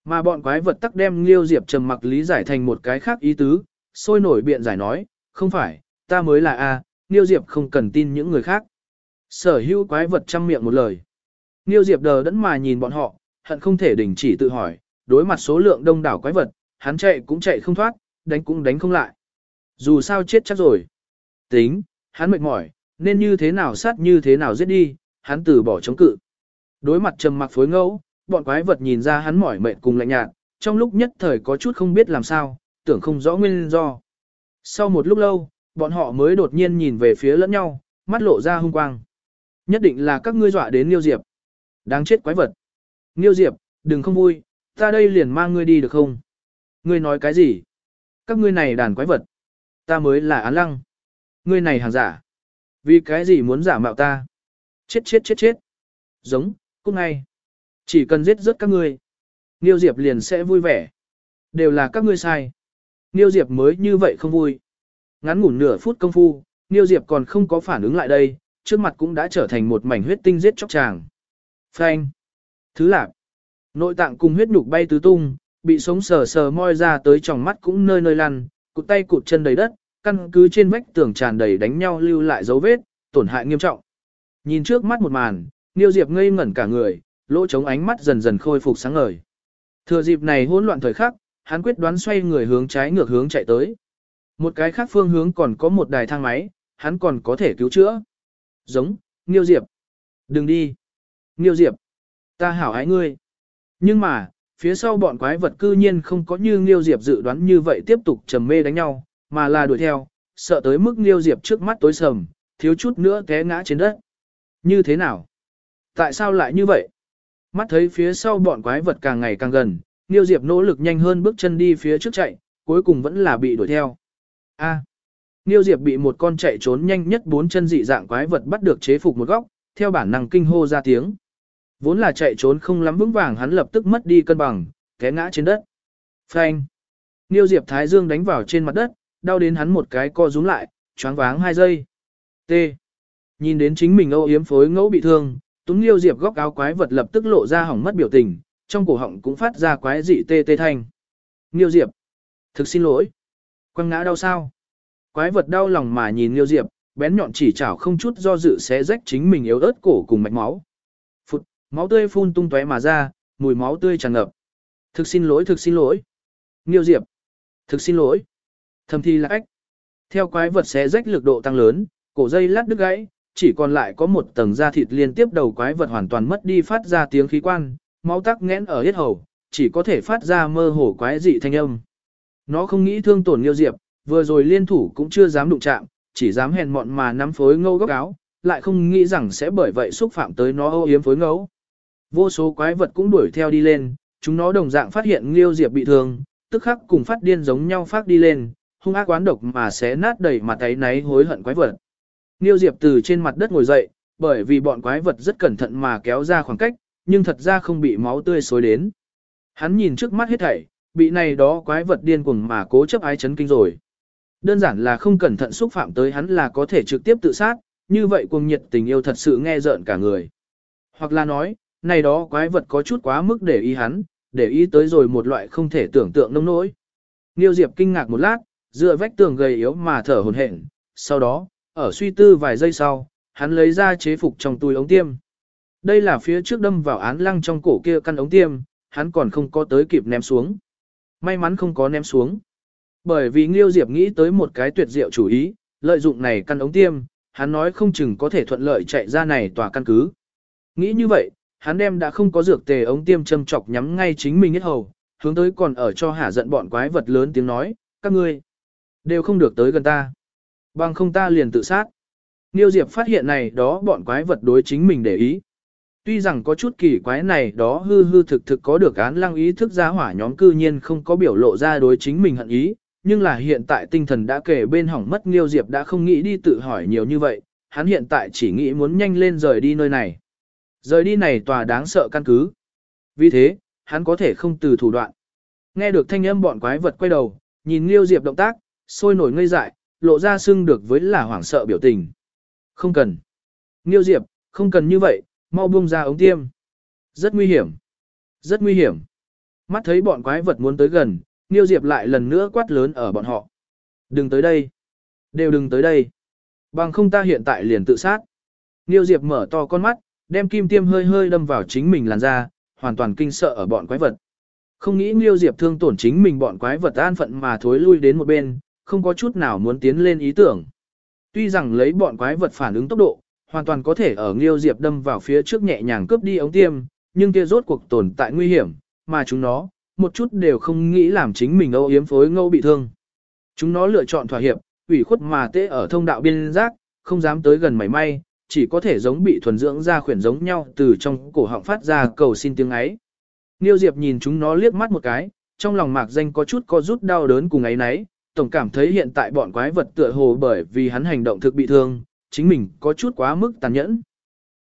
Mà bọn quái vật tắc đem Nghiêu Diệp trầm mặc lý giải thành một cái khác ý tứ, sôi nổi biện giải nói, không phải, ta mới là A, Nghiêu Diệp không cần tin những người khác. Sở hữu quái vật chăm miệng một lời. Nghiêu Diệp đờ đẫn mà nhìn bọn họ, hận không thể đình chỉ tự hỏi, đối mặt số lượng đông đảo quái vật, hắn chạy cũng chạy không thoát, đánh cũng đánh không lại. Dù sao chết chắc rồi. Tính, hắn mệt mỏi, nên như thế nào sát như thế nào giết đi, hắn từ bỏ chống cự. Đối mặt trầm mặc phối ngẫu, bọn quái vật nhìn ra hắn mỏi mệt cùng lạnh nhạt, trong lúc nhất thời có chút không biết làm sao, tưởng không rõ nguyên do. Sau một lúc lâu, bọn họ mới đột nhiên nhìn về phía lẫn nhau, mắt lộ ra hung quang. Nhất định là các ngươi dọa đến Niêu Diệp. Đáng chết quái vật. Niêu Diệp, đừng không vui, ta đây liền mang ngươi đi được không? Ngươi nói cái gì? Các ngươi này đàn quái vật. Ta mới là án lăng. Ngươi này hàng giả. Vì cái gì muốn giả mạo ta? Chết chết chết chết. Giống, cút ngay. Chỉ cần giết rớt các ngươi. Niêu Diệp liền sẽ vui vẻ. Đều là các ngươi sai. Niêu Diệp mới như vậy không vui. Ngắn ngủn nửa phút công phu, Niêu Diệp còn không có phản ứng lại đây, trước mặt cũng đã trở thành một mảnh huyết tinh giết chóc chàng. Phanh. Thứ lạc. Nội tạng cùng huyết nhục bay tứ tung, bị sống sờ sờ moi ra tới tròng mắt cũng nơi nơi lăn, cụt tay cụt chân đầy đất, căn cứ trên vách tường tràn đầy đánh nhau lưu lại dấu vết, tổn hại nghiêm trọng. Nhìn trước mắt một màn, Niêu Diệp ngây ngẩn cả người, lỗ trống ánh mắt dần dần khôi phục sáng ngời. Thừa dịp này hỗn loạn thời khắc, hắn quyết đoán xoay người hướng trái ngược hướng chạy tới. Một cái khác phương hướng còn có một đài thang máy, hắn còn có thể cứu chữa. Giống, Niêu Diệp. Đừng đi. Nghiêu Diệp. Ta hảo ái ngươi. Nhưng mà, phía sau bọn quái vật cư nhiên không có như Nghiêu Diệp dự đoán như vậy tiếp tục trầm mê đánh nhau, mà là đuổi theo, sợ tới mức Nghiêu Diệp trước mắt tối sầm, thiếu chút nữa té ngã trên đất. Như thế nào? Tại sao lại như vậy? Mắt thấy phía sau bọn quái vật càng ngày càng gần, Nghiêu Diệp nỗ lực nhanh hơn bước chân đi phía trước chạy, cuối cùng vẫn là bị đuổi theo. A. Nghiêu Diệp bị một con chạy trốn nhanh nhất bốn chân dị dạng quái vật bắt được chế phục một góc, theo bản năng kinh hô ra tiếng. Vốn là chạy trốn không lắm vững vàng hắn lập tức mất đi cân bằng, té ngã trên đất. Phanh. Niêu Diệp Thái Dương đánh vào trên mặt đất, đau đến hắn một cái co rúm lại, choáng váng hai giây. T. Nhìn đến chính mình âu yếm phối ngẫu bị thương, Túng Liêu Diệp góc áo quái vật lập tức lộ ra hỏng mất biểu tình, trong cổ họng cũng phát ra quái dị tê tê thanh. Liêu Diệp, thực xin lỗi. Quăng ngã đau sao? Quái vật đau lòng mà nhìn Liêu Diệp, bén nhọn chỉ chảo không chút do dự xé rách chính mình yếu ớt cổ cùng mạch máu. Máu tươi phun tung tóe mà ra, mùi máu tươi tràn ngập. Thực xin lỗi, thực xin lỗi. Liêu Diệp, thực xin lỗi. Thầm thi là ách. Theo quái vật xé rách lực độ tăng lớn, cổ dây lát đứt gãy, chỉ còn lại có một tầng da thịt liên tiếp đầu quái vật hoàn toàn mất đi phát ra tiếng khí quan, máu tắc nghẽn ở hết hầu, chỉ có thể phát ra mơ hồ quái dị thanh âm. Nó không nghĩ thương tổn Liêu Diệp, vừa rồi liên thủ cũng chưa dám đụng chạm, chỉ dám hèn mọn mà nắm phối ngâu góc áo, lại không nghĩ rằng sẽ bởi vậy xúc phạm tới nó ô yếm phối ngẫu. Vô số quái vật cũng đuổi theo đi lên, chúng nó đồng dạng phát hiện Liêu Diệp bị thương, tức khắc cùng phát điên giống nhau phát đi lên, hung ác quán độc mà sẽ nát đầy mặt ấy náy hối hận quái vật. Nghiêu Diệp từ trên mặt đất ngồi dậy, bởi vì bọn quái vật rất cẩn thận mà kéo ra khoảng cách, nhưng thật ra không bị máu tươi xối đến. Hắn nhìn trước mắt hết thảy, bị này đó quái vật điên cuồng mà cố chấp ái chấn kinh rồi. Đơn giản là không cẩn thận xúc phạm tới hắn là có thể trực tiếp tự sát, như vậy cuồng nhiệt tình yêu thật sự nghe rợn cả người. Hoặc là nói, này đó quái vật có chút quá mức để ý hắn, để ý tới rồi một loại không thể tưởng tượng nông nỗi. Niêu Diệp kinh ngạc một lát, dựa vách tường gầy yếu mà thở hổn hển. Sau đó, ở suy tư vài giây sau, hắn lấy ra chế phục trong túi ống tiêm. Đây là phía trước đâm vào án lăng trong cổ kia căn ống tiêm, hắn còn không có tới kịp ném xuống. May mắn không có ném xuống. Bởi vì Nghiêu Diệp nghĩ tới một cái tuyệt diệu chủ ý, lợi dụng này căn ống tiêm, hắn nói không chừng có thể thuận lợi chạy ra này tòa căn cứ. Nghĩ như vậy, hắn đem đã không có dược tề ống tiêm châm chọc nhắm ngay chính mình hết hầu, hướng tới còn ở cho hả giận bọn quái vật lớn tiếng nói, các ngươi đều không được tới gần ta. Bằng không ta liền tự sát. Niêu Diệp phát hiện này đó bọn quái vật đối chính mình để ý. Tuy rằng có chút kỳ quái này đó hư hư thực thực có được án lăng ý thức giá hỏa nhóm cư nhiên không có biểu lộ ra đối chính mình hận ý, nhưng là hiện tại tinh thần đã kể bên hỏng mất Niêu Diệp đã không nghĩ đi tự hỏi nhiều như vậy, hắn hiện tại chỉ nghĩ muốn nhanh lên rời đi nơi này. Rời đi này tòa đáng sợ căn cứ. Vì thế, hắn có thể không từ thủ đoạn. Nghe được thanh âm bọn quái vật quay đầu, nhìn Niêu Diệp động tác, sôi nổi ngây dại, lộ ra xưng được với là hoảng sợ biểu tình. Không cần. Niêu Diệp, không cần như vậy, mau buông ra ống tiêm. Rất nguy hiểm. Rất nguy hiểm. Mắt thấy bọn quái vật muốn tới gần, Niêu Diệp lại lần nữa quát lớn ở bọn họ. Đừng tới đây. Đều đừng tới đây. Bằng không ta hiện tại liền tự sát. Niêu Diệp mở to con mắt, đem kim tiêm hơi hơi đâm vào chính mình làn da, hoàn toàn kinh sợ ở bọn quái vật. Không nghĩ Niêu Diệp thương tổn chính mình bọn quái vật an phận mà thối lui đến một bên, không có chút nào muốn tiến lên ý tưởng. Tuy rằng lấy bọn quái vật phản ứng tốc độ, hoàn toàn có thể ở Nghiêu Diệp đâm vào phía trước nhẹ nhàng cướp đi ống tiêm, nhưng kia rốt cuộc tồn tại nguy hiểm, mà chúng nó, một chút đều không nghĩ làm chính mình âu yếm phối ngâu bị thương. Chúng nó lựa chọn thỏa hiệp, ủy khuất mà tê ở thông đạo biên giác, không dám tới gần mảy may, chỉ có thể giống bị thuần dưỡng ra khuyển giống nhau từ trong cổ họng phát ra cầu xin tiếng ấy. Niêu Diệp nhìn chúng nó liếc mắt một cái, trong lòng mạc danh có chút có rút đau đớn cùng ấy nấy, tổng cảm thấy hiện tại bọn quái vật tựa hồ bởi vì hắn hành động thực bị thương, chính mình có chút quá mức tàn nhẫn.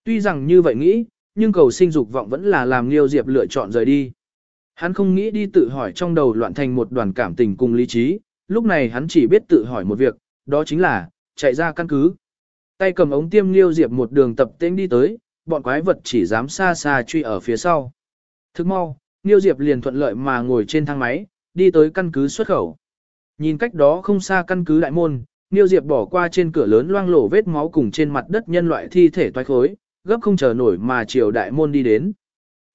Tuy rằng như vậy nghĩ, nhưng cầu sinh dục vọng vẫn là làm Liêu Diệp lựa chọn rời đi. Hắn không nghĩ đi tự hỏi trong đầu loạn thành một đoàn cảm tình cùng lý trí, lúc này hắn chỉ biết tự hỏi một việc, đó chính là, chạy ra căn cứ. Tay cầm ống tiêm Liêu Diệp một đường tập tên đi tới, bọn quái vật chỉ dám xa xa truy ở phía sau. Thức mau, Liêu Diệp liền thuận lợi mà ngồi trên thang máy, đi tới căn cứ xuất khẩu. Nhìn cách đó không xa căn cứ đại môn, Niêu Diệp bỏ qua trên cửa lớn loang lổ vết máu cùng trên mặt đất nhân loại thi thể toái khối, gấp không chờ nổi mà chiều đại môn đi đến.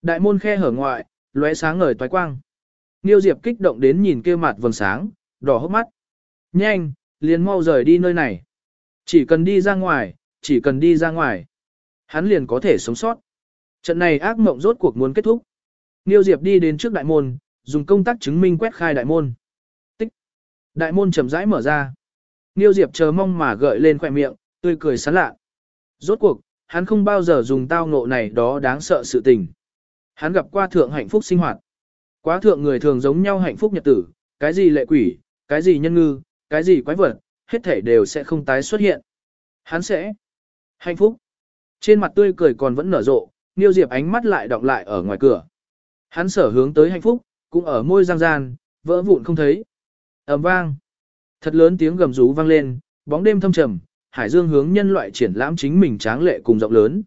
Đại môn khe hở ngoại, lóe sáng ngời toái quang. Niêu Diệp kích động đến nhìn kia mặt vầng sáng, đỏ hốc mắt. Nhanh, liền mau rời đi nơi này. Chỉ cần đi ra ngoài, chỉ cần đi ra ngoài. Hắn liền có thể sống sót. Trận này ác mộng rốt cuộc muốn kết thúc. Niêu Diệp đi đến trước đại môn, dùng công tác chứng minh quét khai đại môn. Tích. Đại môn chậm rãi mở ra. Niêu Diệp chờ mong mà gợi lên khỏe miệng, tươi cười sán lạ. Rốt cuộc, hắn không bao giờ dùng tao ngộ này đó đáng sợ sự tình. Hắn gặp qua thượng hạnh phúc sinh hoạt. Quá thượng người thường giống nhau hạnh phúc nhật tử, cái gì lệ quỷ, cái gì nhân ngư, cái gì quái vật, hết thể đều sẽ không tái xuất hiện. Hắn sẽ hạnh phúc. Trên mặt tươi cười còn vẫn nở rộ, Niêu Diệp ánh mắt lại đọng lại ở ngoài cửa. Hắn sở hướng tới hạnh phúc, cũng ở môi giang gian, vỡ vụn không thấy. ầm vang. Thật lớn tiếng gầm rú vang lên, bóng đêm thâm trầm, hải dương hướng nhân loại triển lãm chính mình tráng lệ cùng rộng lớn.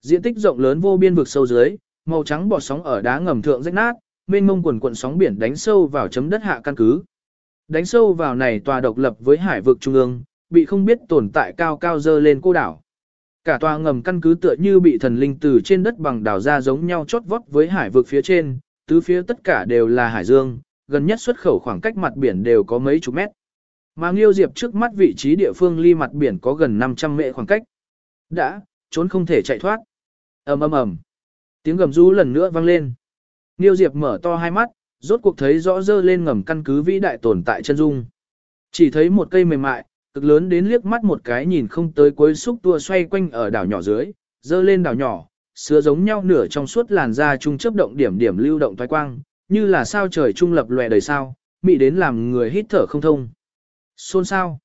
Diện tích rộng lớn vô biên vực sâu dưới, màu trắng bọt sóng ở đá ngầm thượng rách nát, mênh mông quần cuộn sóng biển đánh sâu vào chấm đất hạ căn cứ. Đánh sâu vào này tòa độc lập với hải vực trung ương, bị không biết tồn tại cao cao dơ lên cô đảo. Cả tòa ngầm căn cứ tựa như bị thần linh từ trên đất bằng đảo ra giống nhau chót vót với hải vực phía trên, tứ phía tất cả đều là hải dương, gần nhất xuất khẩu khoảng cách mặt biển đều có mấy chục mét. Mà Nghiêu Diệp trước mắt vị trí địa phương ly mặt biển có gần 500 mệ khoảng cách. Đã, trốn không thể chạy thoát. ầm ầm ầm. Tiếng gầm rú lần nữa vang lên. Nghiêu Diệp mở to hai mắt, rốt cuộc thấy rõ dơ lên ngầm căn cứ vĩ đại tồn tại chân dung. Chỉ thấy một cây mềm mại, cực lớn đến liếc mắt một cái nhìn không tới cuối xúc tua xoay quanh ở đảo nhỏ dưới, dơ lên đảo nhỏ, sứa giống nhau nửa trong suốt làn da trung chấp động điểm điểm lưu động thoái quang, như là sao trời trung lập lòe đời sao, mị đến làm người hít thở không thông. Xôn sao.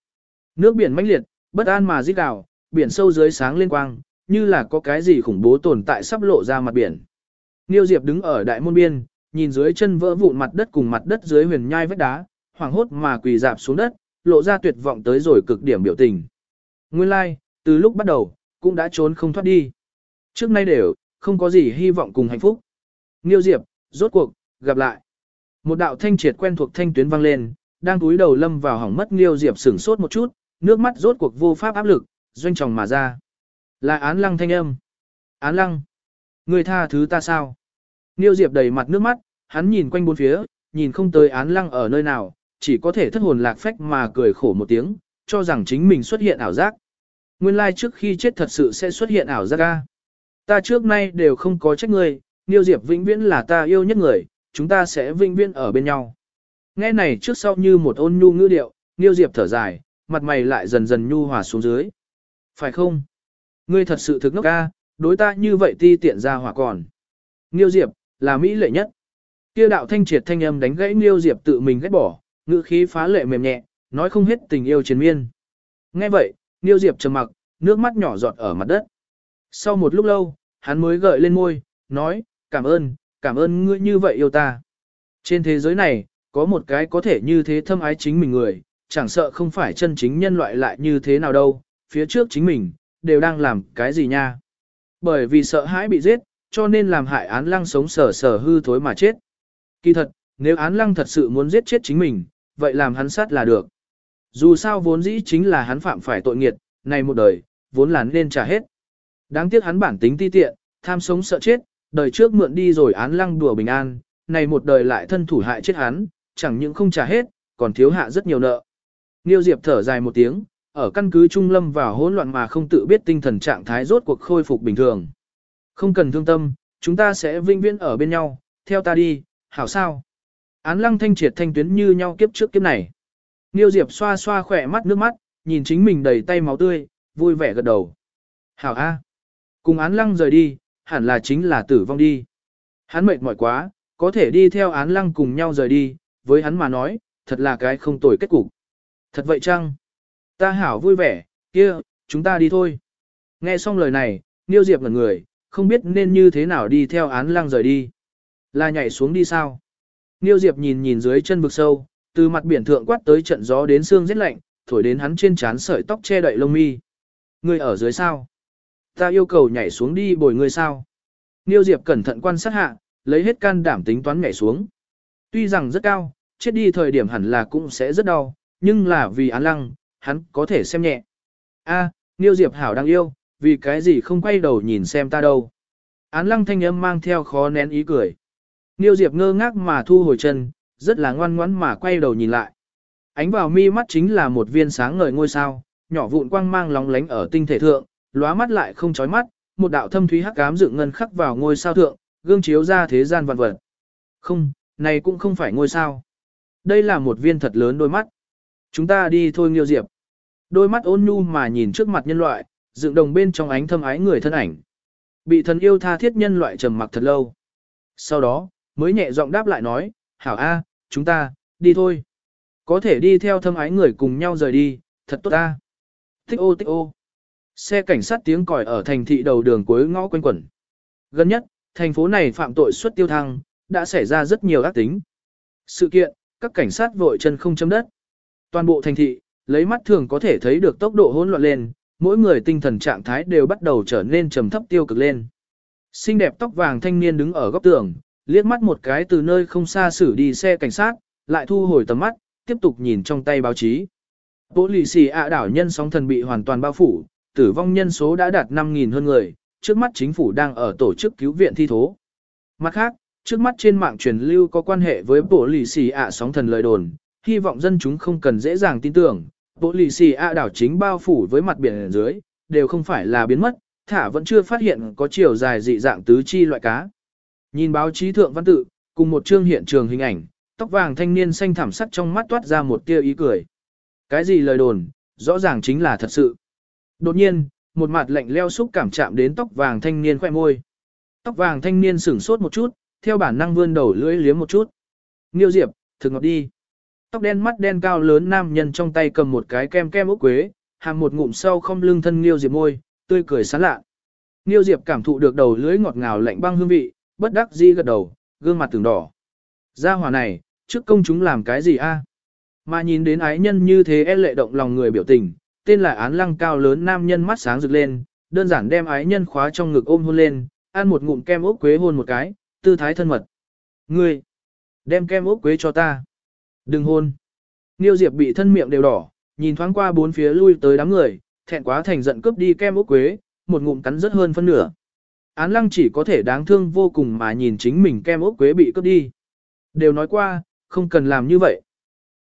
Nước biển mãnh liệt, bất an mà rít đảo, biển sâu dưới sáng lên quang, như là có cái gì khủng bố tồn tại sắp lộ ra mặt biển. Niêu Diệp đứng ở đại môn biên, nhìn dưới chân vỡ vụn mặt đất cùng mặt đất dưới huyền nhai vách đá, hoảng hốt mà quỳ dạp xuống đất, lộ ra tuyệt vọng tới rồi cực điểm biểu tình. Nguyên lai, like, từ lúc bắt đầu, cũng đã trốn không thoát đi. Trước nay đều, không có gì hy vọng cùng hạnh phúc. Nghiêu Diệp, rốt cuộc, gặp lại. Một đạo thanh triệt quen thuộc thanh tuyến vang lên, đang túi đầu lâm vào hỏng mất Nghiêu Diệp sửng sốt một chút, nước mắt rốt cuộc vô pháp áp lực, doanh tròng mà ra. Là án lăng thanh âm. Án lăng. Người tha thứ ta sao? Niêu Diệp đầy mặt nước mắt, hắn nhìn quanh bốn phía, nhìn không tới án lăng ở nơi nào, chỉ có thể thất hồn lạc phách mà cười khổ một tiếng, cho rằng chính mình xuất hiện ảo giác. Nguyên lai trước khi chết thật sự sẽ xuất hiện ảo giác ga. Ta trước nay đều không có trách ngươi, Niêu Diệp vĩnh viễn là ta yêu nhất người, chúng ta sẽ vĩnh viễn ở bên nhau. Nghe này trước sau như một ôn nhu ngữ điệu, Niêu Diệp thở dài, mặt mày lại dần dần nhu hòa xuống dưới. Phải không? Ngươi thật sự thực ngốc ca, đối ta như vậy ti tiện ra hỏa còn. Niêu Diệp, là Mỹ lệ nhất. Kia đạo thanh triệt thanh âm đánh gãy Niêu Diệp tự mình ghét bỏ, ngữ khí phá lệ mềm nhẹ, nói không hết tình yêu triền miên. Nghe vậy, Niêu Diệp trầm mặc, nước mắt nhỏ giọt ở mặt đất. Sau một lúc lâu, hắn mới gợi lên môi, nói, cảm ơn, cảm ơn ngươi như vậy yêu ta. Trên thế giới này, có một cái có thể như thế thâm ái chính mình người, chẳng sợ không phải chân chính nhân loại lại như thế nào đâu, phía trước chính mình, đều đang làm cái gì nha. Bởi vì sợ hãi bị giết, cho nên làm hại án lăng sống sở sở hư thối mà chết. Kỳ thật, nếu án lăng thật sự muốn giết chết chính mình, vậy làm hắn sát là được. Dù sao vốn dĩ chính là hắn phạm phải tội nghiệt, này một đời, vốn là nên trả hết. Đáng tiếc hắn bản tính ti tiện, tham sống sợ chết, đời trước mượn đi rồi án lăng đùa bình an, này một đời lại thân thủ hại chết hắn, chẳng những không trả hết, còn thiếu hạ rất nhiều nợ. Niêu Diệp thở dài một tiếng, ở căn cứ trung lâm vào hỗn loạn mà không tự biết tinh thần trạng thái rốt cuộc khôi phục bình thường. Không cần thương tâm, chúng ta sẽ vinh viễn ở bên nhau, theo ta đi, hảo sao. Án lăng thanh triệt thanh tuyến như nhau kiếp trước kiếp này. Niêu Diệp xoa xoa khỏe mắt nước mắt, nhìn chính mình đầy tay máu tươi, vui vẻ gật đầu. Hảo A. Cùng án lăng rời đi, hẳn là chính là tử vong đi. Hắn mệt mỏi quá, có thể đi theo án lăng cùng nhau rời đi, với hắn mà nói, thật là cái không tồi kết cục. Thật vậy chăng? Ta hảo vui vẻ, kia, chúng ta đi thôi. Nghe xong lời này, Niêu Diệp ngẩn người, không biết nên như thế nào đi theo án lăng rời đi. Là nhảy xuống đi sao? Niêu Diệp nhìn nhìn dưới chân vực sâu, từ mặt biển thượng quát tới trận gió đến xương rất lạnh, thổi đến hắn trên trán sợi tóc che đậy lông mi. Ngươi ở dưới sao? Ta yêu cầu nhảy xuống đi bồi ngươi sao? Niêu Diệp cẩn thận quan sát hạ, lấy hết can đảm tính toán nhảy xuống. Tuy rằng rất cao, chết đi thời điểm hẳn là cũng sẽ rất đau, nhưng là vì án lăng, hắn có thể xem nhẹ. A, à, Niêu Diệp hảo đang yêu, vì cái gì không quay đầu nhìn xem ta đâu. Án lăng thanh âm mang theo khó nén ý cười. Niêu Diệp ngơ ngác mà thu hồi chân, rất là ngoan ngoãn mà quay đầu nhìn lại. Ánh vào mi mắt chính là một viên sáng ngời ngôi sao, nhỏ vụn quang mang lóng lánh ở tinh thể thượng, lóa mắt lại không chói mắt, một đạo thâm thúy hắc ám dựng ngân khắc vào ngôi sao thượng, gương chiếu ra thế gian vạn vật. Không, này cũng không phải ngôi sao. Đây là một viên thật lớn đôi mắt. Chúng ta đi thôi Nghiêu Diệp. Đôi mắt ôn nhu mà nhìn trước mặt nhân loại, dựng đồng bên trong ánh thâm ái người thân ảnh. Bị thần yêu tha thiết nhân loại trầm mặc thật lâu. Sau đó, mới nhẹ giọng đáp lại nói, hảo a, chúng ta, đi thôi. Có thể đi theo thâm ái người cùng nhau rời đi, thật tốt ta. Tích ô tích ô. Xe cảnh sát tiếng còi ở thành thị đầu đường cuối ngõ quanh quẩn. Gần nhất, thành phố này phạm tội suất tiêu thăng, đã xảy ra rất nhiều ác tính. Sự kiện, các cảnh sát vội chân không chấm đất. Toàn bộ thành thị, lấy mắt thường có thể thấy được tốc độ hỗn loạn lên, mỗi người tinh thần trạng thái đều bắt đầu trở nên trầm thấp tiêu cực lên. Xinh đẹp tóc vàng thanh niên đứng ở góc tường, liếc mắt một cái từ nơi không xa xử đi xe cảnh sát, lại thu hồi tầm mắt, tiếp tục nhìn trong tay báo chí. Bộ lì xì ạ đảo nhân sóng thần bị hoàn toàn bao phủ, tử vong nhân số đã đạt 5.000 hơn người, trước mắt chính phủ đang ở tổ chức cứu viện thi thố. Mặt khác, trước mắt trên mạng truyền lưu có quan hệ với bộ lì xì ạ sóng thần lời đồn, hy vọng dân chúng không cần dễ dàng tin tưởng, bộ lì xì ạ đảo chính bao phủ với mặt biển dưới, đều không phải là biến mất, thả vẫn chưa phát hiện có chiều dài dị dạng tứ chi loại cá. Nhìn báo chí thượng văn tự, cùng một chương hiện trường hình ảnh, tóc vàng thanh niên xanh thảm sắc trong mắt toát ra một tia ý cười. Cái gì lời đồn, rõ ràng chính là thật sự. Đột nhiên, một mặt lạnh leo xúc cảm chạm đến tóc vàng thanh niên khoe môi. Tóc vàng thanh niên sửng sốt một chút, theo bản năng vươn đầu lưỡi liếm một chút. Nghiêu Diệp, thực ngọt đi. Tóc đen mắt đen cao lớn nam nhân trong tay cầm một cái kem kem ốc quế, hàng một ngụm sau không lưng thân Nghiêu Diệp môi, tươi cười sán lạ. Nghiêu Diệp cảm thụ được đầu lưỡi ngọt ngào lạnh băng hương vị, bất đắc dĩ gật đầu, gương mặt từng đỏ. Gia hỏa này, trước công chúng làm cái gì a? Mà nhìn đến ái nhân như thế e lệ động lòng người biểu tình, tên là án lăng cao lớn nam nhân mắt sáng rực lên, đơn giản đem ái nhân khóa trong ngực ôm hôn lên, ăn một ngụm kem ốc quế hôn một cái, tư thái thân mật. Ngươi, đem kem ốc quế cho ta. Đừng hôn. Niêu Diệp bị thân miệng đều đỏ, nhìn thoáng qua bốn phía lui tới đám người, thẹn quá thành giận cướp đi kem ốc quế, một ngụm cắn rất hơn phân nửa. Án lăng chỉ có thể đáng thương vô cùng mà nhìn chính mình kem ốc quế bị cướp đi. Đều nói qua, không cần làm như vậy.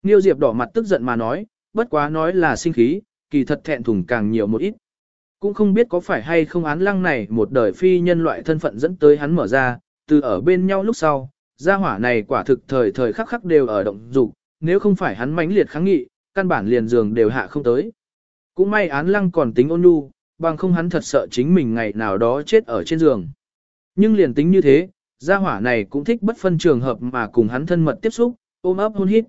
Niêu Diệp đỏ mặt tức giận mà nói, bất quá nói là sinh khí, kỳ thật thẹn thùng càng nhiều một ít. Cũng không biết có phải hay không án lăng này một đời phi nhân loại thân phận dẫn tới hắn mở ra, từ ở bên nhau lúc sau, gia hỏa này quả thực thời thời khắc khắc đều ở động dục, nếu không phải hắn mãnh liệt kháng nghị, căn bản liền giường đều hạ không tới. Cũng may án lăng còn tính ôn nhu, bằng không hắn thật sợ chính mình ngày nào đó chết ở trên giường. Nhưng liền tính như thế, gia hỏa này cũng thích bất phân trường hợp mà cùng hắn thân mật tiếp xúc, ôm ấp hôn hít.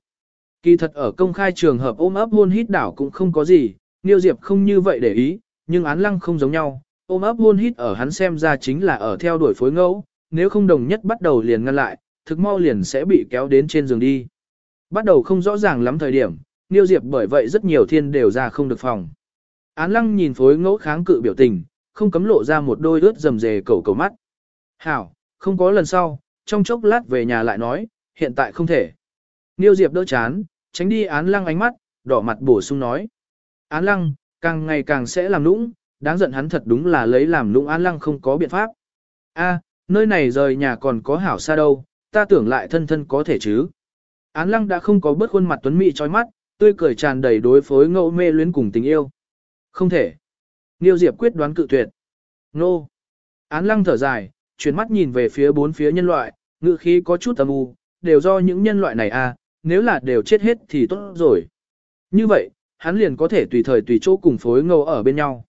Kỳ thật ở công khai trường hợp ôm ấp hôn hít đảo cũng không có gì, Niêu Diệp không như vậy để ý, nhưng án lăng không giống nhau, ôm ấp hôn hít ở hắn xem ra chính là ở theo đuổi phối ngẫu, nếu không đồng nhất bắt đầu liền ngăn lại, thực mau liền sẽ bị kéo đến trên giường đi. Bắt đầu không rõ ràng lắm thời điểm, Niêu Diệp bởi vậy rất nhiều thiên đều ra không được phòng. Án lăng nhìn phối ngẫu kháng cự biểu tình, không cấm lộ ra một đôi ướt rầm rề cầu cầu mắt. Hảo, không có lần sau, trong chốc lát về nhà lại nói, hiện tại không thể. Niêu Diệp đỡ chán, tránh đi án lăng ánh mắt, đỏ mặt bổ sung nói. Án lăng, càng ngày càng sẽ làm nũng, đáng giận hắn thật đúng là lấy làm nũng án lăng không có biện pháp. A, nơi này rời nhà còn có hảo xa đâu, ta tưởng lại thân thân có thể chứ. Án lăng đã không có bớt khuôn mặt tuấn mỹ trói mắt, tươi cười tràn đầy đối phối ngẫu mê luyến cùng tình yêu. Không thể. Niêu Diệp quyết đoán cự tuyệt. Nô. Án lăng thở dài, chuyển mắt nhìn về phía bốn phía nhân loại, ngự khí có chút âm u, đều do những nhân loại này à, nếu là đều chết hết thì tốt rồi. Như vậy, hắn liền có thể tùy thời tùy chỗ cùng phối ngẫu ở bên nhau.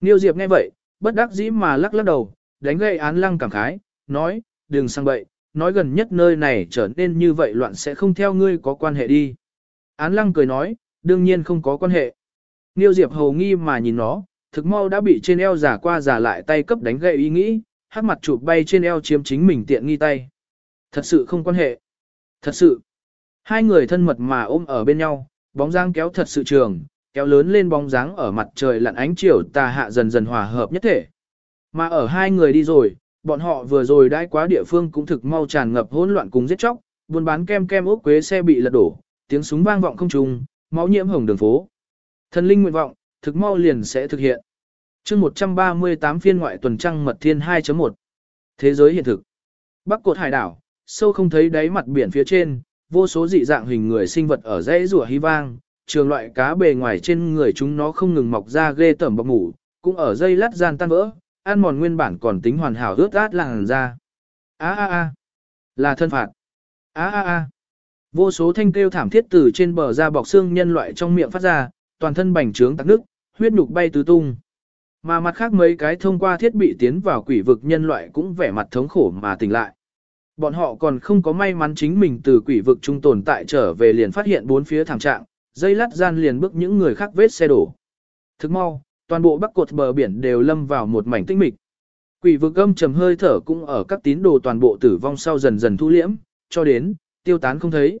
Niêu Diệp nghe vậy, bất đắc dĩ mà lắc lắc đầu, đánh gậy án lăng cảm khái, nói, đừng sang bậy, nói gần nhất nơi này trở nên như vậy loạn sẽ không theo ngươi có quan hệ đi. Án lăng cười nói, đương nhiên không có quan hệ. Niêu Diệp hầu nghi mà nhìn nó, thực mau đã bị trên eo giả qua giả lại tay cấp đánh gậy ý nghĩ, hát mặt chụp bay trên eo chiếm chính mình tiện nghi tay. Thật sự không quan hệ. Thật sự. Hai người thân mật mà ôm ở bên nhau, bóng dáng kéo thật sự trường, kéo lớn lên bóng dáng ở mặt trời lặn ánh chiều tà hạ dần dần hòa hợp nhất thể. Mà ở hai người đi rồi, bọn họ vừa rồi đãi quá địa phương cũng thực mau tràn ngập hỗn loạn cùng giết chóc, buôn bán kem kem ốc quế xe bị lật đổ, tiếng súng vang vọng không trùng, máu nhiễm hồng đường phố. Thần linh nguyện vọng, thực mau liền sẽ thực hiện. chương 138 phiên ngoại tuần trăng mật thiên 2.1 Thế giới hiện thực Bắc cột hải đảo, sâu không thấy đáy mặt biển phía trên, vô số dị dạng hình người sinh vật ở dãy rùa hy vang, trường loại cá bề ngoài trên người chúng nó không ngừng mọc ra ghê tởm bọc ngủ, cũng ở dây lát gian tan vỡ, ăn mòn nguyên bản còn tính hoàn hảo ướt át làng ra. Á á á, là thân phạt. Á á á, Vô số thanh kêu thảm thiết từ trên bờ ra bọc xương nhân loại trong miệng phát ra, toàn thân bành trướng tắc nước, huyết nhục bay tứ tung. Mà mặt khác mấy cái thông qua thiết bị tiến vào quỷ vực nhân loại cũng vẻ mặt thống khổ mà tỉnh lại. Bọn họ còn không có may mắn chính mình từ quỷ vực trung tồn tại trở về liền phát hiện bốn phía thảm trạng, dây lát gian liền bước những người khác vết xe đổ. Thức mau, toàn bộ bắc cột bờ biển đều lâm vào một mảnh tĩnh mịch. Quỷ vực âm trầm hơi thở cũng ở các tín đồ toàn bộ tử vong sau dần dần thu liễm, cho đến, tiêu tán không thấy.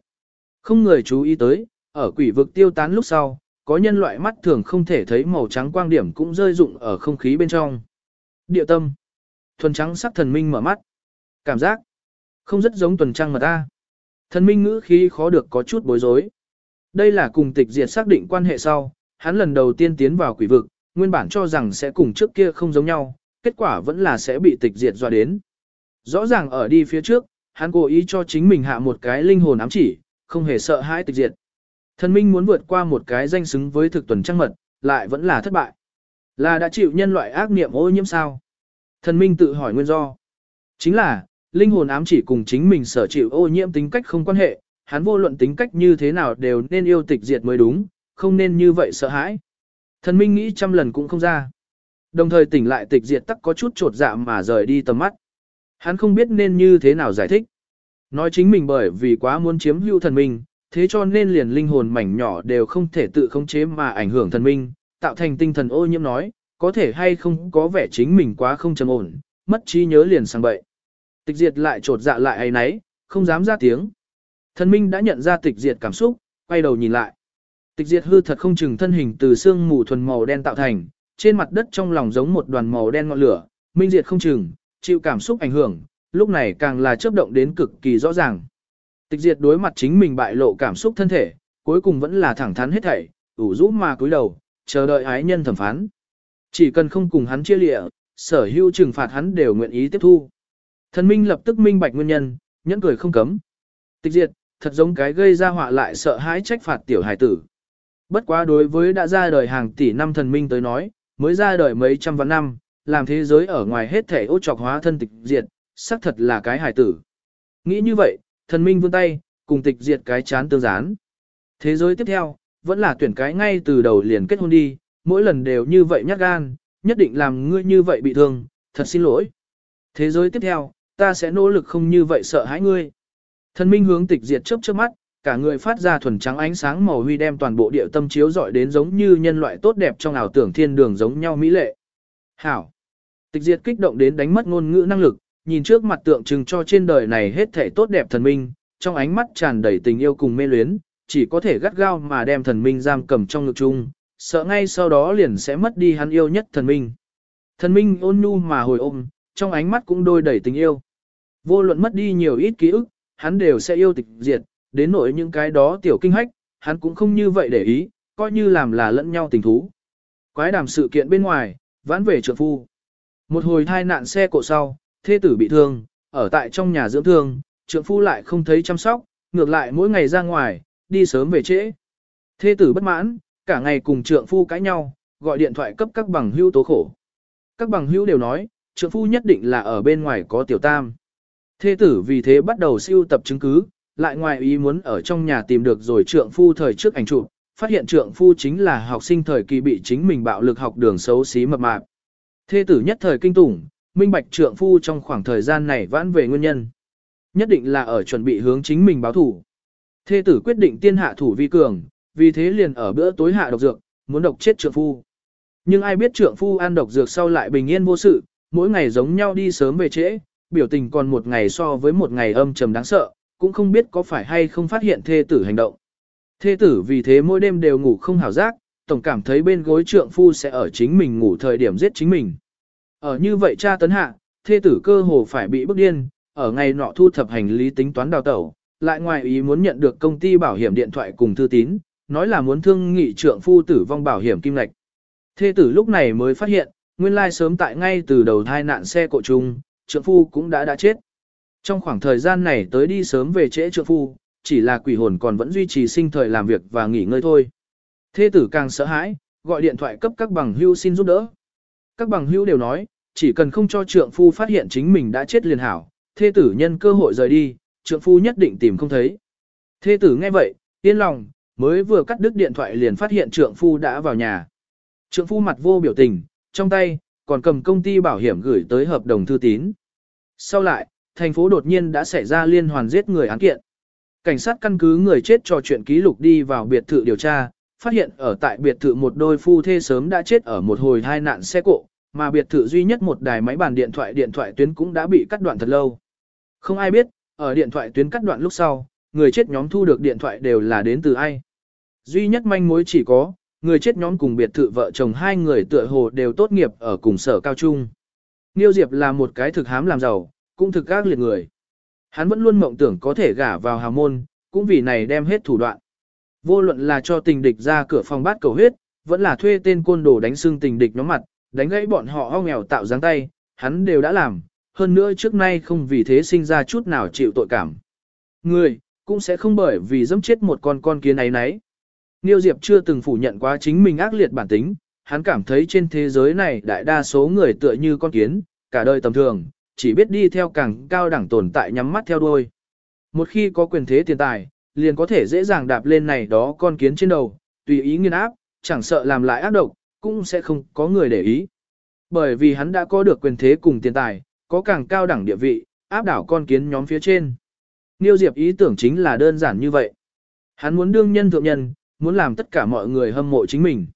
Không người chú ý tới, ở quỷ vực tiêu tán lúc sau, có nhân loại mắt thường không thể thấy màu trắng quang điểm cũng rơi rụng ở không khí bên trong. Địa tâm. Thuần trắng sắc thần minh mở mắt. Cảm giác. Không rất giống tuần trăng mà ta. Thần minh ngữ khí khó được có chút bối rối. Đây là cùng tịch diệt xác định quan hệ sau, hắn lần đầu tiên tiến vào quỷ vực, nguyên bản cho rằng sẽ cùng trước kia không giống nhau, kết quả vẫn là sẽ bị tịch diệt dọa đến. Rõ ràng ở đi phía trước, hắn cố ý cho chính mình hạ một cái linh hồn ám chỉ, không hề sợ hãi tịch diệt. Thần minh muốn vượt qua một cái danh xứng với thực tuần trăng mật, lại vẫn là thất bại. Là đã chịu nhân loại ác niệm ô nhiễm sao? Thần minh tự hỏi nguyên do. Chính là, linh hồn ám chỉ cùng chính mình sở chịu ô nhiễm tính cách không quan hệ, hắn vô luận tính cách như thế nào đều nên yêu tịch diệt mới đúng, không nên như vậy sợ hãi. Thần minh nghĩ trăm lần cũng không ra. Đồng thời tỉnh lại tịch diệt tắc có chút trột dạ mà rời đi tầm mắt. Hắn không biết nên như thế nào giải thích. Nói chính mình bởi vì quá muốn chiếm hữu thần minh, thế cho nên liền linh hồn mảnh nhỏ đều không thể tự khống chế mà ảnh hưởng thần minh, tạo thành tinh thần ô nhiễm nói, có thể hay không có vẻ chính mình quá không trầm ổn, mất trí nhớ liền sang bậy. Tịch diệt lại trột dạ lại ấy nấy, không dám ra tiếng. Thần minh đã nhận ra tịch diệt cảm xúc, quay đầu nhìn lại. Tịch diệt hư thật không chừng thân hình từ xương mù thuần màu đen tạo thành, trên mặt đất trong lòng giống một đoàn màu đen ngọn lửa, minh diệt không chừng, chịu cảm xúc ảnh hưởng, lúc này càng là chớp động đến cực kỳ rõ ràng. Tịch diệt đối mặt chính mình bại lộ cảm xúc thân thể, cuối cùng vẫn là thẳng thắn hết thảy, ủ rũ mà cúi đầu, chờ đợi ái nhân thẩm phán. Chỉ cần không cùng hắn chia lịa, sở hữu trừng phạt hắn đều nguyện ý tiếp thu. Thần minh lập tức minh bạch nguyên nhân, nhẫn cười không cấm. Tịch diệt, thật giống cái gây ra họa lại sợ hãi trách phạt tiểu hải tử. Bất quá đối với đã ra đời hàng tỷ năm thần minh tới nói, mới ra đời mấy trăm vạn năm, làm thế giới ở ngoài hết thể ô trọc hóa thân tịch diệt, xác thật là cái hải tử. Nghĩ như vậy, thần minh vươn tay, cùng tịch diệt cái chán tương gián. Thế giới tiếp theo, vẫn là tuyển cái ngay từ đầu liền kết hôn đi, mỗi lần đều như vậy nhát gan, nhất định làm ngươi như vậy bị thương, thật xin lỗi. Thế giới tiếp theo, ta sẽ nỗ lực không như vậy sợ hãi ngươi. Thần minh hướng tịch diệt chớp chớp mắt, cả người phát ra thuần trắng ánh sáng màu huy đem toàn bộ địa tâm chiếu rọi đến giống như nhân loại tốt đẹp trong ảo tưởng thiên đường giống nhau mỹ lệ. Hảo. Tịch diệt kích động đến đánh mất ngôn ngữ năng lực, nhìn trước mặt tượng trưng cho trên đời này hết thể tốt đẹp thần minh, trong ánh mắt tràn đầy tình yêu cùng mê luyến, chỉ có thể gắt gao mà đem thần minh giam cầm trong ngực chung, sợ ngay sau đó liền sẽ mất đi hắn yêu nhất thần minh. Thần minh ôn nhu mà hồi ôm, trong ánh mắt cũng đôi đầy tình yêu. Vô luận mất đi nhiều ít ký ức, hắn đều sẽ yêu tịch diệt, đến nỗi những cái đó tiểu kinh hách, hắn cũng không như vậy để ý, coi như làm là lẫn nhau tình thú. Quái đàm sự kiện bên ngoài, vãn về trượng phu. Một hồi thai nạn xe cộ sau, thê tử bị thương, ở tại trong nhà dưỡng thương, trượng phu lại không thấy chăm sóc, ngược lại mỗi ngày ra ngoài, đi sớm về trễ. Thê tử bất mãn, cả ngày cùng trượng phu cãi nhau, gọi điện thoại cấp các bằng hữu tố khổ. Các bằng hữu đều nói, trượng phu nhất định là ở bên ngoài có tiểu tam. Thê tử vì thế bắt đầu siêu tập chứng cứ, lại ngoài ý muốn ở trong nhà tìm được rồi trượng phu thời trước ảnh chụp, phát hiện trượng phu chính là học sinh thời kỳ bị chính mình bạo lực học đường xấu xí mập mạp. Thê tử nhất thời kinh tủng, minh bạch trượng phu trong khoảng thời gian này vãn về nguyên nhân. Nhất định là ở chuẩn bị hướng chính mình báo thủ. Thê tử quyết định tiên hạ thủ vi cường, vì thế liền ở bữa tối hạ độc dược, muốn độc chết trượng phu. Nhưng ai biết trượng phu ăn độc dược sau lại bình yên vô sự, mỗi ngày giống nhau đi sớm về trễ, biểu tình còn một ngày so với một ngày âm trầm đáng sợ, cũng không biết có phải hay không phát hiện thê tử hành động. Thê tử vì thế mỗi đêm đều ngủ không hảo giác, tổng cảm thấy bên gối trượng phu sẽ ở chính mình ngủ thời điểm giết chính mình. Ở như vậy cha tấn hạ, thê tử cơ hồ phải bị bức điên, ở ngày nọ thu thập hành lý tính toán đào tẩu, lại ngoài ý muốn nhận được công ty bảo hiểm điện thoại cùng thư tín, nói là muốn thương nghị trượng phu tử vong bảo hiểm kim lạch. Thê tử lúc này mới phát hiện, nguyên lai sớm tại ngay từ đầu thai nạn xe cộ chung, trượng phu cũng đã đã chết. Trong khoảng thời gian này tới đi sớm về trễ trượng phu, chỉ là quỷ hồn còn vẫn duy trì sinh thời làm việc và nghỉ ngơi thôi. Thê tử càng sợ hãi, gọi điện thoại cấp các bằng hưu xin giúp đỡ. Các bằng hưu đều nói, chỉ cần không cho trượng phu phát hiện chính mình đã chết liền hảo, thê tử nhân cơ hội rời đi, trượng phu nhất định tìm không thấy. Thê tử nghe vậy, yên lòng, mới vừa cắt đứt điện thoại liền phát hiện trượng phu đã vào nhà. Trượng phu mặt vô biểu tình, trong tay, còn cầm công ty bảo hiểm gửi tới hợp đồng thư tín. Sau lại, thành phố đột nhiên đã xảy ra liên hoàn giết người án kiện. Cảnh sát căn cứ người chết trò chuyện ký lục đi vào biệt thự điều tra, phát hiện ở tại biệt thự một đôi phu thê sớm đã chết ở một hồi hai nạn xe cộ, mà biệt thự duy nhất một đài máy bàn điện thoại điện thoại tuyến cũng đã bị cắt đoạn thật lâu. Không ai biết, ở điện thoại tuyến cắt đoạn lúc sau, người chết nhóm thu được điện thoại đều là đến từ ai. Duy nhất manh mối chỉ có, người chết nhóm cùng biệt thự vợ chồng hai người tựa hồ đều tốt nghiệp ở cùng sở cao trung. Niêu Diệp là một cái thực hám làm giàu, cũng thực các liệt người. Hắn vẫn luôn mộng tưởng có thể gả vào hào môn, cũng vì này đem hết thủ đoạn. Vô luận là cho tình địch ra cửa phòng bát cầu huyết, vẫn là thuê tên côn đồ đánh xương tình địch nhóm mặt, đánh gãy bọn họ ho nghèo tạo dáng tay, hắn đều đã làm, hơn nữa trước nay không vì thế sinh ra chút nào chịu tội cảm. Người, cũng sẽ không bởi vì dẫm chết một con con kiến ấy nấy. Niêu Diệp chưa từng phủ nhận quá chính mình ác liệt bản tính, hắn cảm thấy trên thế giới này đại đa số người tựa như con kiến, cả đời tầm thường, chỉ biết đi theo càng cao đẳng tồn tại nhắm mắt theo đuôi. Một khi có quyền thế tiền tài, liền có thể dễ dàng đạp lên này đó con kiến trên đầu, tùy ý nghiên áp, chẳng sợ làm lại ác độc, cũng sẽ không có người để ý. Bởi vì hắn đã có được quyền thế cùng tiền tài, có càng cao đẳng địa vị, áp đảo con kiến nhóm phía trên. Niêu Diệp ý tưởng chính là đơn giản như vậy. Hắn muốn đương nhân thượng nhân, muốn làm tất cả mọi người hâm mộ chính mình.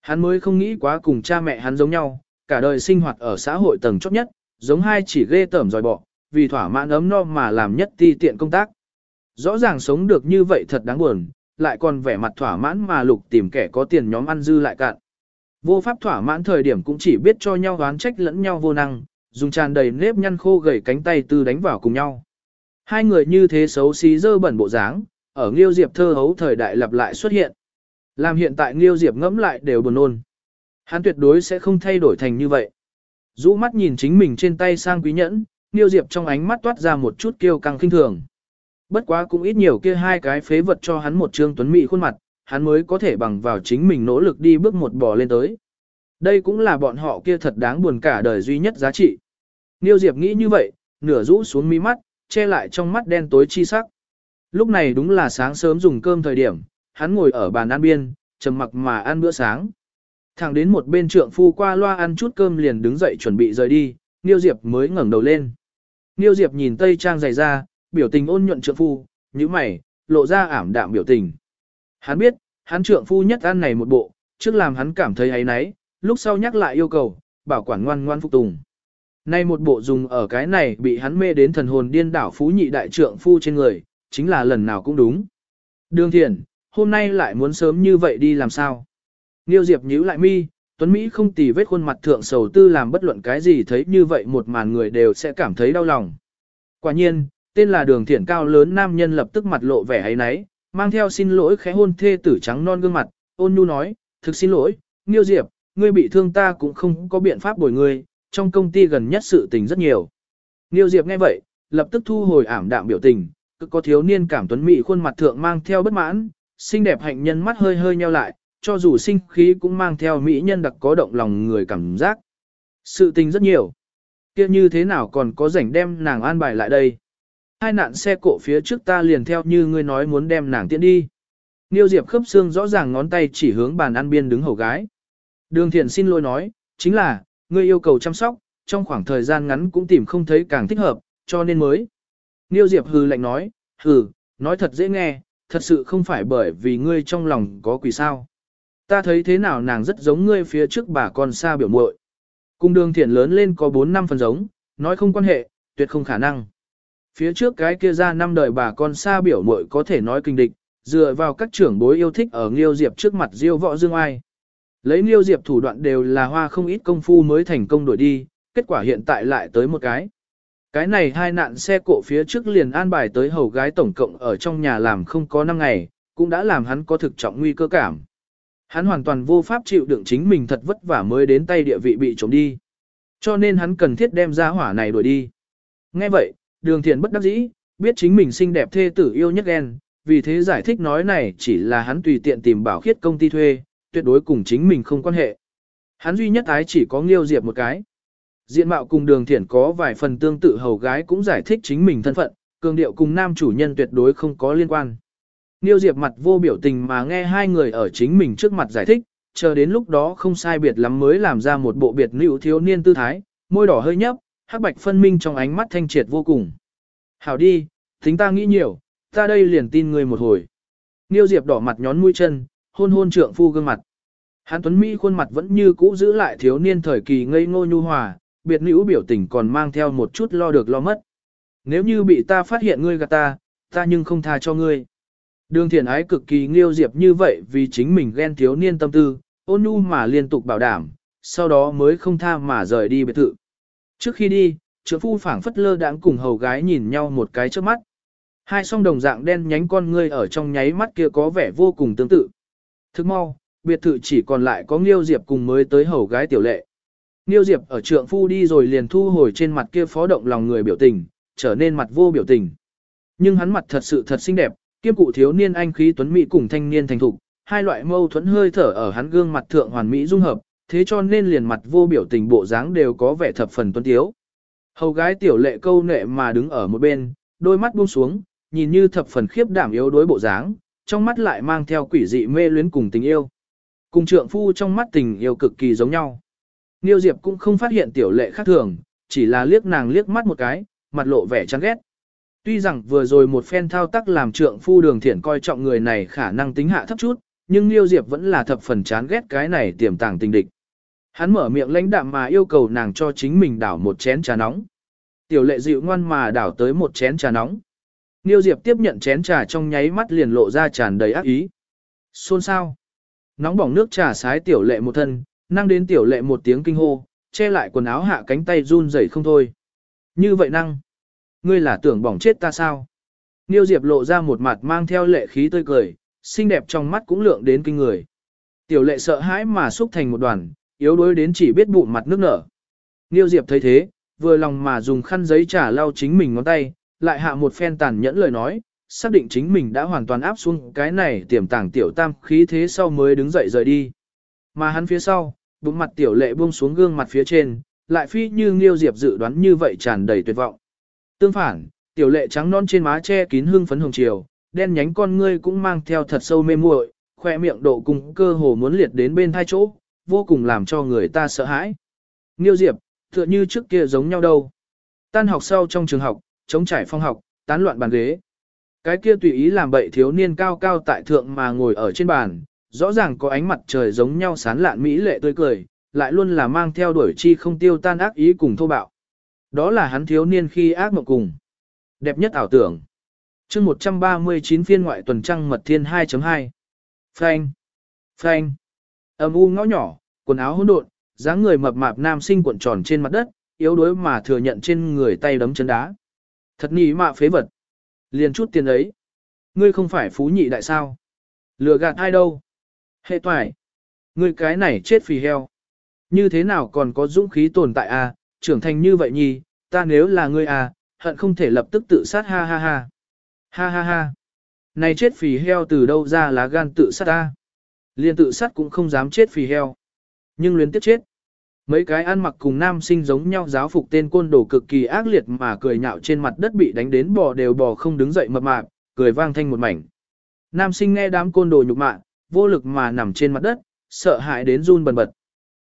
Hắn mới không nghĩ quá cùng cha mẹ hắn giống nhau, cả đời sinh hoạt ở xã hội tầng chót nhất, giống hai chỉ ghê tởm dòi bọ, vì thỏa mãn ấm no mà làm nhất ti tiện công tác. Rõ ràng sống được như vậy thật đáng buồn, lại còn vẻ mặt thỏa mãn mà lục tìm kẻ có tiền nhóm ăn dư lại cạn. Vô pháp thỏa mãn thời điểm cũng chỉ biết cho nhau oán trách lẫn nhau vô năng, dùng tràn đầy nếp nhăn khô gầy cánh tay tư đánh vào cùng nhau. Hai người như thế xấu xí dơ bẩn bộ dáng, ở Nghiêu Diệp thơ hấu thời đại lặp lại xuất hiện. Làm hiện tại Nghiêu Diệp ngẫm lại đều buồn nôn. Hắn tuyệt đối sẽ không thay đổi thành như vậy. Dũ mắt nhìn chính mình trên tay sang quý nhẫn, Nghiêu Diệp trong ánh mắt toát ra một chút kiêu căng khinh thường. Bất quá cũng ít nhiều kia hai cái phế vật cho hắn một trương tuấn mỹ khuôn mặt, hắn mới có thể bằng vào chính mình nỗ lực đi bước một bò lên tới. Đây cũng là bọn họ kia thật đáng buồn cả đời duy nhất giá trị. Niêu Diệp nghĩ như vậy, nửa rũ xuống mi mắt, che lại trong mắt đen tối chi sắc. Lúc này đúng là sáng sớm dùng cơm thời điểm, hắn ngồi ở bàn ăn biên, trầm mặc mà ăn bữa sáng. Thẳng đến một bên trượng phu qua loa ăn chút cơm liền đứng dậy chuẩn bị rời đi, Niêu Diệp mới ngẩng đầu lên. Niêu Diệp nhìn Tây Trang dày ra, biểu tình ôn nhuận trượng phu, như mày, lộ ra ảm đạm biểu tình. Hắn biết, hắn trượng phu nhất ăn này một bộ, trước làm hắn cảm thấy ấy náy, lúc sau nhắc lại yêu cầu, bảo quản ngoan ngoan phục tùng. Nay một bộ dùng ở cái này bị hắn mê đến thần hồn điên đảo phú nhị đại trượng phu trên người, chính là lần nào cũng đúng. Đường Thiện, hôm nay lại muốn sớm như vậy đi làm sao? Niêu Diệp nhíu lại mi, Tuấn Mỹ không tì vết khuôn mặt thượng sầu tư làm bất luận cái gì thấy như vậy một màn người đều sẽ cảm thấy đau lòng. Quả nhiên, tên là đường thiện cao lớn nam nhân lập tức mặt lộ vẻ ấy náy, mang theo xin lỗi khẽ hôn thê tử trắng non gương mặt, ôn nhu nói, thực xin lỗi, Niêu Diệp, ngươi bị thương ta cũng không có biện pháp bồi ngươi, trong công ty gần nhất sự tình rất nhiều. Niêu Diệp nghe vậy, lập tức thu hồi ảm đạm biểu tình, cứ có thiếu niên cảm tuấn mỹ khuôn mặt thượng mang theo bất mãn, xinh đẹp hạnh nhân mắt hơi hơi nheo lại, cho dù sinh khí cũng mang theo mỹ nhân đặc có động lòng người cảm giác. Sự tình rất nhiều. kia như thế nào còn có rảnh đem nàng an bài lại đây. Hai nạn xe cộ phía trước ta liền theo như ngươi nói muốn đem nàng tiễn đi. Niêu Diệp khớp xương rõ ràng ngón tay chỉ hướng bàn ăn biên đứng hầu gái. Đường thiện xin lỗi nói, chính là, ngươi yêu cầu chăm sóc, trong khoảng thời gian ngắn cũng tìm không thấy càng thích hợp, cho nên mới. Niêu Diệp hừ lạnh nói, hừ, nói thật dễ nghe, thật sự không phải bởi vì ngươi trong lòng có quỷ sao. Ta thấy thế nào nàng rất giống ngươi phía trước bà con xa biểu muội. Cung đường thiện lớn lên có 4 năm phần giống, nói không quan hệ, tuyệt không khả năng. Phía trước cái kia ra năm đời bà con xa biểu muội có thể nói kinh địch, dựa vào các trưởng bối yêu thích ở Nghiêu Diệp trước mặt Diêu Võ Dương Ai. Lấy Nghiêu Diệp thủ đoạn đều là hoa không ít công phu mới thành công đổi đi, kết quả hiện tại lại tới một cái. Cái này hai nạn xe cộ phía trước liền an bài tới hầu gái tổng cộng ở trong nhà làm không có 5 ngày, cũng đã làm hắn có thực trọng nguy cơ cảm. Hắn hoàn toàn vô pháp chịu đựng chính mình thật vất vả mới đến tay địa vị bị trộm đi. Cho nên hắn cần thiết đem ra hỏa này đuổi đi. Nghe vậy, đường thiện bất đắc dĩ, biết chính mình xinh đẹp thê tử yêu nhất ghen, vì thế giải thích nói này chỉ là hắn tùy tiện tìm bảo khiết công ty thuê, tuyệt đối cùng chính mình không quan hệ. Hắn duy nhất ái chỉ có Nghiêu Diệp một cái. Diện mạo cùng đường thiển có vài phần tương tự hầu gái cũng giải thích chính mình thân phận, cường điệu cùng nam chủ nhân tuyệt đối không có liên quan. Nghiêu Diệp mặt vô biểu tình mà nghe hai người ở chính mình trước mặt giải thích, chờ đến lúc đó không sai biệt lắm mới làm ra một bộ biệt nữ thiếu niên tư thái, môi đỏ hơi nhấp, hắc bạch phân minh trong ánh mắt thanh triệt vô cùng. Hảo đi, tính ta nghĩ nhiều, ta đây liền tin người một hồi. Nghiêu Diệp đỏ mặt nhón mũi chân, hôn hôn trượng phu gương mặt. Hán Tuấn Mỹ khuôn mặt vẫn như cũ giữ lại thiếu niên thời kỳ ngây ngô nhu hòa, biệt nữ biểu tình còn mang theo một chút lo được lo mất. Nếu như bị ta phát hiện ngươi gạt ta, ta nhưng không tha cho ngươi. Đường thiện ái cực kỳ nghiêu diệp như vậy vì chính mình ghen thiếu niên tâm tư, ôn nhu mà liên tục bảo đảm, sau đó mới không tha mà rời đi biệt thự. Trước khi đi, trưởng phu phảng phất lơ đãng cùng hầu gái nhìn nhau một cái trước mắt. Hai song đồng dạng đen nhánh con ngươi ở trong nháy mắt kia có vẻ vô cùng tương tự. Thức mau, biệt thự chỉ còn lại có Nghiêu Diệp cùng mới tới hầu gái tiểu lệ. Nghiêu Diệp ở trượng phu đi rồi liền thu hồi trên mặt kia phó động lòng người biểu tình, trở nên mặt vô biểu tình. Nhưng hắn mặt thật sự thật xinh đẹp, kiêm cụ thiếu niên anh khí tuấn mỹ cùng thanh niên thành thục, hai loại mâu thuẫn hơi thở ở hắn gương mặt thượng hoàn mỹ dung hợp, thế cho nên liền mặt vô biểu tình bộ dáng đều có vẻ thập phần tuấn tiếu. Hầu gái tiểu lệ câu nệ mà đứng ở một bên, đôi mắt buông xuống, nhìn như thập phần khiếp đảm yếu đối bộ dáng, trong mắt lại mang theo quỷ dị mê luyến cùng tình yêu. Cùng trượng phu trong mắt tình yêu cực kỳ giống nhau. Niêu Diệp cũng không phát hiện tiểu lệ khác thường, chỉ là liếc nàng liếc mắt một cái, mặt lộ vẻ chán ghét. Tuy rằng vừa rồi một phen thao tác làm trượng phu đường thiển coi trọng người này khả năng tính hạ thấp chút, nhưng Liêu Diệp vẫn là thập phần chán ghét cái này tiềm tàng tình địch. Hắn mở miệng lãnh đạm mà yêu cầu nàng cho chính mình đảo một chén trà nóng. Tiểu lệ dịu ngoan mà đảo tới một chén trà nóng. Niêu Diệp tiếp nhận chén trà trong nháy mắt liền lộ ra tràn đầy ác ý. Xôn sao? Nóng bỏng nước trà sái tiểu lệ một thân, năng đến tiểu lệ một tiếng kinh hô, che lại quần áo hạ cánh tay run rẩy không thôi. Như vậy năng, ngươi là tưởng bỏng chết ta sao? Niêu Diệp lộ ra một mặt mang theo lệ khí tươi cười, xinh đẹp trong mắt cũng lượng đến kinh người. Tiểu lệ sợ hãi mà xúc thành một đoàn, yếu đuối đến chỉ biết bụng mặt nước nở. Niêu Diệp thấy thế, vừa lòng mà dùng khăn giấy trả lau chính mình ngón tay, lại hạ một phen tàn nhẫn lời nói, xác định chính mình đã hoàn toàn áp xuống cái này tiềm tàng tiểu tam khí thế sau mới đứng dậy rời đi. Mà hắn phía sau, bụng mặt tiểu lệ buông xuống gương mặt phía trên, lại phi như Nghiêu Diệp dự đoán như vậy tràn đầy tuyệt vọng. Tương phản, tiểu lệ trắng non trên má che kín hương phấn hồng chiều, đen nhánh con ngươi cũng mang theo thật sâu mê muội, khoe miệng độ cùng cơ hồ muốn liệt đến bên thai chỗ, vô cùng làm cho người ta sợ hãi. Nghiêu Diệp, tựa như trước kia giống nhau đâu. Tan học sau trong trường học, chống trải phong học, tán loạn bàn ghế. Cái kia tùy ý làm bậy thiếu niên cao cao tại thượng mà ngồi ở trên bàn, rõ ràng có ánh mặt trời giống nhau sán lạn mỹ lệ tươi cười, lại luôn là mang theo đuổi chi không tiêu tan ác ý cùng thô bạo. Đó là hắn thiếu niên khi ác mộng cùng. Đẹp nhất ảo tưởng. chương 139 phiên ngoại tuần trăng mật thiên 2.2. Phanh. Phanh. Âm u ngõ nhỏ, quần áo hỗn độn, dáng người mập mạp nam sinh cuộn tròn trên mặt đất, yếu đuối mà thừa nhận trên người tay đấm chân đá. Thật nhỉ mạ phế vật. Liền chút tiền ấy. Ngươi không phải phú nhị đại sao? Lừa gạt ai đâu? Hệ toại. Ngươi cái này chết phì heo. Như thế nào còn có dũng khí tồn tại à? Trưởng thành như vậy nhì, ta nếu là ngươi à, hận không thể lập tức tự sát ha ha ha. Ha ha ha. Này chết phì heo từ đâu ra lá gan tự sát ta? Liên tự sát cũng không dám chết phì heo. Nhưng luyến tiếp chết. Mấy cái ăn mặc cùng nam sinh giống nhau giáo phục tên côn đồ cực kỳ ác liệt mà cười nhạo trên mặt đất bị đánh đến bò đều bò không đứng dậy mập mạp, cười vang thanh một mảnh. Nam sinh nghe đám côn đồ nhục mạ, vô lực mà nằm trên mặt đất, sợ hãi đến run bần bật.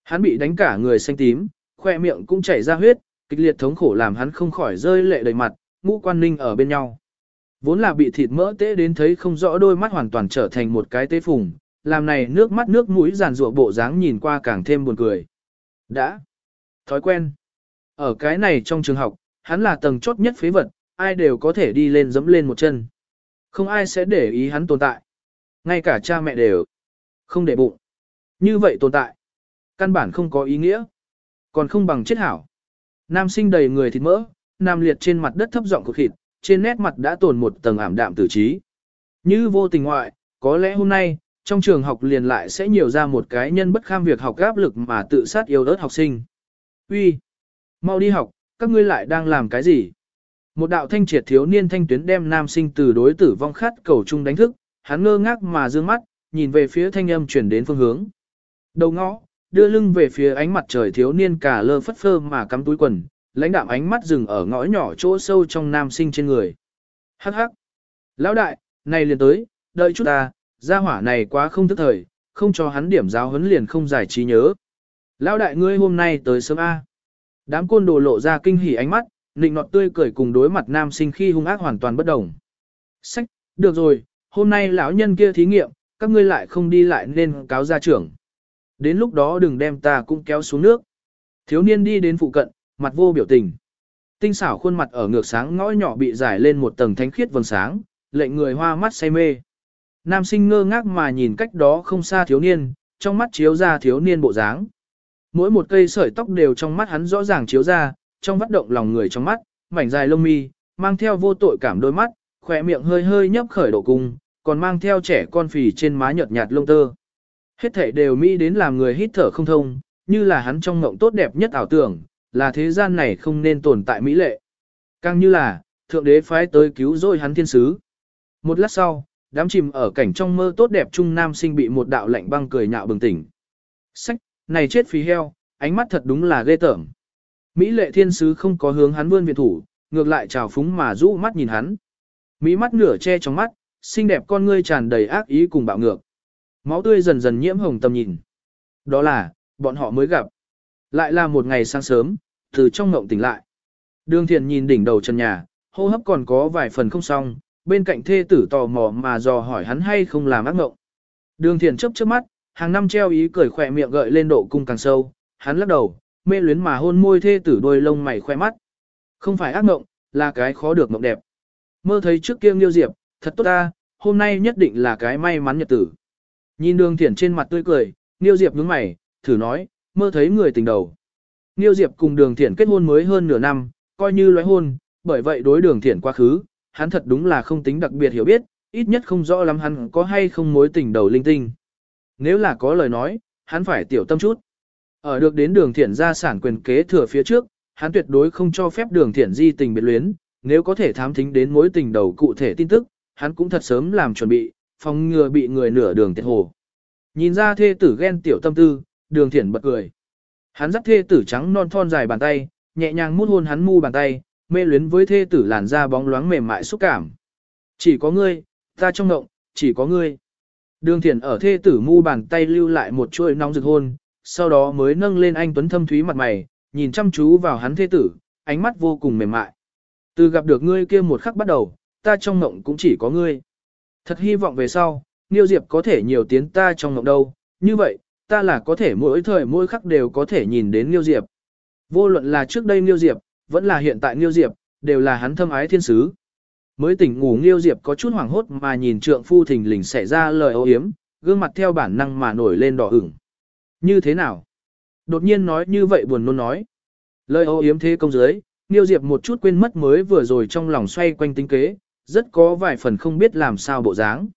Hắn bị đánh cả người xanh tím, khoe miệng cũng chảy ra huyết, kịch liệt thống khổ làm hắn không khỏi rơi lệ đầy mặt, ngũ quan ninh ở bên nhau. Vốn là bị thịt mỡ tế đến thấy không rõ đôi mắt hoàn toàn trở thành một cái tế phùng, làm này nước mắt nước mũi giàn rụa bộ dáng nhìn qua càng thêm buồn cười. Đã. Thói quen. Ở cái này trong trường học, hắn là tầng chốt nhất phế vật, ai đều có thể đi lên dẫm lên một chân. Không ai sẽ để ý hắn tồn tại. Ngay cả cha mẹ đều không để bụng. Như vậy tồn tại. Căn bản không có ý nghĩa. Còn không bằng chết hảo. Nam sinh đầy người thịt mỡ, nam liệt trên mặt đất thấp giọng cực thịt, trên nét mặt đã tồn một tầng ảm đạm tử trí. Như vô tình ngoại, có lẽ hôm nay, trong trường học liền lại sẽ nhiều ra một cái nhân bất kham việc học áp lực mà tự sát yêu đớt học sinh. Uy, Mau đi học, các ngươi lại đang làm cái gì? Một đạo thanh triệt thiếu niên thanh tuyến đem nam sinh từ đối tử vong khát cầu chung đánh thức, hắn ngơ ngác mà dương mắt, nhìn về phía thanh âm chuyển đến phương hướng. Đầu ngõ, đưa lưng về phía ánh mặt trời thiếu niên cả lơ phất phơ mà cắm túi quần, lãnh đạm ánh mắt dừng ở ngõ nhỏ chỗ sâu trong nam sinh trên người. Hắc hắc. Lão đại, này liền tới, đợi chút ta, gia hỏa này quá không thức thời, không cho hắn điểm giáo huấn liền không giải trí nhớ. Lão đại ngươi hôm nay tới sớm A. Đám côn đồ lộ ra kinh hỉ ánh mắt, nịnh nọt tươi cười cùng đối mặt nam sinh khi hung ác hoàn toàn bất đồng. Sách, được rồi, hôm nay lão nhân kia thí nghiệm, các ngươi lại không đi lại nên cáo gia trưởng. Đến lúc đó đừng đem ta cũng kéo xuống nước. Thiếu niên đi đến phụ cận, mặt vô biểu tình. Tinh xảo khuôn mặt ở ngược sáng ngõ nhỏ bị giải lên một tầng thánh khiết vầng sáng, lệnh người hoa mắt say mê. Nam sinh ngơ ngác mà nhìn cách đó không xa thiếu niên, trong mắt chiếu ra thiếu niên bộ dáng. Mỗi một cây sợi tóc đều trong mắt hắn rõ ràng chiếu ra, trong vắt động lòng người trong mắt, mảnh dài lông mi, mang theo vô tội cảm đôi mắt, khỏe miệng hơi hơi nhấp khởi độ cung, còn mang theo trẻ con phì trên má nhợt nhạt lông tơ. Hết thể đều mỹ đến làm người hít thở không thông, như là hắn trong mộng tốt đẹp nhất ảo tưởng, là thế gian này không nên tồn tại mỹ lệ. Càng như là, thượng đế phái tới cứu rồi hắn thiên sứ. Một lát sau, đám chìm ở cảnh trong mơ tốt đẹp trung nam sinh bị một đạo lạnh băng cười nhạo bừng tỉnh. Sách, này chết phí heo, ánh mắt thật đúng là ghê tởm. Mỹ lệ thiên sứ không có hướng hắn vươn viện thủ, ngược lại trào phúng mà rũ mắt nhìn hắn. Mỹ mắt nửa che trong mắt, xinh đẹp con ngươi tràn đầy ác ý cùng bạo ngược. Máu tươi dần dần nhiễm hồng tầm nhìn. Đó là, bọn họ mới gặp. Lại là một ngày sáng sớm, từ trong ngộng tỉnh lại. Đường thiền nhìn đỉnh đầu chân nhà, hô hấp còn có vài phần không xong, bên cạnh thê tử tò mò mà dò hỏi hắn hay không làm ác ngộng. Đường thiền chấp trước mắt, hàng năm treo ý cười khỏe miệng gợi lên độ cung càng sâu, hắn lắc đầu, mê luyến mà hôn môi thê tử đôi lông mày khoe mắt. Không phải ác ngộng, là cái khó được mộng đẹp. Mơ thấy trước kia Nghiêu Diệp, thật tốt ta, hôm nay nhất định là cái may mắn nhật tử. Nhìn đường thiển trên mặt tươi cười, Nghiêu Diệp nhướng mày, thử nói, mơ thấy người tình đầu. Niêu Diệp cùng đường thiển kết hôn mới hơn nửa năm, coi như loại hôn, bởi vậy đối đường thiển quá khứ, hắn thật đúng là không tính đặc biệt hiểu biết, ít nhất không rõ lắm hắn có hay không mối tình đầu linh tinh. Nếu là có lời nói, hắn phải tiểu tâm chút. Ở được đến đường thiển gia sản quyền kế thừa phía trước, hắn tuyệt đối không cho phép đường thiển di tình biệt luyến, nếu có thể thám thính đến mối tình đầu cụ thể tin tức, hắn cũng thật sớm làm chuẩn bị, phòng ngừa bị người nửa đường tiệt hồ. Nhìn ra thê tử ghen tiểu tâm tư, đường thiển bật cười. Hắn dắt thê tử trắng non thon dài bàn tay, nhẹ nhàng mút hôn hắn mu bàn tay, mê luyến với thê tử làn da bóng loáng mềm mại xúc cảm. Chỉ có ngươi, ta trong ngộng, chỉ có ngươi. Đường thiển ở thê tử mu bàn tay lưu lại một chuỗi nóng rực hôn, sau đó mới nâng lên anh Tuấn thâm thúy mặt mày, nhìn chăm chú vào hắn thê tử, ánh mắt vô cùng mềm mại. Từ gặp được ngươi kia một khắc bắt đầu, ta trong mộng cũng chỉ có ngươi. Thật hy vọng về sau, Niêu Diệp có thể nhiều tiến ta trong ngọc đâu, như vậy, ta là có thể mỗi thời mỗi khắc đều có thể nhìn đến Niêu Diệp. Vô luận là trước đây Niêu Diệp, vẫn là hiện tại Niêu Diệp, đều là hắn thâm ái thiên sứ. Mới tỉnh ngủ Niêu Diệp có chút hoảng hốt mà nhìn trượng phu thình lình xảy ra lời ô hiếm, gương mặt theo bản năng mà nổi lên đỏ ửng. Như thế nào? Đột nhiên nói như vậy buồn nôn nói. Lời ô hiếm thế công dưới, Niêu Diệp một chút quên mất mới vừa rồi trong lòng xoay quanh tính kế, rất có vài phần không biết làm sao bộ dáng.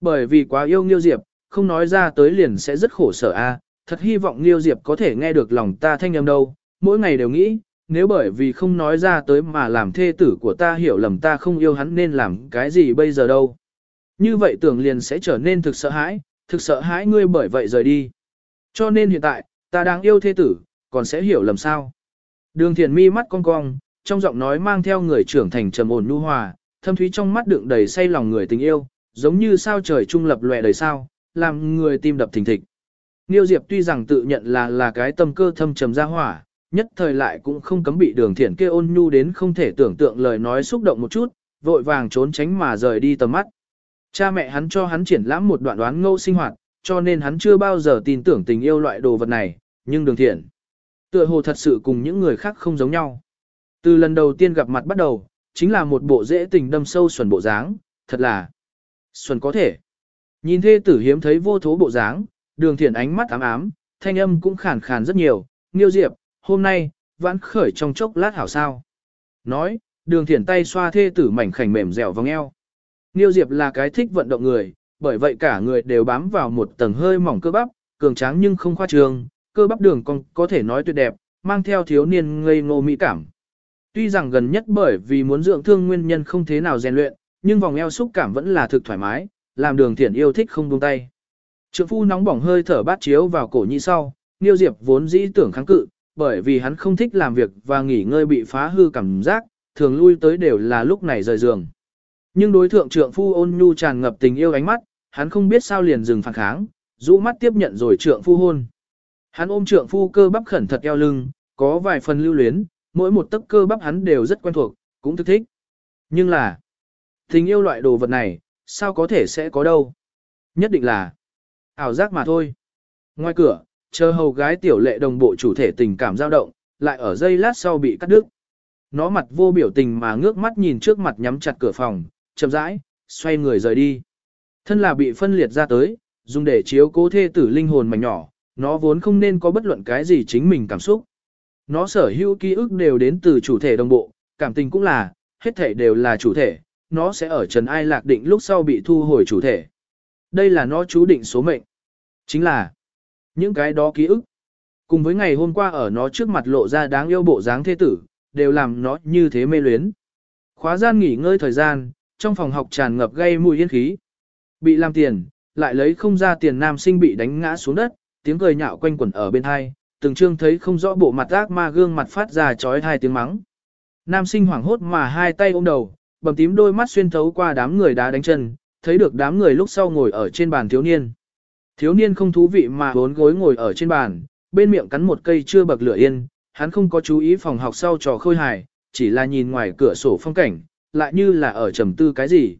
Bởi vì quá yêu nghiêu Diệp, không nói ra tới liền sẽ rất khổ sở a. thật hy vọng nghiêu Diệp có thể nghe được lòng ta thanh âm đâu, mỗi ngày đều nghĩ, nếu bởi vì không nói ra tới mà làm thê tử của ta hiểu lầm ta không yêu hắn nên làm cái gì bây giờ đâu. Như vậy tưởng liền sẽ trở nên thực sợ hãi, thực sợ hãi ngươi bởi vậy rời đi. Cho nên hiện tại, ta đang yêu thê tử, còn sẽ hiểu lầm sao. Đường thiền mi mắt cong cong, trong giọng nói mang theo người trưởng thành trầm ổn nhu hòa, thâm thúy trong mắt đựng đầy say lòng người tình yêu, giống như sao trời trung lập lòe đầy sao, làm người tim đập thình thịch. Niêu Diệp tuy rằng tự nhận là là cái tâm cơ thâm trầm ra hỏa, nhất thời lại cũng không cấm bị đường thiển kia ôn nhu đến không thể tưởng tượng lời nói xúc động một chút, vội vàng trốn tránh mà rời đi tầm mắt. Cha mẹ hắn cho hắn triển lãm một đoạn đoán ngẫu sinh hoạt, cho nên hắn chưa bao giờ tin tưởng tình yêu loại đồ vật này, nhưng đường thiện. Tựa hồ thật sự cùng những người khác không giống nhau. Từ lần đầu tiên gặp mặt bắt đầu, chính là một bộ dễ tình đâm sâu xuẩn bộ dáng, thật là xuẩn có thể. Nhìn thê tử hiếm thấy vô thố bộ dáng, đường thiện ánh mắt ám ám, thanh âm cũng khàn khàn rất nhiều, nghiêu diệp, hôm nay, vãn khởi trong chốc lát hảo sao. Nói, đường thiện tay xoa thê tử mảnh khảnh mềm dẻo vòng eo. Nghiêu diệp là cái thích vận động người, bởi vậy cả người đều bám vào một tầng hơi mỏng cơ bắp, cường tráng nhưng không khoa trương, cơ bắp đường còn có thể nói tuyệt đẹp, mang theo thiếu niên ngây ngô mỹ cảm. Tuy rằng gần nhất bởi vì muốn dưỡng thương nguyên nhân không thế nào rèn luyện, nhưng vòng eo xúc cảm vẫn là thực thoải mái, làm đường thiện yêu thích không buông tay. Trượng phu nóng bỏng hơi thở bát chiếu vào cổ nhi sau, Niêu Diệp vốn dĩ tưởng kháng cự, bởi vì hắn không thích làm việc và nghỉ ngơi bị phá hư cảm giác, thường lui tới đều là lúc này rời giường. Nhưng đối thượng trượng phu ôn nhu tràn ngập tình yêu ánh mắt, hắn không biết sao liền dừng phản kháng, rũ mắt tiếp nhận rồi trượng phu hôn. Hắn ôm trượng phu cơ bắp khẩn thật eo lưng, có vài phần lưu luyến, mỗi một tấc cơ bắp hắn đều rất quen thuộc, cũng thức thích. Nhưng là, tình yêu loại đồ vật này, sao có thể sẽ có đâu? Nhất định là ảo giác mà thôi. Ngoài cửa, chờ hầu gái tiểu lệ đồng bộ chủ thể tình cảm dao động, lại ở giây lát sau bị cắt đứt. Nó mặt vô biểu tình mà ngước mắt nhìn trước mặt nhắm chặt cửa phòng, chậm rãi, xoay người rời đi. Thân là bị phân liệt ra tới, dùng để chiếu cố thê tử linh hồn mảnh nhỏ, nó vốn không nên có bất luận cái gì chính mình cảm xúc. Nó sở hữu ký ức đều đến từ chủ thể đồng bộ, cảm tình cũng là, hết thể đều là chủ thể, nó sẽ ở trần ai lạc định lúc sau bị thu hồi chủ thể. Đây là nó chú định số mệnh. Chính là những cái đó ký ức. Cùng với ngày hôm qua ở nó trước mặt lộ ra đáng yêu bộ dáng thế tử, đều làm nó như thế mê luyến. Khóa gian nghỉ ngơi thời gian, trong phòng học tràn ngập gây mùi yên khí. Bị làm tiền, lại lấy không ra tiền nam sinh bị đánh ngã xuống đất, tiếng cười nhạo quanh quẩn ở bên hai, từng trương thấy không rõ bộ mặt ác ma gương mặt phát ra chói hai tiếng mắng. Nam sinh hoảng hốt mà hai tay ôm đầu, bầm tím đôi mắt xuyên thấu qua đám người đá đánh chân, thấy được đám người lúc sau ngồi ở trên bàn thiếu niên. Thiếu niên không thú vị mà bốn gối ngồi ở trên bàn, bên miệng cắn một cây chưa bậc lửa yên, hắn không có chú ý phòng học sau trò khôi hài, chỉ là nhìn ngoài cửa sổ phong cảnh, lại như là ở trầm tư cái gì.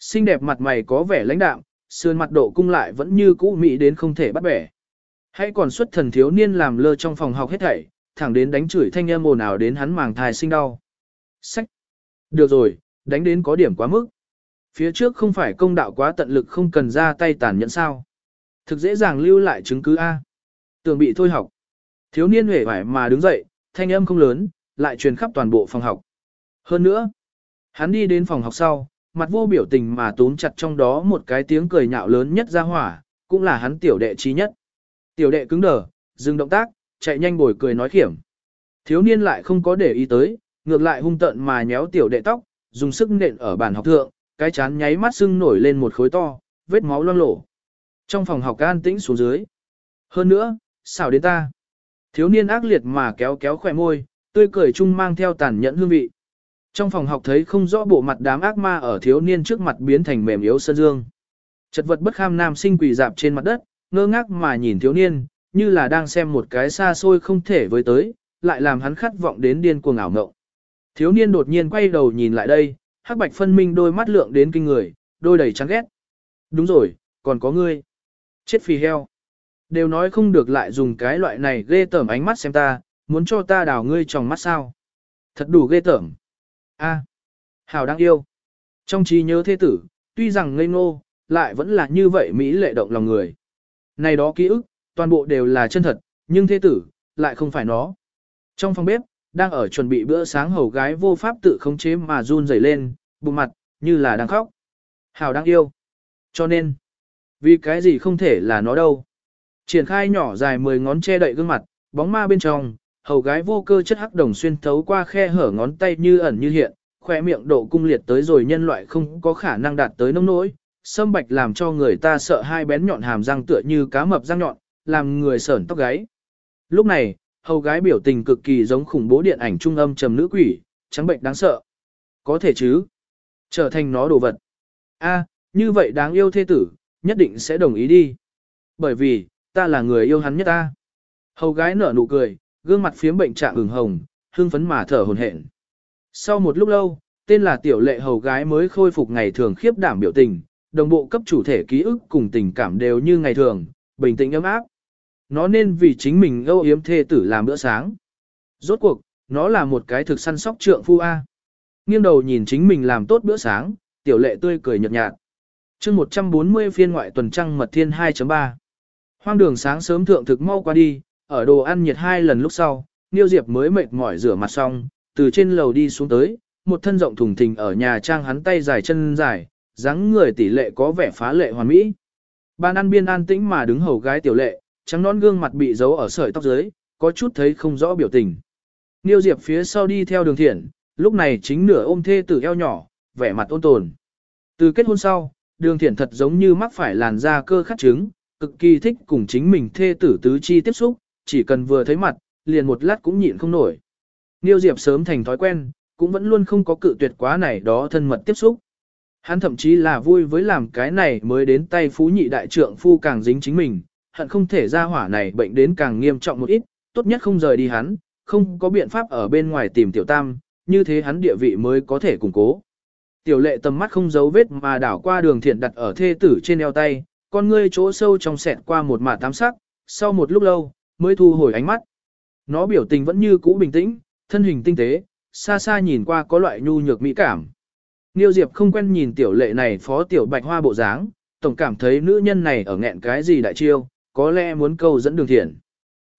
Xinh đẹp mặt mày có vẻ lãnh đạm, sườn mặt độ cung lại vẫn như cũ mỹ đến không thể bắt bẻ. Hãy còn xuất thần thiếu niên làm lơ trong phòng học hết thảy, thẳng đến đánh chửi thanh âm ồn ào đến hắn màng thai sinh đau. Sách! Được rồi, đánh đến có điểm quá mức. Phía trước không phải công đạo quá tận lực không cần ra tay tàn nhẫn sao. Thực dễ dàng lưu lại chứng cứ A. Tưởng bị thôi học. Thiếu niên hề vải mà đứng dậy, thanh âm không lớn, lại truyền khắp toàn bộ phòng học. Hơn nữa, hắn đi đến phòng học sau, mặt vô biểu tình mà tốn chặt trong đó một cái tiếng cười nhạo lớn nhất ra hỏa, cũng là hắn tiểu đệ trí nhất. Tiểu đệ cứng đờ, dừng động tác, chạy nhanh bồi cười nói khiểm. Thiếu niên lại không có để ý tới, ngược lại hung tận mà nhéo tiểu đệ tóc, dùng sức nện ở bàn học thượng, cái chán nháy mắt sưng nổi lên một khối to, vết máu loang lổ. Trong phòng học an tĩnh xuống dưới. Hơn nữa, xảo đến ta. Thiếu niên ác liệt mà kéo kéo khỏe môi, tươi cười chung mang theo tàn nhẫn hương vị. Trong phòng học thấy không rõ bộ mặt đám ác ma ở thiếu niên trước mặt biến thành mềm yếu sơn dương. Chật vật bất kham nam sinh quỳ dạp trên mặt đất, ngơ ngác mà nhìn thiếu niên, như là đang xem một cái xa xôi không thể với tới, lại làm hắn khát vọng đến điên cuồng ảo ngộng. Thiếu niên đột nhiên quay đầu nhìn lại đây, hắc bạch phân minh đôi mắt lượng đến kinh người, đôi đầy chán ghét. Đúng rồi, còn có ngươi. Chết phì heo. Đều nói không được lại dùng cái loại này ghê tởm ánh mắt xem ta, muốn cho ta đào ngươi trong mắt sao. Thật đủ ghê tởm. A, Hào đang yêu. Trong trí nhớ thế tử, tuy rằng ngây ngô, lại vẫn là như vậy Mỹ lệ động lòng người. Này đó ký ức, toàn bộ đều là chân thật, nhưng thế tử, lại không phải nó. Trong phòng bếp, đang ở chuẩn bị bữa sáng hầu gái vô pháp tự khống chế mà run rẩy lên, bụng mặt, như là đang khóc. Hảo đang yêu. Cho nên, vì cái gì không thể là nó đâu. Triển khai nhỏ dài 10 ngón che đậy gương mặt, bóng ma bên trong, hầu gái vô cơ chất hắc đồng xuyên thấu qua khe hở ngón tay như ẩn như hiện, khoe miệng độ cung liệt tới rồi nhân loại không có khả năng đạt tới nông nỗi, sâm bạch làm cho người ta sợ hai bén nhọn hàm răng tựa như cá mập răng nhọn, làm người sởn tóc gáy. Lúc này, hầu gái biểu tình cực kỳ giống khủng bố điện ảnh trung âm trầm nữ quỷ, trắng bệnh đáng sợ. Có thể chứ? Trở thành nó đồ vật. A, như vậy đáng yêu thế tử, nhất định sẽ đồng ý đi. Bởi vì, ta là người yêu hắn nhất ta. Hầu gái nở nụ cười, gương mặt phiếm bệnh trạng ửng hồng, hương phấn mà thở hồn hển. Sau một lúc lâu, tên là tiểu lệ hầu gái mới khôi phục ngày thường khiếp đảm biểu tình, đồng bộ cấp chủ thể ký ức cùng tình cảm đều như ngày thường, bình tĩnh ấm áp. Nó nên vì chính mình âu yếm thê tử làm bữa sáng. Rốt cuộc, nó là một cái thực săn sóc trượng phu A. Nghiêng đầu nhìn chính mình làm tốt bữa sáng, tiểu lệ tươi cười nhợt nhạt. chương 140 phiên ngoại tuần trăng mật thiên 2.3. Hoang đường sáng sớm thượng thực mau qua đi, ở đồ ăn nhiệt hai lần lúc sau, Niêu Diệp mới mệt mỏi rửa mặt xong, từ trên lầu đi xuống tới, một thân rộng thùng thình ở nhà trang hắn tay dài chân dài, dáng người tỷ lệ có vẻ phá lệ hoàn mỹ. Ban ăn biên an tĩnh mà đứng hầu gái tiểu lệ, trắng nón gương mặt bị giấu ở sợi tóc dưới, có chút thấy không rõ biểu tình. Niêu Diệp phía sau đi theo đường thiện, lúc này chính nửa ôm thê tử eo nhỏ, vẻ mặt ôn tồn. Từ kết hôn sau, đường thiện thật giống như mắc phải làn da cơ khắc trứng, cực kỳ thích cùng chính mình thê tử tứ chi tiếp xúc, chỉ cần vừa thấy mặt, liền một lát cũng nhịn không nổi. Niêu Diệp sớm thành thói quen, cũng vẫn luôn không có cự tuyệt quá này đó thân mật tiếp xúc. Hắn thậm chí là vui với làm cái này mới đến tay phú nhị đại trượng phu càng dính chính mình, hận không thể ra hỏa này bệnh đến càng nghiêm trọng một ít, tốt nhất không rời đi hắn, không có biện pháp ở bên ngoài tìm tiểu tam, như thế hắn địa vị mới có thể củng cố. Tiểu lệ tầm mắt không giấu vết mà đảo qua đường thiện đặt ở thê tử trên eo tay, con ngươi chỗ sâu trong sẹt qua một mả tám sắc, sau một lúc lâu, mới thu hồi ánh mắt. Nó biểu tình vẫn như cũ bình tĩnh, thân hình tinh tế, xa xa nhìn qua có loại nhu nhược mỹ cảm. Niêu Diệp không quen nhìn tiểu lệ này phó tiểu bạch hoa bộ dáng, tổng cảm thấy nữ nhân này ở nghẹn cái gì đại chiêu, có lẽ muốn câu dẫn đường thiện.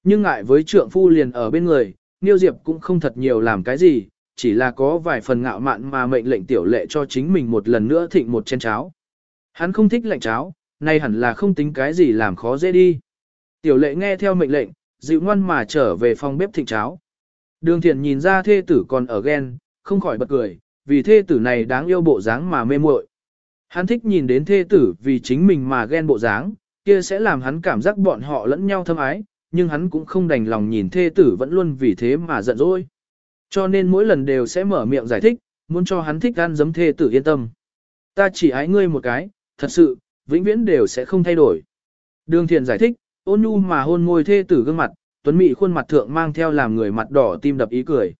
Nhưng ngại với trượng phu liền ở bên người, Niêu Diệp cũng không thật nhiều làm cái gì, chỉ là có vài phần ngạo mạn mà mệnh lệnh tiểu lệ cho chính mình một lần nữa thịnh một chén cháo. Hắn không thích lạnh cháo, nay hẳn là không tính cái gì làm khó dễ đi. Tiểu lệ nghe theo mệnh lệnh, dịu ngoan mà trở về phòng bếp thịnh cháo. Đường thiện nhìn ra thê tử còn ở ghen, không khỏi bật cười, vì thê tử này đáng yêu bộ dáng mà mê muội. Hắn thích nhìn đến thê tử vì chính mình mà ghen bộ dáng, kia sẽ làm hắn cảm giác bọn họ lẫn nhau thâm ái, nhưng hắn cũng không đành lòng nhìn thê tử vẫn luôn vì thế mà giận dỗi. Cho nên mỗi lần đều sẽ mở miệng giải thích, muốn cho hắn thích ăn giấm thê tử yên tâm. Ta chỉ ái ngươi một cái, thật sự, vĩnh viễn đều sẽ không thay đổi. Đường thiền giải thích, ôn nhu mà hôn môi thê tử gương mặt, tuấn mị khuôn mặt thượng mang theo làm người mặt đỏ tim đập ý cười.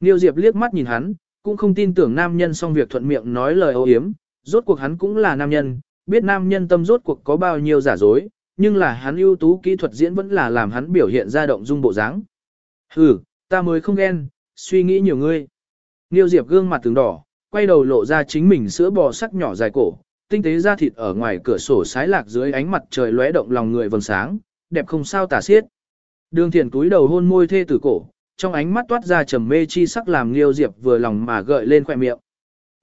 Niêu Diệp liếc mắt nhìn hắn, cũng không tin tưởng nam nhân xong việc thuận miệng nói lời ô hiếm, rốt cuộc hắn cũng là nam nhân, biết nam nhân tâm rốt cuộc có bao nhiêu giả dối, nhưng là hắn ưu tú kỹ thuật diễn vẫn là làm hắn biểu hiện ra động dung bộ dáng. Hừ, ta mới không ghen, suy nghĩ nhiều ngươi. Niêu Diệp gương mặt từng đỏ, quay đầu lộ ra chính mình sữa bò sắc nhỏ dài cổ, tinh tế da thịt ở ngoài cửa sổ sái lạc dưới ánh mặt trời lóe động lòng người vầng sáng, đẹp không sao tả xiết. Đường thiển túi đầu hôn môi thê tử cổ, trong ánh mắt toát ra trầm mê chi sắc làm Nghiêu Diệp vừa lòng mà gợi lên khỏe miệng.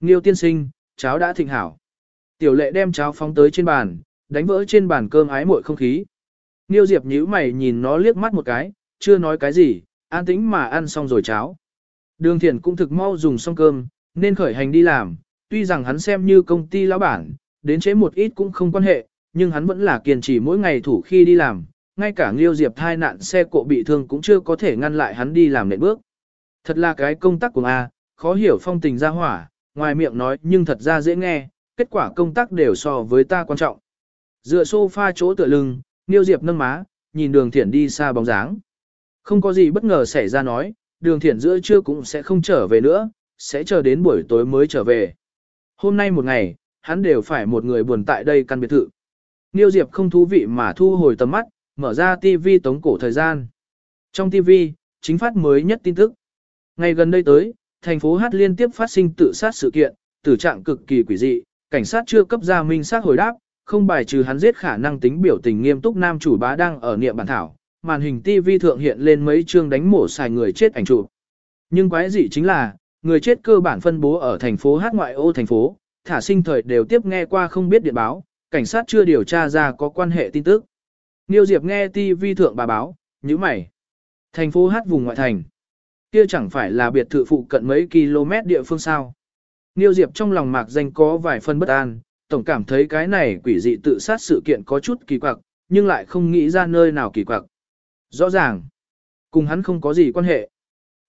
Nghiêu tiên sinh, cháo đã thịnh hảo. Tiểu lệ đem cháo phóng tới trên bàn, đánh vỡ trên bàn cơm ái muội không khí. Nghiêu Diệp nhíu mày nhìn nó liếc mắt một cái, chưa nói cái gì, an tĩnh mà ăn xong rồi cháo. Đường thiển cũng thực mau dùng xong cơm, nên khởi hành đi làm, tuy rằng hắn xem như công ty lão bản, đến chế một ít cũng không quan hệ, nhưng hắn vẫn là kiên trì mỗi ngày thủ khi đi làm, ngay cả Liêu Diệp thai nạn xe cộ bị thương cũng chưa có thể ngăn lại hắn đi làm nệm bước. Thật là cái công tác của A, khó hiểu phong tình ra hỏa, ngoài miệng nói nhưng thật ra dễ nghe, kết quả công tác đều so với ta quan trọng. Dựa sofa chỗ tựa lưng, Liêu Diệp nâng má, nhìn đường thiển đi xa bóng dáng. Không có gì bất ngờ xảy ra nói, đường thiển giữa trưa cũng sẽ không trở về nữa, sẽ chờ đến buổi tối mới trở về. Hôm nay một ngày, hắn đều phải một người buồn tại đây căn biệt thự. Niêu Diệp không thú vị mà thu hồi tầm mắt, mở ra TV tống cổ thời gian. Trong TV, chính phát mới nhất tin tức. Ngày gần đây tới, thành phố Hát liên tiếp phát sinh tự sát sự kiện, tử trạng cực kỳ quỷ dị, cảnh sát chưa cấp ra minh xác hồi đáp, không bài trừ hắn giết khả năng tính biểu tình nghiêm túc nam chủ bá đang ở niệm bản thảo, màn hình TV thượng hiện lên mấy chương đánh mổ xài người chết ảnh chụp. Nhưng quái dị chính là, người chết cơ bản phân bố ở thành phố Hát ngoại ô thành phố, thả sinh thời đều tiếp nghe qua không biết điện báo, cảnh sát chưa điều tra ra có quan hệ tin tức. Niêu Diệp nghe TV thượng bà báo, như mày. Thành phố Hát vùng ngoại thành. Kia chẳng phải là biệt thự phụ cận mấy km địa phương sao. Niêu Diệp trong lòng mạc danh có vài phân bất an, tổng cảm thấy cái này quỷ dị tự sát sự kiện có chút kỳ quặc, nhưng lại không nghĩ ra nơi nào kỳ quặc. Rõ ràng, cùng hắn không có gì quan hệ.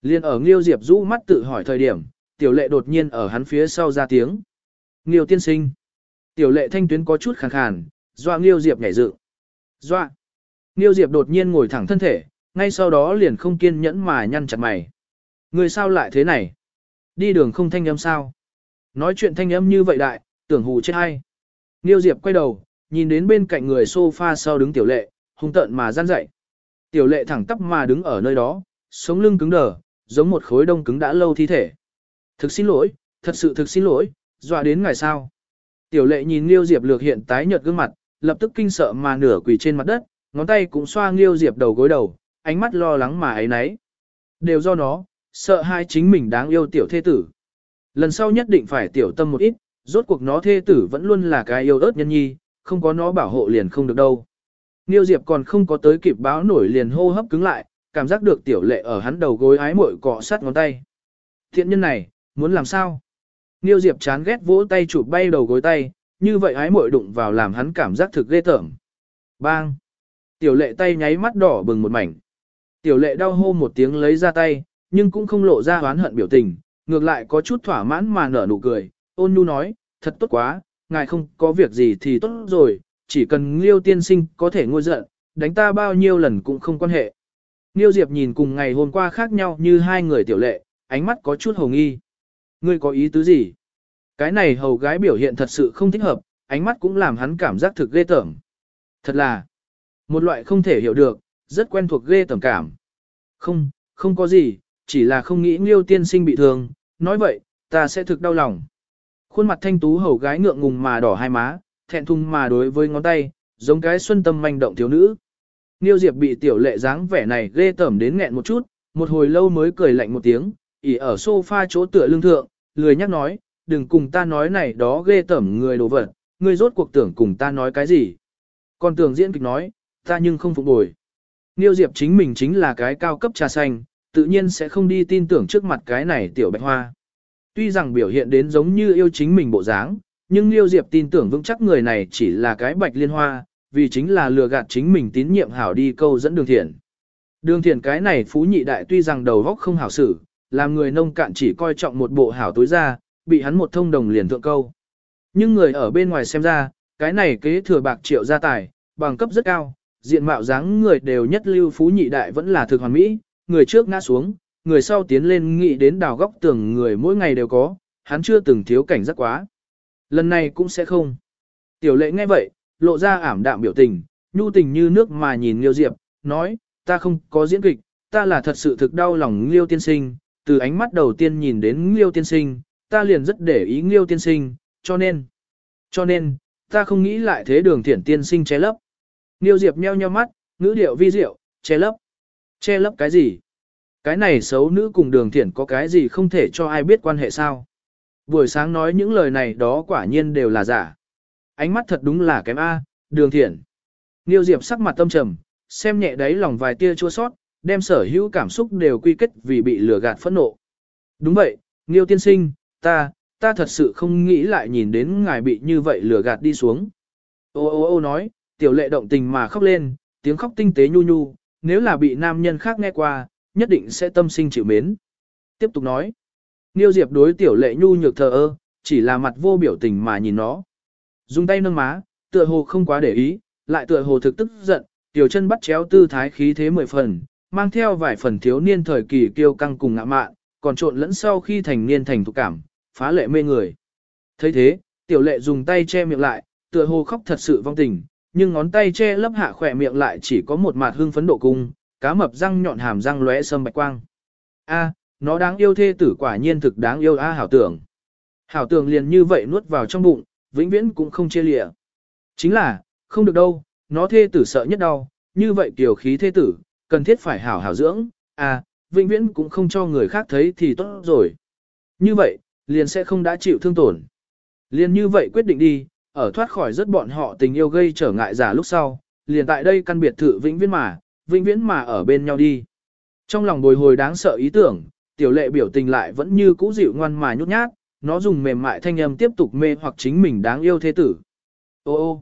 Liên ở Nghiêu Diệp rũ mắt tự hỏi thời điểm, tiểu lệ đột nhiên ở hắn phía sau ra tiếng. Nghiêu tiên sinh. Tiểu lệ thanh tuyến có chút khàn khàn, doa Nghiêu Diệp nhảy dựng. Doa. Nghiêu Diệp đột nhiên ngồi thẳng thân thể, ngay sau đó liền không kiên nhẫn mà nhăn chặt mày. Người sao lại thế này? Đi đường không thanh âm sao? Nói chuyện thanh âm như vậy đại, tưởng hù chết hay. Nghiêu Diệp quay đầu, nhìn đến bên cạnh người sofa sau đứng tiểu lệ, hung tợn mà gian dậy. Tiểu lệ thẳng tắp mà đứng ở nơi đó, sống lưng cứng đờ, giống một khối đông cứng đã lâu thi thể. Thực xin lỗi, thật sự thực xin lỗi, dọa đến ngày sao. Tiểu lệ nhìn Liêu Diệp lược hiện tái nhợt gương mặt, lập tức kinh sợ mà nửa quỳ trên mặt đất, ngón tay cũng xoa Liêu Diệp đầu gối đầu, ánh mắt lo lắng mà ấy nấy. Đều do nó, sợ hai chính mình đáng yêu tiểu thê tử. Lần sau nhất định phải tiểu tâm một ít, rốt cuộc nó thê tử vẫn luôn là cái yêu ớt nhân nhi, không có nó bảo hộ liền không được đâu. Niêu Diệp còn không có tới kịp báo nổi liền hô hấp cứng lại, cảm giác được tiểu lệ ở hắn đầu gối ái muội cọ sát ngón tay. Thiện nhân này, muốn làm sao? Niêu Diệp chán ghét vỗ tay chụp bay đầu gối tay, như vậy ái muội đụng vào làm hắn cảm giác thực ghê tởm. Bang! Tiểu lệ tay nháy mắt đỏ bừng một mảnh. Tiểu lệ đau hô một tiếng lấy ra tay, nhưng cũng không lộ ra oán hận biểu tình, ngược lại có chút thỏa mãn mà nở nụ cười. Ôn nhu nói, thật tốt quá, ngài không có việc gì thì tốt rồi, chỉ cần Liêu tiên sinh có thể ngôi giận, đánh ta bao nhiêu lần cũng không quan hệ. Nghiêu Diệp nhìn cùng ngày hôm qua khác nhau như hai người tiểu lệ, ánh mắt có chút hồng nghi. Ngươi có ý tứ gì? Cái này hầu gái biểu hiện thật sự không thích hợp, ánh mắt cũng làm hắn cảm giác thực ghê tởm. Thật là một loại không thể hiểu được, rất quen thuộc ghê tởm cảm. Không, không có gì, chỉ là không nghĩ Liêu tiên sinh bị thương, nói vậy, ta sẽ thực đau lòng. Khuôn mặt thanh tú hầu gái ngượng ngùng mà đỏ hai má, thẹn thùng mà đối với ngón tay, giống cái xuân tâm manh động thiếu nữ. Nghiêu Diệp bị tiểu lệ dáng vẻ này ghê tởm đến nghẹn một chút, một hồi lâu mới cười lạnh một tiếng, ỉ ở sofa chỗ tựa lưng thượng, lười nhắc nói, đừng cùng ta nói này đó ghê tởm người đồ vật, ngươi rốt cuộc tưởng cùng ta nói cái gì. Còn tưởng diễn kịch nói, ta nhưng không phục bồi. Niêu Diệp chính mình chính là cái cao cấp trà xanh, tự nhiên sẽ không đi tin tưởng trước mặt cái này tiểu bạch hoa. Tuy rằng biểu hiện đến giống như yêu chính mình bộ dáng, nhưng Niêu Diệp tin tưởng vững chắc người này chỉ là cái bạch liên hoa, vì chính là lừa gạt chính mình tín nhiệm hảo đi câu dẫn đường thiện. Đường thiện cái này phú nhị đại tuy rằng đầu góc không hảo xử, làm người nông cạn chỉ coi trọng một bộ hảo tối ra, bị hắn một thông đồng liền thượng câu. Nhưng người ở bên ngoài xem ra, cái này kế thừa bạc triệu gia tài, bằng cấp rất cao, diện mạo dáng người đều nhất lưu phú nhị đại vẫn là thực hoàn mỹ, người trước ngã xuống, người sau tiến lên nghĩ đến đào góc tưởng người mỗi ngày đều có, hắn chưa từng thiếu cảnh giác quá. Lần này cũng sẽ không. Tiểu lệ nghe vậy, lộ ra ảm đạm biểu tình, nhu tình như nước mà nhìn Liêu Diệp, nói, ta không có diễn kịch, ta là thật sự thực đau lòng Liêu tiên sinh, từ ánh mắt đầu tiên nhìn đến Liêu tiên sinh, ta liền rất để ý Liêu tiên sinh, cho nên, cho nên, ta không nghĩ lại thế đường thiển tiên sinh che lấp. Liêu Diệp nheo nheo mắt, ngữ điệu vi diệu, che lấp. Che lấp cái gì? Cái này xấu nữ cùng đường thiển có cái gì không thể cho ai biết quan hệ sao? Buổi sáng nói những lời này đó quả nhiên đều là giả. Ánh mắt thật đúng là kém A, đường thiển. Nghiêu Diệp sắc mặt tâm trầm, xem nhẹ đáy lòng vài tia chua sót, đem sở hữu cảm xúc đều quy kết vì bị lừa gạt phẫn nộ. Đúng vậy, Nghiêu tiên sinh, ta, ta thật sự không nghĩ lại nhìn đến ngài bị như vậy lừa gạt đi xuống. Ô ô ô nói, tiểu lệ động tình mà khóc lên, tiếng khóc tinh tế nhu nhu, nếu là bị nam nhân khác nghe qua, nhất định sẽ tâm sinh chịu mến. Tiếp tục nói, Niêu Diệp đối tiểu lệ nhu nhược thờ ơ, chỉ là mặt vô biểu tình mà nhìn nó. Dùng tay nâng má, tựa hồ không quá để ý, lại tựa hồ thực tức giận, tiểu chân bắt chéo tư thái khí thế mười phần, mang theo vài phần thiếu niên thời kỳ kiêu căng cùng ngạ mạn, còn trộn lẫn sau khi thành niên thành thục cảm, phá lệ mê người. thấy thế, tiểu lệ dùng tay che miệng lại, tựa hồ khóc thật sự vong tình, nhưng ngón tay che lấp hạ khỏe miệng lại chỉ có một mặt hương phấn độ cung, cá mập răng nhọn hàm răng lóe sâm bạch quang. A, nó đáng yêu thê tử quả nhiên thực đáng yêu a hảo tưởng. Hảo tưởng liền như vậy nuốt vào trong bụng, vĩnh viễn cũng không chia lìa. Chính là, không được đâu, nó thê tử sợ nhất đau, như vậy tiểu khí thê tử, cần thiết phải hảo hảo dưỡng, à, vĩnh viễn cũng không cho người khác thấy thì tốt rồi. Như vậy, liền sẽ không đã chịu thương tổn. Liền như vậy quyết định đi, ở thoát khỏi rất bọn họ tình yêu gây trở ngại giả lúc sau, liền tại đây căn biệt thự vĩnh viễn mà, vĩnh viễn mà ở bên nhau đi. Trong lòng bồi hồi đáng sợ ý tưởng, tiểu lệ biểu tình lại vẫn như cũ dịu ngoan mà nhút nhát, nó dùng mềm mại thanh âm tiếp tục mê hoặc chính mình đáng yêu thế tử. Ô ô,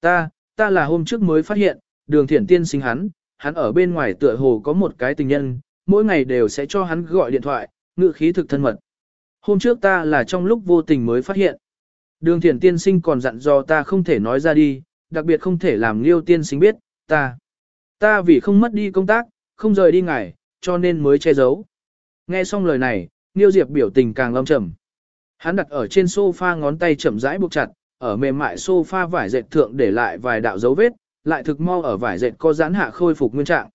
ta, ta là hôm trước mới phát hiện, đường thiển tiên sinh hắn, hắn ở bên ngoài tựa hồ có một cái tình nhân, mỗi ngày đều sẽ cho hắn gọi điện thoại, ngự khí thực thân mật. Hôm trước ta là trong lúc vô tình mới phát hiện. Đường thiển tiên sinh còn dặn dò ta không thể nói ra đi, đặc biệt không thể làm liêu tiên sinh biết, ta. Ta vì không mất đi công tác, không rời đi ngài, cho nên mới che giấu. Nghe xong lời này, Niêu Diệp biểu tình càng lâm trầm. Hắn đặt ở trên sofa ngón tay chậm rãi buộc chặt, ở mềm mại sofa vải dệt thượng để lại vài đạo dấu vết, lại thực mau ở vải dệt có giãn hạ khôi phục nguyên trạng.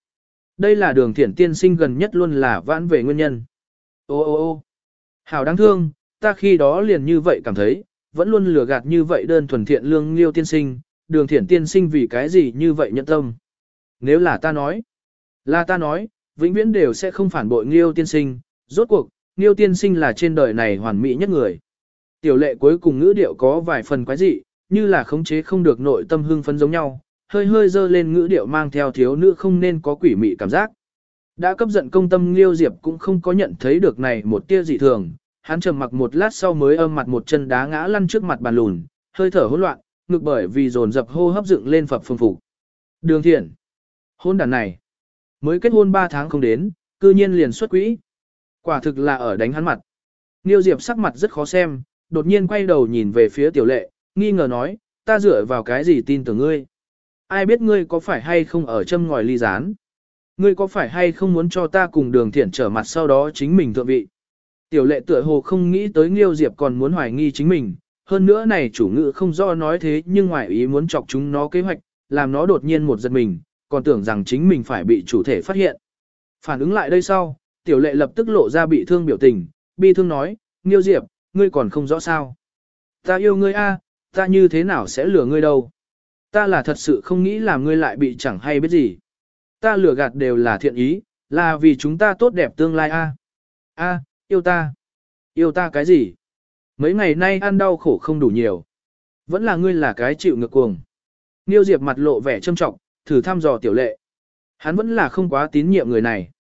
Đây là đường thiển tiên sinh gần nhất luôn là vãn về nguyên nhân. Ô ô ô hảo đáng thương, ta khi đó liền như vậy cảm thấy, vẫn luôn lừa gạt như vậy đơn thuần thiện lương liêu tiên sinh, đường thiển tiên sinh vì cái gì như vậy nhận tâm. Nếu là ta nói, là ta nói, vĩnh viễn đều sẽ không phản bội liêu tiên sinh, rốt cuộc, liêu tiên sinh là trên đời này hoàn mỹ nhất người. Tiểu lệ cuối cùng ngữ điệu có vài phần quái dị, như là khống chế không được nội tâm hưng phấn giống nhau, hơi hơi dơ lên ngữ điệu mang theo thiếu nữ không nên có quỷ mị cảm giác. Đã cấp giận công tâm Liêu Diệp cũng không có nhận thấy được này một tia dị thường, hắn trầm mặc một lát sau mới âm mặt một chân đá ngã lăn trước mặt bàn lùn, hơi thở hỗn loạn, ngực bởi vì dồn dập hô hấp dựng lên phập phồng phục. Đường Thiện, hôn đàn này, mới kết hôn 3 tháng không đến, cư nhiên liền xuất quỹ. Quả thực là ở đánh hắn mặt. liêu Diệp sắc mặt rất khó xem, đột nhiên quay đầu nhìn về phía tiểu lệ, nghi ngờ nói, ta dựa vào cái gì tin tưởng ngươi. Ai biết ngươi có phải hay không ở châm ngòi ly gián. Ngươi có phải hay không muốn cho ta cùng đường thiện trở mặt sau đó chính mình thượng vị. Tiểu lệ tựa hồ không nghĩ tới Nghiêu Diệp còn muốn hoài nghi chính mình, hơn nữa này chủ ngữ không do nói thế nhưng ngoài ý muốn chọc chúng nó kế hoạch, làm nó đột nhiên một giật mình, còn tưởng rằng chính mình phải bị chủ thể phát hiện. Phản ứng lại đây sau, tiểu lệ lập tức lộ ra bị thương biểu tình, bi thương nói, Nghiêu Diệp, ngươi còn không rõ sao. Ta yêu ngươi a, ta như thế nào sẽ lừa ngươi đâu. Ta là thật sự không nghĩ làm ngươi lại bị chẳng hay biết gì. Ta lừa gạt đều là thiện ý, là vì chúng ta tốt đẹp tương lai a. A, yêu ta. Yêu ta cái gì? Mấy ngày nay ăn đau khổ không đủ nhiều. Vẫn là ngươi là cái chịu ngược cuồng. Niêu Diệp mặt lộ vẻ trâm trọng, thử thăm dò tiểu lệ. Hắn vẫn là không quá tín nhiệm người này.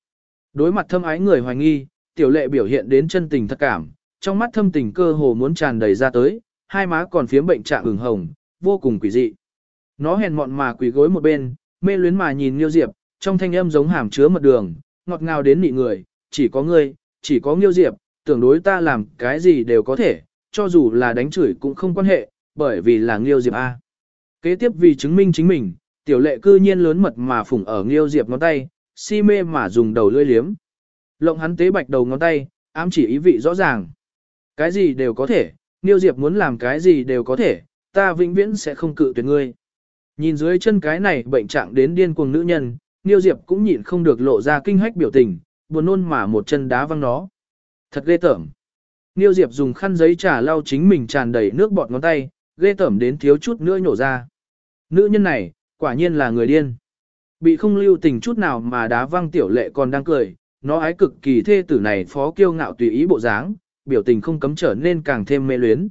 Đối mặt thâm ái người hoài nghi, tiểu lệ biểu hiện đến chân tình thật cảm, trong mắt thâm tình cơ hồ muốn tràn đầy ra tới, hai má còn phiếm bệnh trạng ửng hồng, vô cùng quỷ dị. Nó hèn mọn mà quỳ gối một bên, mê luyến mà nhìn Nghiêu Diệp, trong thanh âm giống hàm chứa mật đường, ngọt ngào đến nị người, chỉ có ngươi, chỉ có Nghiêu Diệp, tưởng đối ta làm cái gì đều có thể, cho dù là đánh chửi cũng không quan hệ, bởi vì là Nghiêu Diệp A. Kế tiếp vì chứng minh chính mình, tiểu lệ cư nhiên lớn mật mà phủng ở Nghiêu Diệp ngón tay, si mê mà dùng đầu lưỡi liếm. Lộng hắn tế bạch đầu ngón tay, ám chỉ ý vị rõ ràng. Cái gì đều có thể, Nghiêu Diệp muốn làm cái gì đều có thể, ta vĩnh viễn sẽ không cự tuyệt ngươi. Nhìn dưới chân cái này bệnh trạng đến điên cuồng nữ nhân, Niêu Diệp cũng nhịn không được lộ ra kinh hách biểu tình, buồn nôn mà một chân đá văng nó. Thật ghê tởm. Niêu Diệp dùng khăn giấy trà lau chính mình tràn đầy nước bọt ngón tay, ghê tởm đến thiếu chút nữa nhổ ra. Nữ nhân này, quả nhiên là người điên. Bị không lưu tình chút nào mà đá văng tiểu lệ còn đang cười, nó ái cực kỳ thê tử này phó kiêu ngạo tùy ý bộ dáng, biểu tình không cấm trở nên càng thêm mê luyến.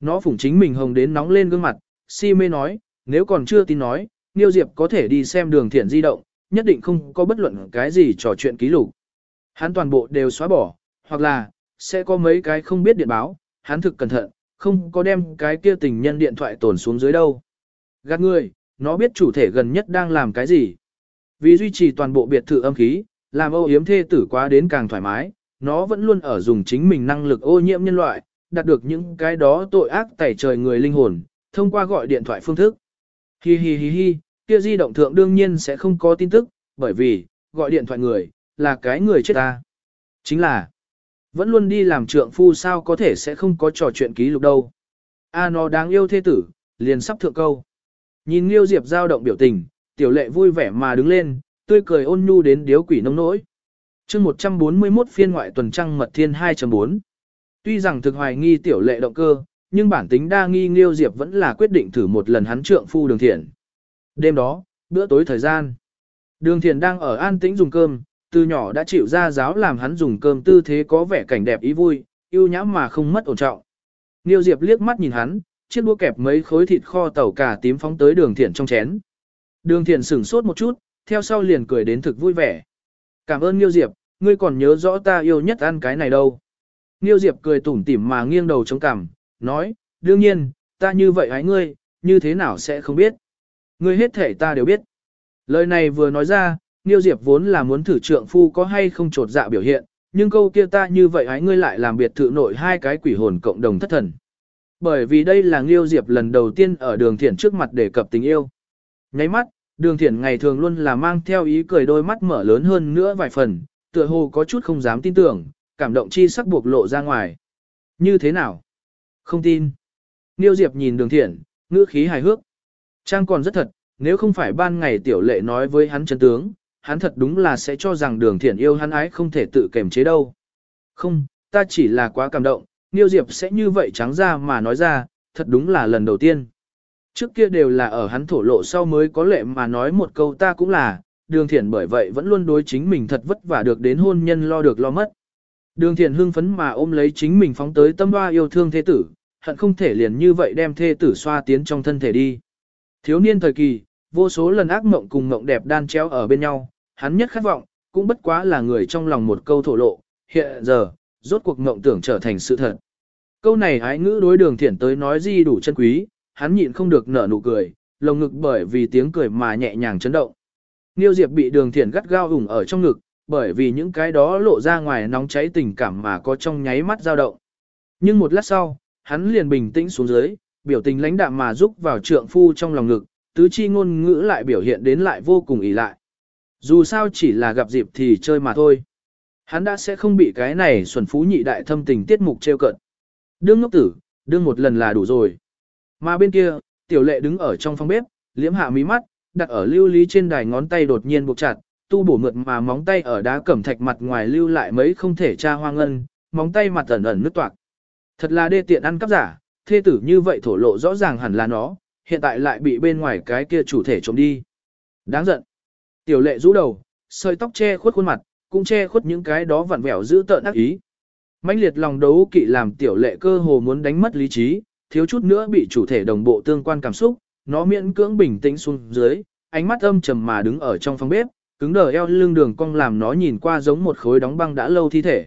Nó phủng chính mình hồng đến nóng lên gương mặt, si mê nói, nếu còn chưa tin nói, Niêu Diệp có thể đi xem đường thiện di động, nhất định không có bất luận cái gì trò chuyện ký lục. Hắn toàn bộ đều xóa bỏ, hoặc là, sẽ có mấy cái không biết điện báo, hắn thực cẩn thận, không có đem cái kia tình nhân điện thoại tổn xuống dưới đâu. Gạt người, nó biết chủ thể gần nhất đang làm cái gì. Vì duy trì toàn bộ biệt thự âm khí, làm âu yếm thê tử quá đến càng thoải mái, nó vẫn luôn ở dùng chính mình năng lực ô nhiễm nhân loại, đạt được những cái đó tội ác tẩy trời người linh hồn, thông qua gọi điện thoại phương thức. Hi hi hi hi, kia di động thượng đương nhiên sẽ không có tin tức, bởi vì, gọi điện thoại người, là cái người chết ta. Chính là, vẫn luôn đi làm trượng phu sao có thể sẽ không có trò chuyện ký lục đâu. A nó đáng yêu thê tử, liền sắp thượng câu. Nhìn Liêu Diệp giao động biểu tình, tiểu lệ vui vẻ mà đứng lên, tươi cười ôn nhu đến điếu quỷ nông nỗi. chương 141 phiên ngoại tuần trăng mật thiên 2.4. Tuy rằng thực hoài nghi tiểu lệ động cơ, nhưng bản tính đa nghi Liêu Diệp vẫn là quyết định thử một lần hắn trượng phu đường thiện. Đêm đó, bữa tối thời gian. Đường thiện đang ở an tĩnh dùng cơm, từ nhỏ đã chịu ra giáo làm hắn dùng cơm tư thế có vẻ cảnh đẹp ý vui, yêu nhãm mà không mất ổn trọng. Liêu Diệp liếc mắt nhìn hắn, chiếc đũa kẹp mấy khối thịt kho tàu cà tím phóng tới đường thiện trong chén. Đường thiện sửng sốt một chút, theo sau liền cười đến thực vui vẻ. Cảm ơn Niêu Diệp, ngươi còn nhớ rõ ta yêu nhất ăn cái này đâu. Niêu Diệp cười tủm tỉm mà nghiêng đầu chống cằm, nói, đương nhiên, ta như vậy hãy ngươi, như thế nào sẽ không biết. Ngươi hết thể ta đều biết. Lời này vừa nói ra, Niêu Diệp vốn là muốn thử trượng phu có hay không trột dạ biểu hiện, nhưng câu kia ta như vậy hãy ngươi lại làm biệt thự nội hai cái quỷ hồn cộng đồng thất thần. Bởi vì đây là Nghiêu Diệp lần đầu tiên ở đường thiện trước mặt đề cập tình yêu. Nháy mắt, đường thiện ngày thường luôn là mang theo ý cười đôi mắt mở lớn hơn nữa vài phần, tựa hồ có chút không dám tin tưởng, cảm động chi sắc buộc lộ ra ngoài. Như thế nào? Không tin. Nghiêu Diệp nhìn đường thiện, ngữ khí hài hước. Trang còn rất thật, nếu không phải ban ngày tiểu lệ nói với hắn chân tướng, hắn thật đúng là sẽ cho rằng đường thiện yêu hắn ái không thể tự kềm chế đâu. Không, ta chỉ là quá cảm động, Niêu Diệp sẽ như vậy trắng ra mà nói ra, thật đúng là lần đầu tiên. Trước kia đều là ở hắn thổ lộ sau mới có lệ mà nói một câu ta cũng là, đường thiện bởi vậy vẫn luôn đối chính mình thật vất vả được đến hôn nhân lo được lo mất. Đường thiện hưng phấn mà ôm lấy chính mình phóng tới tâm hoa yêu thương thế tử, hận không thể liền như vậy đem thê tử xoa tiến trong thân thể đi. Thiếu niên thời kỳ, vô số lần ác mộng cùng mộng đẹp đan treo ở bên nhau, hắn nhất khát vọng, cũng bất quá là người trong lòng một câu thổ lộ, hiện giờ, rốt cuộc mộng tưởng trở thành sự thật. Câu này ái ngữ đối đường thiển tới nói gì đủ chân quý, hắn nhịn không được nở nụ cười, lồng ngực bởi vì tiếng cười mà nhẹ nhàng chấn động. Niêu Diệp bị đường thiển gắt gao ủng ở trong ngực, bởi vì những cái đó lộ ra ngoài nóng cháy tình cảm mà có trong nháy mắt dao động. Nhưng một lát sau, hắn liền bình tĩnh xuống dưới, biểu tình lãnh đạm mà giúp vào trượng phu trong lòng ngực, tứ chi ngôn ngữ lại biểu hiện đến lại vô cùng ỷ lại. Dù sao chỉ là gặp dịp thì chơi mà thôi. Hắn đã sẽ không bị cái này xuẩn phú nhị đại thâm tình tiết mục trêu cận. Đương ngốc tử, đương một lần là đủ rồi. Mà bên kia, tiểu lệ đứng ở trong phòng bếp, liễm hạ mí mắt, đặt ở lưu lý trên đài ngón tay đột nhiên buộc chặt, tu bổ mượt mà móng tay ở đá cẩm thạch mặt ngoài lưu lại mấy không thể tra hoang ngân, móng tay mặt ẩn ẩn nứt toạc. Thật là đê tiện ăn cắp giả, thê tử như vậy thổ lộ rõ ràng hẳn là nó, hiện tại lại bị bên ngoài cái kia chủ thể trộm đi. Đáng giận. Tiểu lệ rũ đầu, sợi tóc che khuất khuôn mặt, cũng che khuất những cái đó vặn vẹo giữ tợn ác ý mãnh liệt lòng đấu kỵ làm tiểu lệ cơ hồ muốn đánh mất lý trí, thiếu chút nữa bị chủ thể đồng bộ tương quan cảm xúc, nó miễn cưỡng bình tĩnh xuống dưới, ánh mắt âm trầm mà đứng ở trong phòng bếp, cứng đờ eo lưng đường cong làm nó nhìn qua giống một khối đóng băng đã lâu thi thể.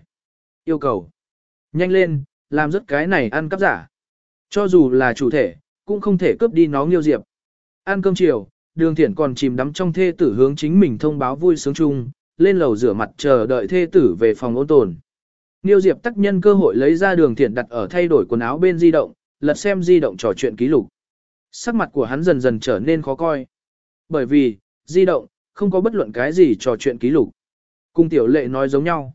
Yêu cầu. Nhanh lên, làm rất cái này ăn cắp giả. Cho dù là chủ thể, cũng không thể cướp đi nó nghiêu diệp. Ăn cơm chiều, đường Thiển còn chìm đắm trong thê tử hướng chính mình thông báo vui sướng chung, lên lầu rửa mặt chờ đợi thê tử về phòng ôn tồn. Nghiêu Diệp tắc nhân cơ hội lấy ra đường Thiển đặt ở thay đổi quần áo bên di động, lật xem di động trò chuyện ký lục. Sắc mặt của hắn dần dần trở nên khó coi. Bởi vì, di động, không có bất luận cái gì trò chuyện ký lục. Cung tiểu lệ nói giống nhau.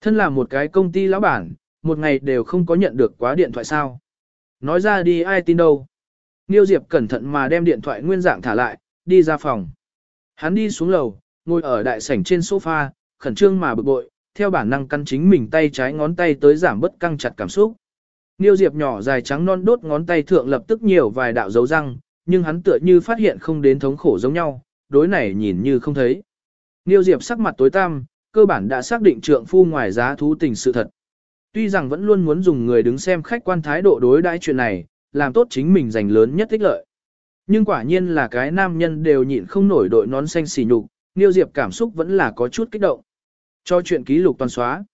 Thân là một cái công ty lão bản, một ngày đều không có nhận được quá điện thoại sao. Nói ra đi ai tin đâu. Niêu Diệp cẩn thận mà đem điện thoại nguyên dạng thả lại, đi ra phòng. Hắn đi xuống lầu, ngồi ở đại sảnh trên sofa, khẩn trương mà bực bội, theo bản năng căn chính mình tay trái ngón tay tới giảm bớt căng chặt cảm xúc. Niêu Diệp nhỏ dài trắng non đốt ngón tay thượng lập tức nhiều vài đạo dấu răng, nhưng hắn tựa như phát hiện không đến thống khổ giống nhau, đối này nhìn như không thấy. Niêu Diệp sắc mặt tối tăm, cơ bản đã xác định trượng phu ngoài giá thú tình sự thật. Tuy rằng vẫn luôn muốn dùng người đứng xem khách quan thái độ đối đãi chuyện này, làm tốt chính mình giành lớn nhất tích lợi. Nhưng quả nhiên là cái nam nhân đều nhịn không nổi đội nón xanh xỉ nhục, Niêu Diệp cảm xúc vẫn là có chút kích động. Cho chuyện ký lục toàn xóa.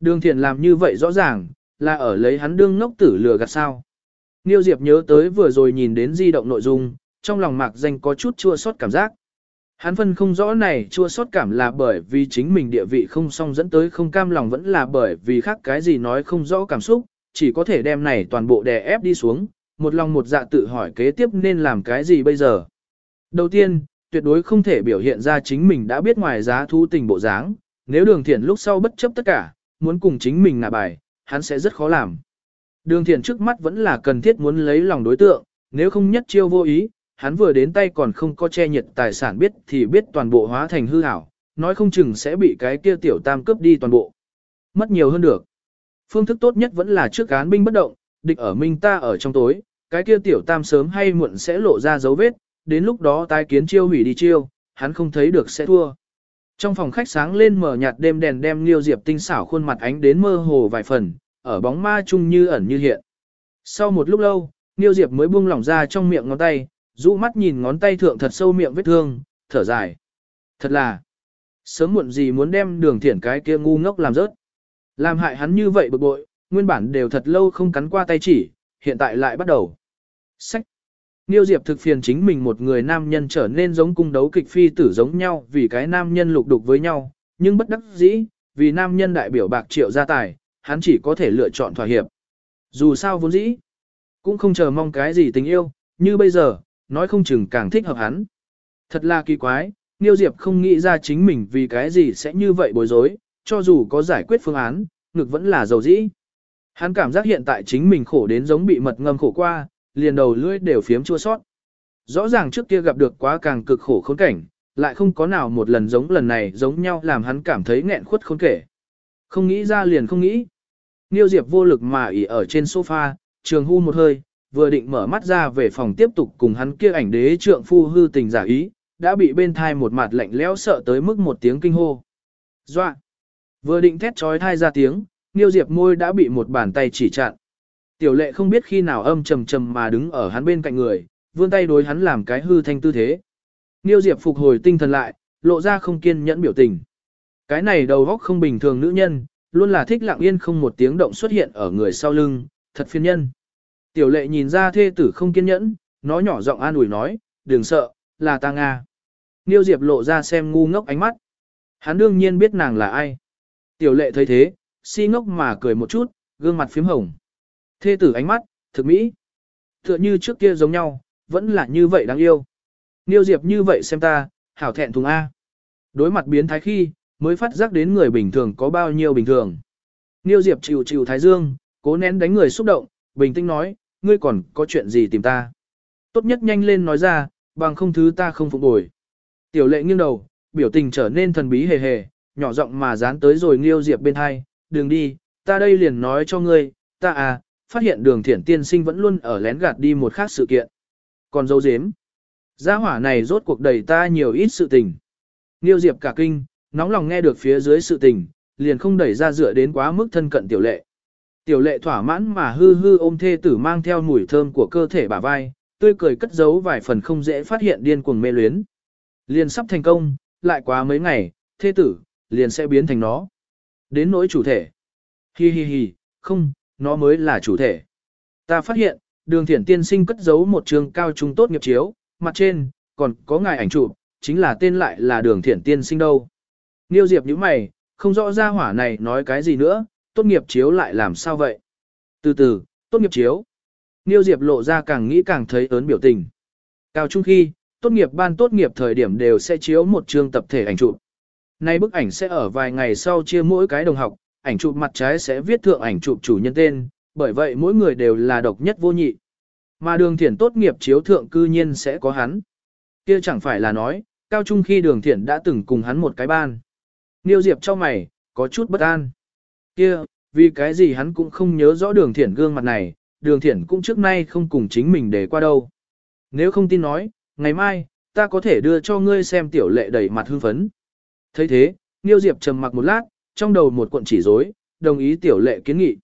Đường thiền làm như vậy rõ ràng, là ở lấy hắn đương ngốc tử lừa gạt sao. Niêu Diệp nhớ tới vừa rồi nhìn đến di động nội dung, trong lòng mạc danh có chút chua xót cảm giác. Hắn phân không rõ này chua sót cảm là bởi vì chính mình địa vị không song dẫn tới không cam lòng vẫn là bởi vì khác cái gì nói không rõ cảm xúc, chỉ có thể đem này toàn bộ đè ép đi xuống, một lòng một dạ tự hỏi kế tiếp nên làm cái gì bây giờ. Đầu tiên, tuyệt đối không thể biểu hiện ra chính mình đã biết ngoài giá thu tình bộ dáng, nếu đường thiện lúc sau bất chấp tất cả, muốn cùng chính mình ngả bài, hắn sẽ rất khó làm. Đường thiện trước mắt vẫn là cần thiết muốn lấy lòng đối tượng, nếu không nhất chiêu vô ý, hắn vừa đến tay còn không có che nhiệt tài sản biết thì biết toàn bộ hóa thành hư ảo, nói không chừng sẽ bị cái kia tiểu tam cướp đi toàn bộ. Mất nhiều hơn được. Phương thức tốt nhất vẫn là trước án binh bất động, địch ở minh ta ở trong tối, cái kia tiểu tam sớm hay muộn sẽ lộ ra dấu vết, đến lúc đó tái kiến chiêu hủy đi chiêu, hắn không thấy được sẽ thua. Trong phòng khách sáng lên mở nhạt đêm đèn đem Liêu Diệp tinh xảo khuôn mặt ánh đến mơ hồ vài phần, ở bóng ma chung như ẩn như hiện. Sau một lúc lâu, Liêu Diệp mới buông lỏng ra trong miệng ngón tay, rũ mắt nhìn ngón tay thượng thật sâu miệng vết thương, thở dài. Thật là, sớm muộn gì muốn đem đường thiển cái kia ngu ngốc làm rớt. Làm hại hắn như vậy bực bội, nguyên bản đều thật lâu không cắn qua tay chỉ, hiện tại lại bắt đầu. Sách. Niêu Diệp thực phiền chính mình một người nam nhân trở nên giống cung đấu kịch phi tử giống nhau vì cái nam nhân lục đục với nhau, nhưng bất đắc dĩ, vì nam nhân đại biểu bạc triệu gia tài, hắn chỉ có thể lựa chọn thỏa hiệp. Dù sao vốn dĩ, cũng không chờ mong cái gì tình yêu, như bây giờ, nói không chừng càng thích hợp hắn. Thật là kỳ quái, Niêu Diệp không nghĩ ra chính mình vì cái gì sẽ như vậy bối rối, cho dù có giải quyết phương án, ngực vẫn là dầu dĩ. Hắn cảm giác hiện tại chính mình khổ đến giống bị mật ngâm khổ qua, liền đầu lưỡi đều phiếm chua sót. Rõ ràng trước kia gặp được quá càng cực khổ khốn cảnh, lại không có nào một lần giống lần này giống nhau làm hắn cảm thấy nghẹn khuất khốn kể. Không nghĩ ra liền không nghĩ. Niêu Diệp vô lực mà ỉ ở trên sofa, trường hưu một hơi, vừa định mở mắt ra về phòng tiếp tục cùng hắn kia ảnh đế trượng phu hư tình giả ý, đã bị bên thai một mặt lạnh lẽo sợ tới mức một tiếng kinh hô. Doa! Vừa định thét trói thai ra tiếng, Niêu Diệp môi đã bị một bàn tay chỉ chặn. Tiểu lệ không biết khi nào âm trầm trầm mà đứng ở hắn bên cạnh người, vươn tay đối hắn làm cái hư thanh tư thế. Niêu Diệp phục hồi tinh thần lại, lộ ra không kiên nhẫn biểu tình. Cái này đầu góc không bình thường nữ nhân, luôn là thích lặng yên không một tiếng động xuất hiện ở người sau lưng, thật phiền nhân. Tiểu lệ nhìn ra thê tử không kiên nhẫn, nó nhỏ giọng an ủi nói, đừng sợ, là ta Nga. Niêu Diệp lộ ra xem ngu ngốc ánh mắt. Hắn đương nhiên biết nàng là ai. Tiểu lệ thấy thế, si ngốc mà cười một chút, gương mặt phím hồng. Thê tử ánh mắt, thực mỹ. Tựa như trước kia giống nhau, vẫn là như vậy đáng yêu. Niêu Diệp như vậy xem ta, hảo thẹn thùng A. Đối mặt biến thái khi, mới phát giác đến người bình thường có bao nhiêu bình thường. Niêu Diệp chịu chịu thái dương, cố nén đánh người xúc động, bình tĩnh nói, ngươi còn có chuyện gì tìm ta. Tốt nhất nhanh lên nói ra, bằng không thứ ta không phục bồi. Tiểu lệ nghiêng đầu, biểu tình trở nên thần bí hề hề, nhỏ giọng mà dán tới rồi Nghiêu Diệp bên hai, đừng đi, ta đây liền nói cho ngươi, ta à, phát hiện đường thiển tiên sinh vẫn luôn ở lén gạt đi một khác sự kiện. Còn dấu dếm, gia hỏa này rốt cuộc đầy ta nhiều ít sự tình. Nghiêu Diệp cả kinh, nóng lòng nghe được phía dưới sự tình, liền không đẩy ra dựa đến quá mức thân cận tiểu lệ. Tiểu lệ thỏa mãn mà hư hư ôm thê tử mang theo mùi thơm của cơ thể bả vai, tươi cười cất giấu vài phần không dễ phát hiện điên cuồng mê luyến. Liền sắp thành công, lại quá mấy ngày, thê tử, liền sẽ biến thành nó. Đến nỗi chủ thể. Hi hi hi, không, nó mới là chủ thể. Ta phát hiện, đường thiển tiên sinh cất giấu một trường cao trung tốt nghiệp chiếu, mặt trên, còn có ngài ảnh chụp, chính là tên lại là đường thiển tiên sinh đâu. Niêu Diệp như mày, không rõ ra hỏa này nói cái gì nữa, tốt nghiệp chiếu lại làm sao vậy? Từ từ, tốt nghiệp chiếu. Niêu Diệp lộ ra càng nghĩ càng thấy ớn biểu tình. Cao trung khi, tốt nghiệp ban tốt nghiệp thời điểm đều sẽ chiếu một chương tập thể ảnh chụp. Nay bức ảnh sẽ ở vài ngày sau chia mỗi cái đồng học, ảnh chụp mặt trái sẽ viết thượng ảnh chụp chủ nhân tên, bởi vậy mỗi người đều là độc nhất vô nhị. Mà đường thiển tốt nghiệp chiếu thượng cư nhiên sẽ có hắn. Kia chẳng phải là nói, cao trung khi đường thiển đã từng cùng hắn một cái ban. Niêu Diệp cho mày, có chút bất an. Kia, vì cái gì hắn cũng không nhớ rõ đường thiển gương mặt này, đường thiển cũng trước nay không cùng chính mình để qua đâu. Nếu không tin nói, ngày mai, ta có thể đưa cho ngươi xem tiểu lệ đầy mặt hưng phấn. thấy thế, Niêu Diệp trầm mặc một lát, trong đầu một cuộn chỉ rối, đồng ý tiểu lệ kiến nghị.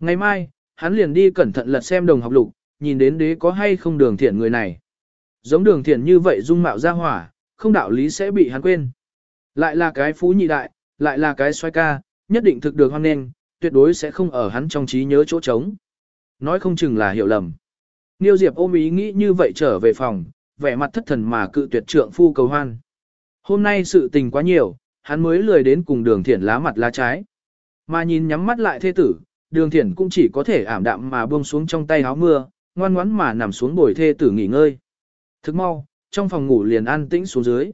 Ngày mai, hắn liền đi cẩn thận lật xem đồng học lục, nhìn đến đế có hay không đường thiện người này. Giống đường thiện như vậy dung mạo ra hỏa, không đạo lý sẽ bị hắn quên. Lại là cái phú nhị đại, lại là cái xoay ca, nhất định thực được hoan nghênh, tuyệt đối sẽ không ở hắn trong trí nhớ chỗ trống. Nói không chừng là hiểu lầm. Niêu Diệp ôm ý nghĩ như vậy trở về phòng, vẻ mặt thất thần mà cự tuyệt trượng phu cầu hoan. Hôm nay sự tình quá nhiều, hắn mới lười đến cùng đường thiển lá mặt lá trái. Mà nhìn nhắm mắt lại thê tử, đường thiển cũng chỉ có thể ảm đạm mà buông xuống trong tay áo mưa, ngoan ngoãn mà nằm xuống bồi thê tử nghỉ ngơi. Thức mau, trong phòng ngủ liền an tĩnh xuống dưới.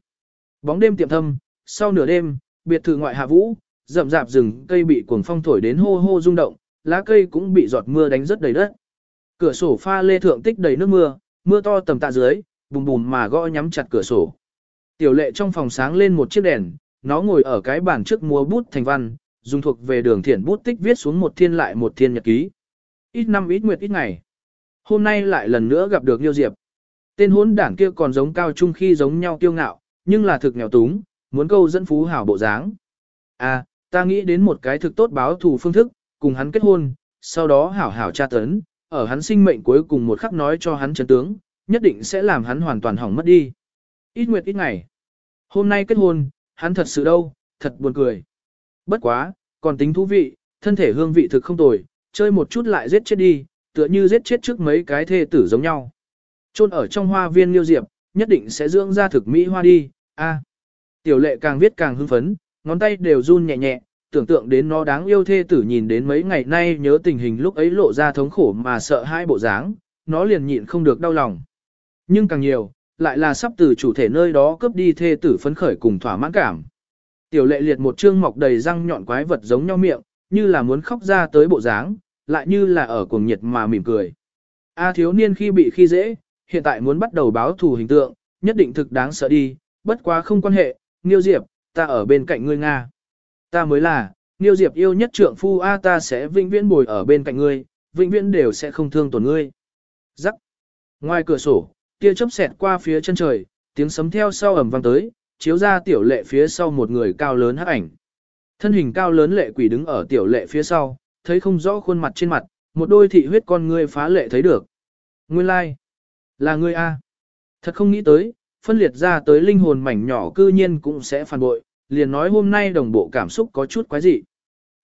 Bóng đêm tiệm thâm, sau nửa đêm, biệt thự ngoại hạ vũ, rậm rạp rừng cây bị cuồng phong thổi đến hô hô rung động, lá cây cũng bị giọt mưa đánh rất đầy đất. Cửa sổ pha lê thượng tích đầy nước mưa, mưa to tầm tạ dưới, bùm bùm mà gõ nhắm chặt cửa sổ. Tiểu lệ trong phòng sáng lên một chiếc đèn, nó ngồi ở cái bàn trước múa bút thành văn, dùng thuộc về đường thiện bút tích viết xuống một thiên lại một thiên nhật ký. Ít năm ít nguyệt ít ngày. Hôm nay lại lần nữa gặp được nhiêu Diệp. Tên hốn đảng kia còn giống cao trung khi giống nhau kiêu ngạo, nhưng là thực nghèo túng, muốn câu dẫn phú hảo bộ dáng. À, ta nghĩ đến một cái thực tốt báo thù phương thức, cùng hắn kết hôn, sau đó hảo hảo tra tấn, ở hắn sinh mệnh cuối cùng một khắc nói cho hắn chấn tướng, nhất định sẽ làm hắn hoàn toàn hỏng mất đi. Ít nguyệt ít ngày. Hôm nay kết hôn, hắn thật sự đâu, thật buồn cười. Bất quá, còn tính thú vị, thân thể hương vị thực không tồi, chơi một chút lại giết chết đi, tựa như giết chết trước mấy cái thê tử giống nhau. Trôn ở trong hoa viên liêu diệp, nhất định sẽ dưỡng ra thực mỹ hoa đi, a. Tiểu lệ càng viết càng hưng phấn, ngón tay đều run nhẹ nhẹ, tưởng tượng đến nó đáng yêu thê tử nhìn đến mấy ngày nay nhớ tình hình lúc ấy lộ ra thống khổ mà sợ hai bộ dáng, nó liền nhịn không được đau lòng. Nhưng càng nhiều, lại là sắp từ chủ thể nơi đó cướp đi thê tử phấn khởi cùng thỏa mãn cảm. Tiểu lệ liệt một trương mọc đầy răng nhọn quái vật giống nhau miệng, như là muốn khóc ra tới bộ dáng, lại như là ở cuồng nhiệt mà mỉm cười. A thiếu niên khi bị khi dễ, hiện tại muốn bắt đầu báo thù hình tượng, nhất định thực đáng sợ đi, bất quá không quan hệ, Nghiêu Diệp, ta ở bên cạnh ngươi Nga. Ta mới là, niêu Diệp yêu nhất trượng phu A ta sẽ vĩnh viễn bồi ở bên cạnh ngươi, vĩnh viễn đều sẽ không thương tổn ngươi. Giắc. Ngoài cửa sổ, tia chớp xẹt qua phía chân trời, tiếng sấm theo sau ầm vang tới, chiếu ra tiểu lệ phía sau một người cao lớn hắc ảnh. Thân hình cao lớn lệ quỷ đứng ở tiểu lệ phía sau, thấy không rõ khuôn mặt trên mặt, một đôi thị huyết con ngươi phá lệ thấy được. Nguyên lai, like. là ngươi A. Thật không nghĩ tới, phân liệt ra tới linh hồn mảnh nhỏ cư nhiên cũng sẽ phản bội, liền nói hôm nay đồng bộ cảm xúc có chút quái dị.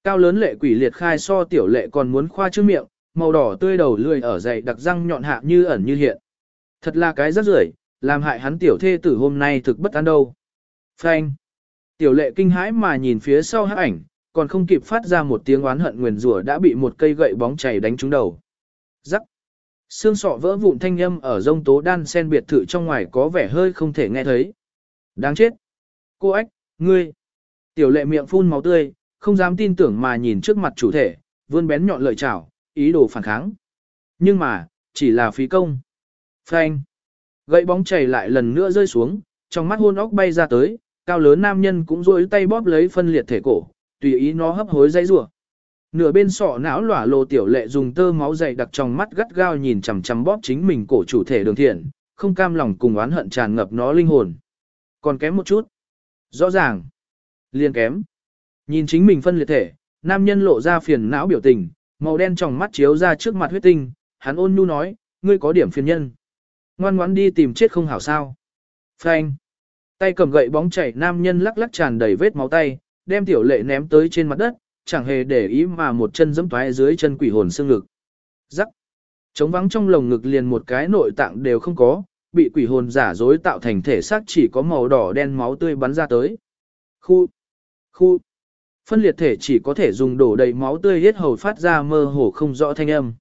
Cao lớn lệ quỷ liệt khai so tiểu lệ còn muốn khoa trước miệng, màu đỏ tươi đầu lười ở dày đặc răng nhọn hạ như ẩn như hiện. Thật là cái rất rưởi, làm hại hắn tiểu thê tử hôm nay thực bất an đâu. Phanh. Tiểu lệ kinh hãi mà nhìn phía sau hắc ảnh, còn không kịp phát ra một tiếng oán hận nguyền rủa đã bị một cây gậy bóng chảy đánh trúng đầu. Rắc. Xương sọ vỡ vụn thanh âm ở rông tố đan sen biệt thự trong ngoài có vẻ hơi không thể nghe thấy. Đáng chết. Cô ách, ngươi. Tiểu lệ miệng phun máu tươi, không dám tin tưởng mà nhìn trước mặt chủ thể, vươn bén nhọn lợi chảo, ý đồ phản kháng. Nhưng mà, chỉ là phí công. Phanh. Gậy bóng chảy lại lần nữa rơi xuống, trong mắt hôn óc bay ra tới, cao lớn nam nhân cũng rôi tay bóp lấy phân liệt thể cổ, tùy ý nó hấp hối dây rủa. Nửa bên sọ não lỏa lồ tiểu lệ dùng tơ máu dày đặc trong mắt gắt gao nhìn chằm chằm bóp chính mình cổ chủ thể đường thiện, không cam lòng cùng oán hận tràn ngập nó linh hồn. Còn kém một chút. Rõ ràng. Liên kém. Nhìn chính mình phân liệt thể, nam nhân lộ ra phiền não biểu tình, màu đen trong mắt chiếu ra trước mặt huyết tinh, hắn ôn nhu nói, ngươi có điểm phiền nhân. Ngoan ngoãn đi tìm chết không hảo sao. Phanh. Tay cầm gậy bóng chảy nam nhân lắc lắc tràn đầy vết máu tay, đem tiểu lệ ném tới trên mặt đất, chẳng hề để ý mà một chân giẫm toái dưới chân quỷ hồn xương ngực. Rắc. Trống vắng trong lồng ngực liền một cái nội tạng đều không có, bị quỷ hồn giả dối tạo thành thể xác chỉ có màu đỏ đen máu tươi bắn ra tới. Khu. Khu. Phân liệt thể chỉ có thể dùng đổ đầy máu tươi hết hầu phát ra mơ hồ không rõ thanh âm.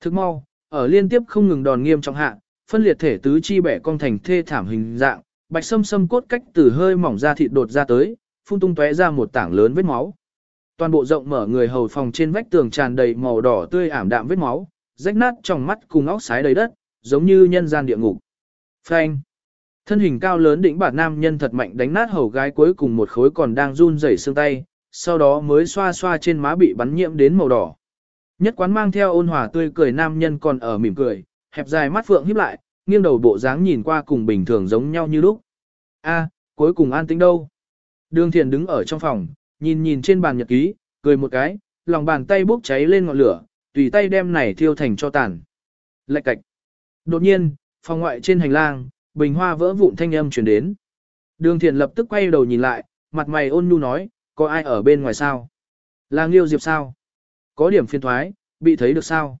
Thức mau, ở liên tiếp không ngừng đòn nghiêm trong hạ, phân liệt thể tứ chi bẻ cong thành thê thảm hình dạng, bạch sâm sâm cốt cách từ hơi mỏng ra thịt đột ra tới, phun tung tóe ra một tảng lớn vết máu. Toàn bộ rộng mở người hầu phòng trên vách tường tràn đầy màu đỏ tươi ảm đạm vết máu, rách nát trong mắt cùng óc sái đầy đất, giống như nhân gian địa ngục. Phanh. Thân hình cao lớn đỉnh bản nam nhân thật mạnh đánh nát hầu gái cuối cùng một khối còn đang run rẩy xương tay, sau đó mới xoa xoa trên má bị bắn nhiễm đến màu đỏ. Nhất quán mang theo ôn hòa tươi cười nam nhân còn ở mỉm cười, hẹp dài mắt phượng híp lại, nghiêng đầu bộ dáng nhìn qua cùng bình thường giống nhau như lúc. A, cuối cùng an tĩnh đâu? Đường Thiền đứng ở trong phòng, nhìn nhìn trên bàn nhật ký, cười một cái, lòng bàn tay bốc cháy lên ngọn lửa, tùy tay đem này thiêu thành cho tàn. Lạch cạch. Đột nhiên, phòng ngoại trên hành lang, bình hoa vỡ vụn thanh âm truyền đến. Đường Thiền lập tức quay đầu nhìn lại, mặt mày ôn nhu nói, có ai ở bên ngoài sao? Là Nghiêu Diệp sao? Có điểm phiên thoái, bị thấy được sao?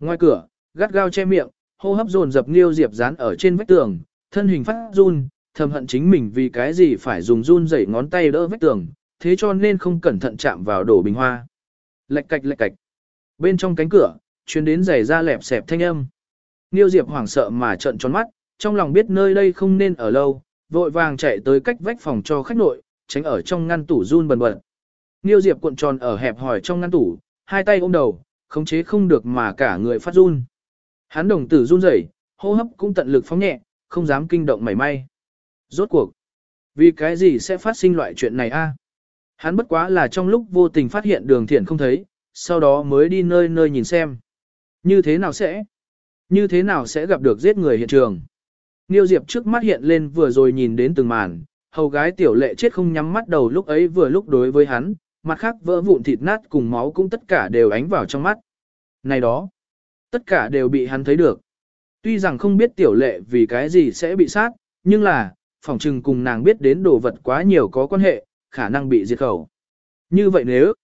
Ngoài cửa, gắt gao che miệng, hô hấp dồn dập Nghiêu Diệp dán ở trên vách tường, thân hình phát run, thầm hận chính mình vì cái gì phải dùng run dậy ngón tay đỡ vách tường, thế cho nên không cẩn thận chạm vào đổ bình hoa. Lệch cạch lệch cạch. Bên trong cánh cửa, chuyến đến giày ra lẹp xẹp thanh âm. Niêu Diệp hoảng sợ mà trợn tròn mắt, trong lòng biết nơi đây không nên ở lâu, vội vàng chạy tới cách vách phòng cho khách nội, tránh ở trong ngăn tủ run bần bật. Niêu Diệp cuộn tròn ở hẹp hỏi trong ngăn tủ, hai tay ôm đầu, khống chế không được mà cả người phát run. Hắn đồng tử run rẩy, hô hấp cũng tận lực phóng nhẹ, không dám kinh động mảy may. Rốt cuộc, vì cái gì sẽ phát sinh loại chuyện này a? Hắn bất quá là trong lúc vô tình phát hiện đường thiện không thấy, sau đó mới đi nơi nơi nhìn xem. Như thế nào sẽ? Như thế nào sẽ gặp được giết người hiện trường? Niêu Diệp trước mắt hiện lên vừa rồi nhìn đến từng màn, hầu gái tiểu lệ chết không nhắm mắt đầu lúc ấy vừa lúc đối với hắn, mặt khác vỡ vụn thịt nát cùng máu cũng tất cả đều ánh vào trong mắt. Này đó, tất cả đều bị hắn thấy được. Tuy rằng không biết tiểu lệ vì cái gì sẽ bị sát, nhưng là, phỏng chừng cùng nàng biết đến đồ vật quá nhiều có quan hệ, khả năng bị diệt khẩu. Như vậy nếu,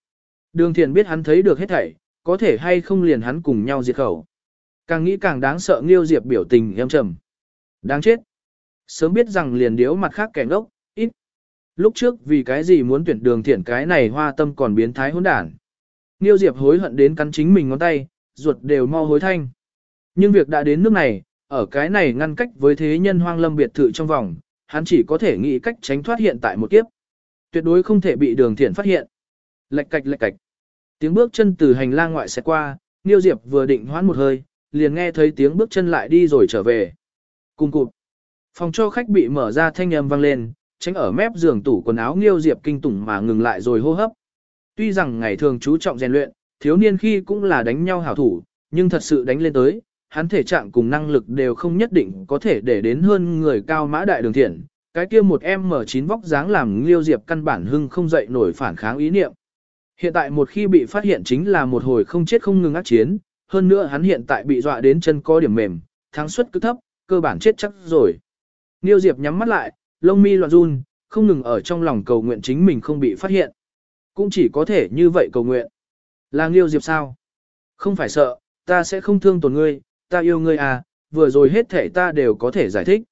đường thiền biết hắn thấy được hết thảy, có thể hay không liền hắn cùng nhau diệt khẩu. Càng nghĩ càng đáng sợ Nghiêu Diệp biểu tình em trầm. Đáng chết. Sớm biết rằng liền điếu mặt khác kẻ ngốc, ít. Lúc trước vì cái gì muốn tuyển đường thiền cái này hoa tâm còn biến thái hỗn đản. Nghiêu Diệp hối hận đến cắn chính mình ngón tay, ruột đều mau hối thanh. Nhưng việc đã đến nước này, ở cái này ngăn cách với thế nhân hoang lâm biệt thự trong vòng, hắn chỉ có thể nghĩ cách tránh thoát hiện tại một kiếp. Tuyệt đối không thể bị đường thiện phát hiện. Lệch cạch lệch cạch. Tiếng bước chân từ hành lang ngoại sẽ qua, Niêu Diệp vừa định hoãn một hơi, liền nghe thấy tiếng bước chân lại đi rồi trở về. Cùng cụt. Phòng cho khách bị mở ra thanh âm vang lên, tránh ở mép giường tủ quần áo Niêu Diệp kinh tủng mà ngừng lại rồi hô hấp. Tuy rằng ngày thường chú trọng rèn luyện, thiếu niên khi cũng là đánh nhau hảo thủ, nhưng thật sự đánh lên tới, hắn thể trạng cùng năng lực đều không nhất định có thể để đến hơn người cao mã đại đường thiện. Cái kia một em mở chín vóc dáng làm Liêu Diệp căn bản hưng không dậy nổi phản kháng ý niệm. Hiện tại một khi bị phát hiện chính là một hồi không chết không ngừng ác chiến, hơn nữa hắn hiện tại bị dọa đến chân có điểm mềm, thắng suất cứ thấp, cơ bản chết chắc rồi. Liêu Diệp nhắm mắt lại, lông mi loạn run, không ngừng ở trong lòng cầu nguyện chính mình không bị phát hiện. Cũng chỉ có thể như vậy cầu nguyện. Là liêu Diệp sao? Không phải sợ, ta sẽ không thương tổn ngươi, ta yêu ngươi à, vừa rồi hết thể ta đều có thể giải thích.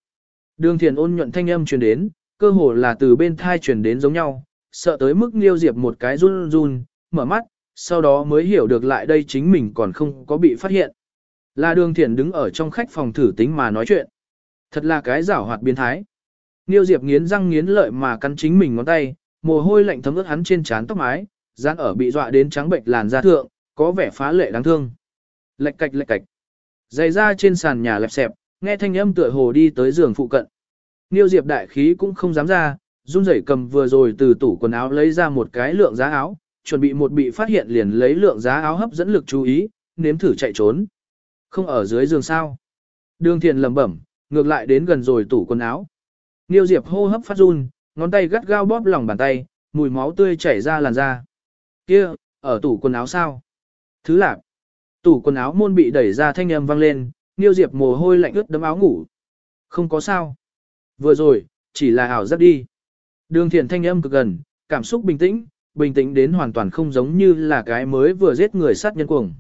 Đường thiền ôn nhuận thanh âm truyền đến, cơ hồ là từ bên thai truyền đến giống nhau, sợ tới mức Liêu Diệp một cái run run, mở mắt, sau đó mới hiểu được lại đây chính mình còn không có bị phát hiện. Là đường thiền đứng ở trong khách phòng thử tính mà nói chuyện. Thật là cái giảo hoạt biến thái. Liêu Diệp nghiến răng nghiến lợi mà cắn chính mình ngón tay, mồ hôi lạnh thấm ướt hắn trên trán tóc mái, dán ở bị dọa đến trắng bệnh làn da thượng, có vẻ phá lệ đáng thương. Lệch cạch lệch cạch. Giày ra trên sàn nhà lẹp xẹp, nghe thanh âm tựa hồ đi tới giường phụ cận. Niêu Diệp đại khí cũng không dám ra, run rẩy cầm vừa rồi từ tủ quần áo lấy ra một cái lượng giá áo, chuẩn bị một bị phát hiện liền lấy lượng giá áo hấp dẫn lực chú ý, nếm thử chạy trốn. Không ở dưới giường sao. Đường thiền lầm bẩm, ngược lại đến gần rồi tủ quần áo. Niêu Diệp hô hấp phát run, ngón tay gắt gao bóp lòng bàn tay, mùi máu tươi chảy ra làn da. Kia, ở tủ quần áo sao? Thứ lạ, Tủ quần áo môn bị đẩy ra thanh âm vang lên, Niêu Diệp mồ hôi lạnh ướt đấm áo ngủ. Không có sao. Vừa rồi, chỉ là ảo giác đi. Đường thiện thanh âm cực gần, cảm xúc bình tĩnh, bình tĩnh đến hoàn toàn không giống như là cái mới vừa giết người sát nhân cuồng.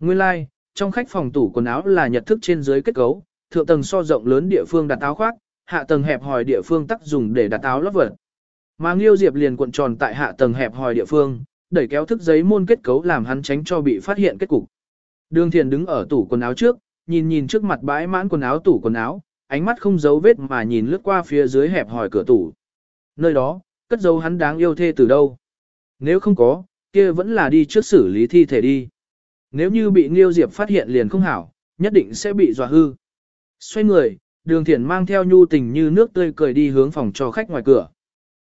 Nguyên lai, like, trong khách phòng tủ quần áo là nhật thức trên dưới kết cấu, thượng tầng so rộng lớn địa phương đặt áo khoác, hạ tầng hẹp hòi địa phương tắc dùng để đặt áo lót vật. Mà Nghiêu Diệp liền cuộn tròn tại hạ tầng hẹp hòi địa phương, đẩy kéo thức giấy môn kết cấu làm hắn tránh cho bị phát hiện kết cục. Đường Thiền đứng ở tủ quần áo trước, nhìn nhìn trước mặt bãi mãn quần áo tủ quần áo, ánh mắt không giấu vết mà nhìn lướt qua phía dưới hẹp hỏi cửa tủ. Nơi đó, cất dấu hắn đáng yêu thê từ đâu. Nếu không có, kia vẫn là đi trước xử lý thi thể đi. Nếu như bị Nghiêu Diệp phát hiện liền không hảo, nhất định sẽ bị dọa hư. Xoay người, đường Thiển mang theo nhu tình như nước tươi cười đi hướng phòng cho khách ngoài cửa.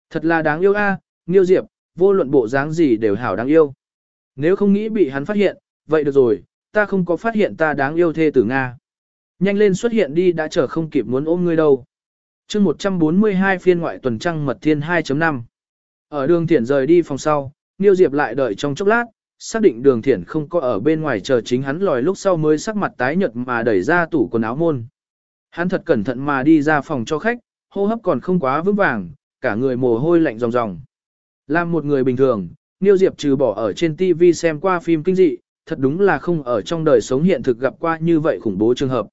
Thật là đáng yêu a, à, Nghiêu Diệp, vô luận bộ dáng gì đều hảo đáng yêu. Nếu không nghĩ bị hắn phát hiện, vậy được rồi, ta không có phát hiện ta đáng yêu thê tử Nga. Nhanh lên xuất hiện đi đã chờ không kịp muốn ôm ngươi đâu. chương 142 phiên ngoại tuần trăng mật thiên 2.5. Ở đường thiển rời đi phòng sau, Niêu Diệp lại đợi trong chốc lát, xác định đường thiển không có ở bên ngoài chờ chính hắn lòi lúc sau mới sắc mặt tái nhợt mà đẩy ra tủ quần áo môn. Hắn thật cẩn thận mà đi ra phòng cho khách, hô hấp còn không quá vững vàng, cả người mồ hôi lạnh ròng ròng. Làm một người bình thường, Niêu Diệp trừ bỏ ở trên TV xem qua phim kinh dị, thật đúng là không ở trong đời sống hiện thực gặp qua như vậy khủng bố trường hợp.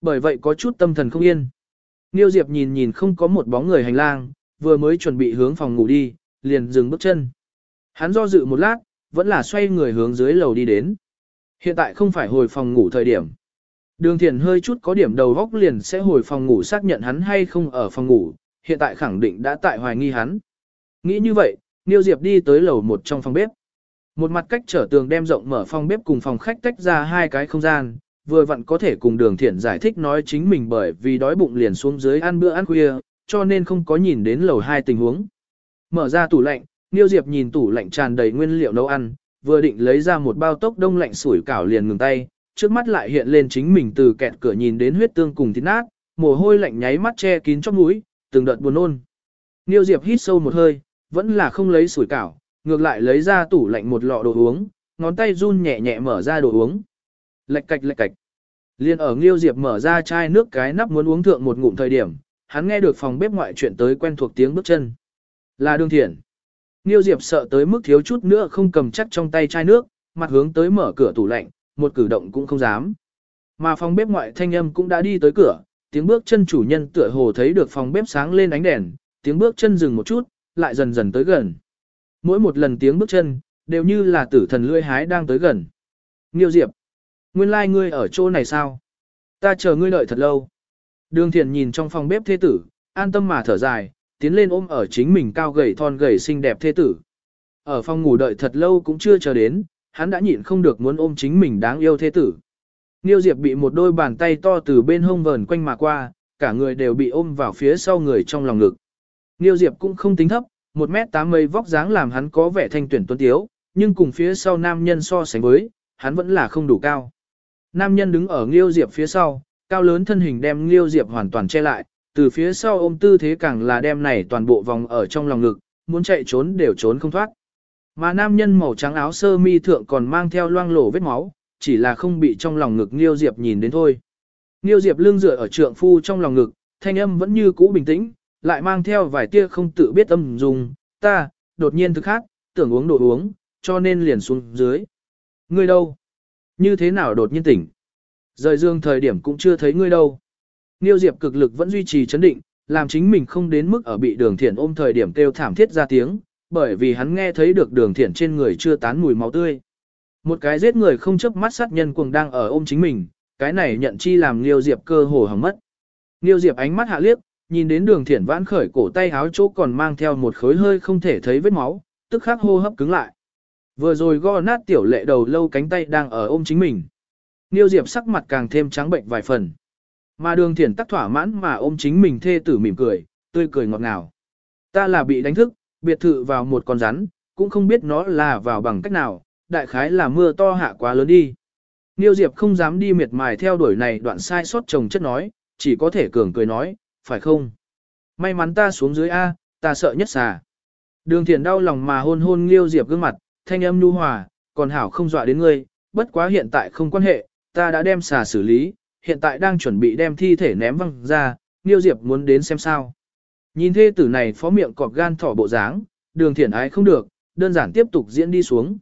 Bởi vậy có chút tâm thần không yên. Niêu Diệp nhìn nhìn không có một bóng người hành lang, vừa mới chuẩn bị hướng phòng ngủ đi, liền dừng bước chân. Hắn do dự một lát, vẫn là xoay người hướng dưới lầu đi đến. Hiện tại không phải hồi phòng ngủ thời điểm. Đường thiền hơi chút có điểm đầu góc liền sẽ hồi phòng ngủ xác nhận hắn hay không ở phòng ngủ, hiện tại khẳng định đã tại hoài nghi hắn. Nghĩ như vậy, Niêu Diệp đi tới lầu một trong phòng bếp. Một mặt cách trở tường đem rộng mở phòng bếp cùng phòng khách tách ra hai cái không gian, vừa vặn có thể cùng đường thiện giải thích nói chính mình bởi vì đói bụng liền xuống dưới ăn bữa ăn khuya, cho nên không có nhìn đến lầu hai tình huống. Mở ra tủ lạnh, Niêu Diệp nhìn tủ lạnh tràn đầy nguyên liệu nấu ăn, vừa định lấy ra một bao tốc đông lạnh sủi cảo liền ngừng tay, trước mắt lại hiện lên chính mình từ kẹt cửa nhìn đến huyết tương cùng thịt nát, mồ hôi lạnh nháy mắt che kín trong mũi, từng đợt buồn nôn. Niêu Diệp hít sâu một hơi, vẫn là không lấy sủi cảo, ngược lại lấy ra tủ lạnh một lọ đồ uống, ngón tay run nhẹ nhẹ mở ra đồ uống. Lệch cạch lệch cạch. Liên ở Nghiêu Diệp mở ra chai nước cái nắp muốn uống thượng một ngụm thời điểm, hắn nghe được phòng bếp ngoại chuyện tới quen thuộc tiếng bước chân. Là Đường Thiển. Nghiêu Diệp sợ tới mức thiếu chút nữa không cầm chắc trong tay chai nước, mặt hướng tới mở cửa tủ lạnh, một cử động cũng không dám. Mà phòng bếp ngoại thanh âm cũng đã đi tới cửa, tiếng bước chân chủ nhân tựa hồ thấy được phòng bếp sáng lên ánh đèn, tiếng bước chân dừng một chút, lại dần dần tới gần. Mỗi một lần tiếng bước chân, đều như là tử thần lươi hái đang tới gần. Nghiêu Diệp, nguyên lai like ngươi ở chỗ này sao? Ta chờ ngươi đợi thật lâu. Đường Thiền nhìn trong phòng bếp thế tử, an tâm mà thở dài, tiến lên ôm ở chính mình cao gầy thon gầy xinh đẹp thế tử. Ở phòng ngủ đợi thật lâu cũng chưa chờ đến, hắn đã nhịn không được muốn ôm chính mình đáng yêu thế tử. Niêu Diệp bị một đôi bàn tay to từ bên hông vờn quanh mà qua, cả người đều bị ôm vào phía sau người trong lòng ngực. Niêu Diệp cũng không tính thấp, một mét tám mây vóc dáng làm hắn có vẻ thanh tuyển tuấn tiếu, nhưng cùng phía sau nam nhân so sánh với, hắn vẫn là không đủ cao. Nam nhân đứng ở nghiêu Diệp phía sau, cao lớn thân hình đem nghiêu Diệp hoàn toàn che lại, từ phía sau ôm tư thế càng là đem này toàn bộ vòng ở trong lòng ngực, muốn chạy trốn đều trốn không thoát. Mà nam nhân màu trắng áo sơ mi thượng còn mang theo loang lổ vết máu, chỉ là không bị trong lòng ngực nghiêu Diệp nhìn đến thôi. Nghiêu Diệp lưng dựa ở trượng phu trong lòng ngực, thanh âm vẫn như cũ bình tĩnh, lại mang theo vài tia không tự biết âm dùng, ta, đột nhiên thức khác, tưởng uống đồ uống, cho nên liền xuống dưới. Ngươi đâu? Như thế nào đột nhiên tỉnh? Rời dương thời điểm cũng chưa thấy ngươi đâu. Niêu Diệp cực lực vẫn duy trì chấn định, làm chính mình không đến mức ở bị đường thiện ôm thời điểm kêu thảm thiết ra tiếng, bởi vì hắn nghe thấy được đường thiện trên người chưa tán mùi máu tươi. Một cái giết người không chớp mắt sát nhân cuồng đang ở ôm chính mình, cái này nhận chi làm Niêu Diệp cơ hồ hỏng mất. Niêu Diệp ánh mắt hạ liếc, nhìn đến đường thiển vãn khởi cổ tay áo chỗ còn mang theo một khối hơi không thể thấy vết máu, tức khắc hô hấp cứng lại. Vừa rồi go nát tiểu lệ đầu lâu cánh tay đang ở ôm chính mình. Niêu Diệp sắc mặt càng thêm trắng bệnh vài phần. Mà đường thiển tắc thỏa mãn mà ôm chính mình thê tử mỉm cười, tươi cười ngọt ngào. Ta là bị đánh thức, biệt thự vào một con rắn, cũng không biết nó là vào bằng cách nào, đại khái là mưa to hạ quá lớn đi. Niêu Diệp không dám đi miệt mài theo đuổi này đoạn sai sót chồng chất nói, chỉ có thể cường cười nói, phải không? May mắn ta xuống dưới A, ta sợ nhất xà. Đường thiền đau lòng mà hôn hôn liêu Diệp gương mặt, thanh âm nhu hòa, còn hảo không dọa đến ngươi, bất quá hiện tại không quan hệ, ta đã đem xà xử lý, hiện tại đang chuẩn bị đem thi thể ném văng ra, liêu Diệp muốn đến xem sao. Nhìn thê tử này phó miệng cọp gan thỏ bộ dáng, đường thiển ái không được, đơn giản tiếp tục diễn đi xuống.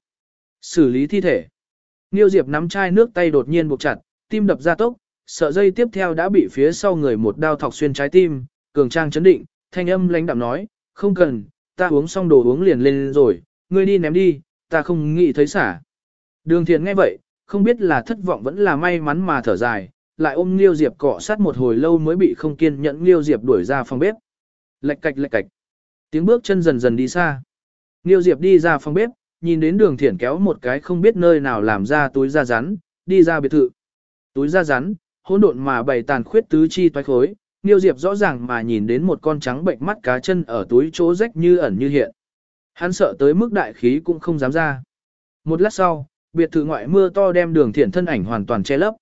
Xử lý thi thể. Niêu Diệp nắm chai nước tay đột nhiên buộc chặt, tim đập ra tốc, sợ dây tiếp theo đã bị phía sau người một đao thọc xuyên trái tim, cường trang chấn định, thanh âm lãnh đạm nói, không cần, ta uống xong đồ uống liền lên rồi, ngươi đi ném đi, ta không nghĩ thấy xả. Đường thiền nghe vậy, không biết là thất vọng vẫn là may mắn mà thở dài, lại ôm Liêu Diệp cọ sát một hồi lâu mới bị không kiên nhẫn Liêu Diệp đuổi ra phòng bếp. Lệch cạch lệch cạch. Tiếng bước chân dần dần đi xa. Liêu Diệp đi ra phòng bếp, nhìn đến đường thiển kéo một cái không biết nơi nào làm ra túi da rắn, đi ra biệt thự. Túi da rắn, hỗn độn mà bày tàn khuyết tứ chi toái khối, Niêu Diệp rõ ràng mà nhìn đến một con trắng bệnh mắt cá chân ở túi chỗ rách như ẩn như hiện. Hắn sợ tới mức đại khí cũng không dám ra. Một lát sau, biệt thự ngoại mưa to đem đường thiển thân ảnh hoàn toàn che lấp.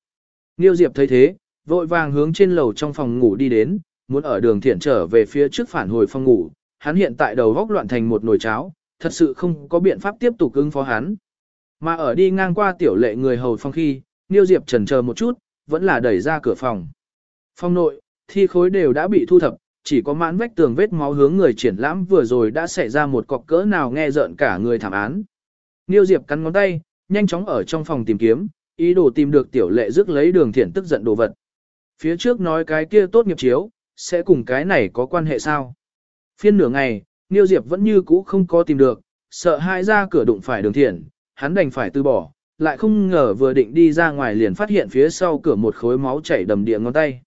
Niêu Diệp thấy thế, Vội vàng hướng trên lầu trong phòng ngủ đi đến, muốn ở đường thiện trở về phía trước phản hồi phòng ngủ, hắn hiện tại đầu góc loạn thành một nồi cháo, thật sự không có biện pháp tiếp tục ứng phó hắn. Mà ở đi ngang qua tiểu lệ người hầu phòng khi, Niêu Diệp trần chờ một chút, vẫn là đẩy ra cửa phòng. Phòng nội, thi khối đều đã bị thu thập, chỉ có mãn vách tường vết máu hướng người triển lãm vừa rồi đã xảy ra một cọc cỡ nào nghe rợn cả người thảm án. Niêu Diệp cắn ngón tay, nhanh chóng ở trong phòng tìm kiếm, ý đồ tìm được tiểu lệ rước lấy đường Thiển tức giận đồ vật. Phía trước nói cái kia tốt nghiệp chiếu, sẽ cùng cái này có quan hệ sao? Phiên nửa ngày, Niêu Diệp vẫn như cũ không có tìm được, sợ hai ra cửa đụng phải đường Thiển, hắn đành phải từ bỏ, lại không ngờ vừa định đi ra ngoài liền phát hiện phía sau cửa một khối máu chảy đầm địa ngón tay.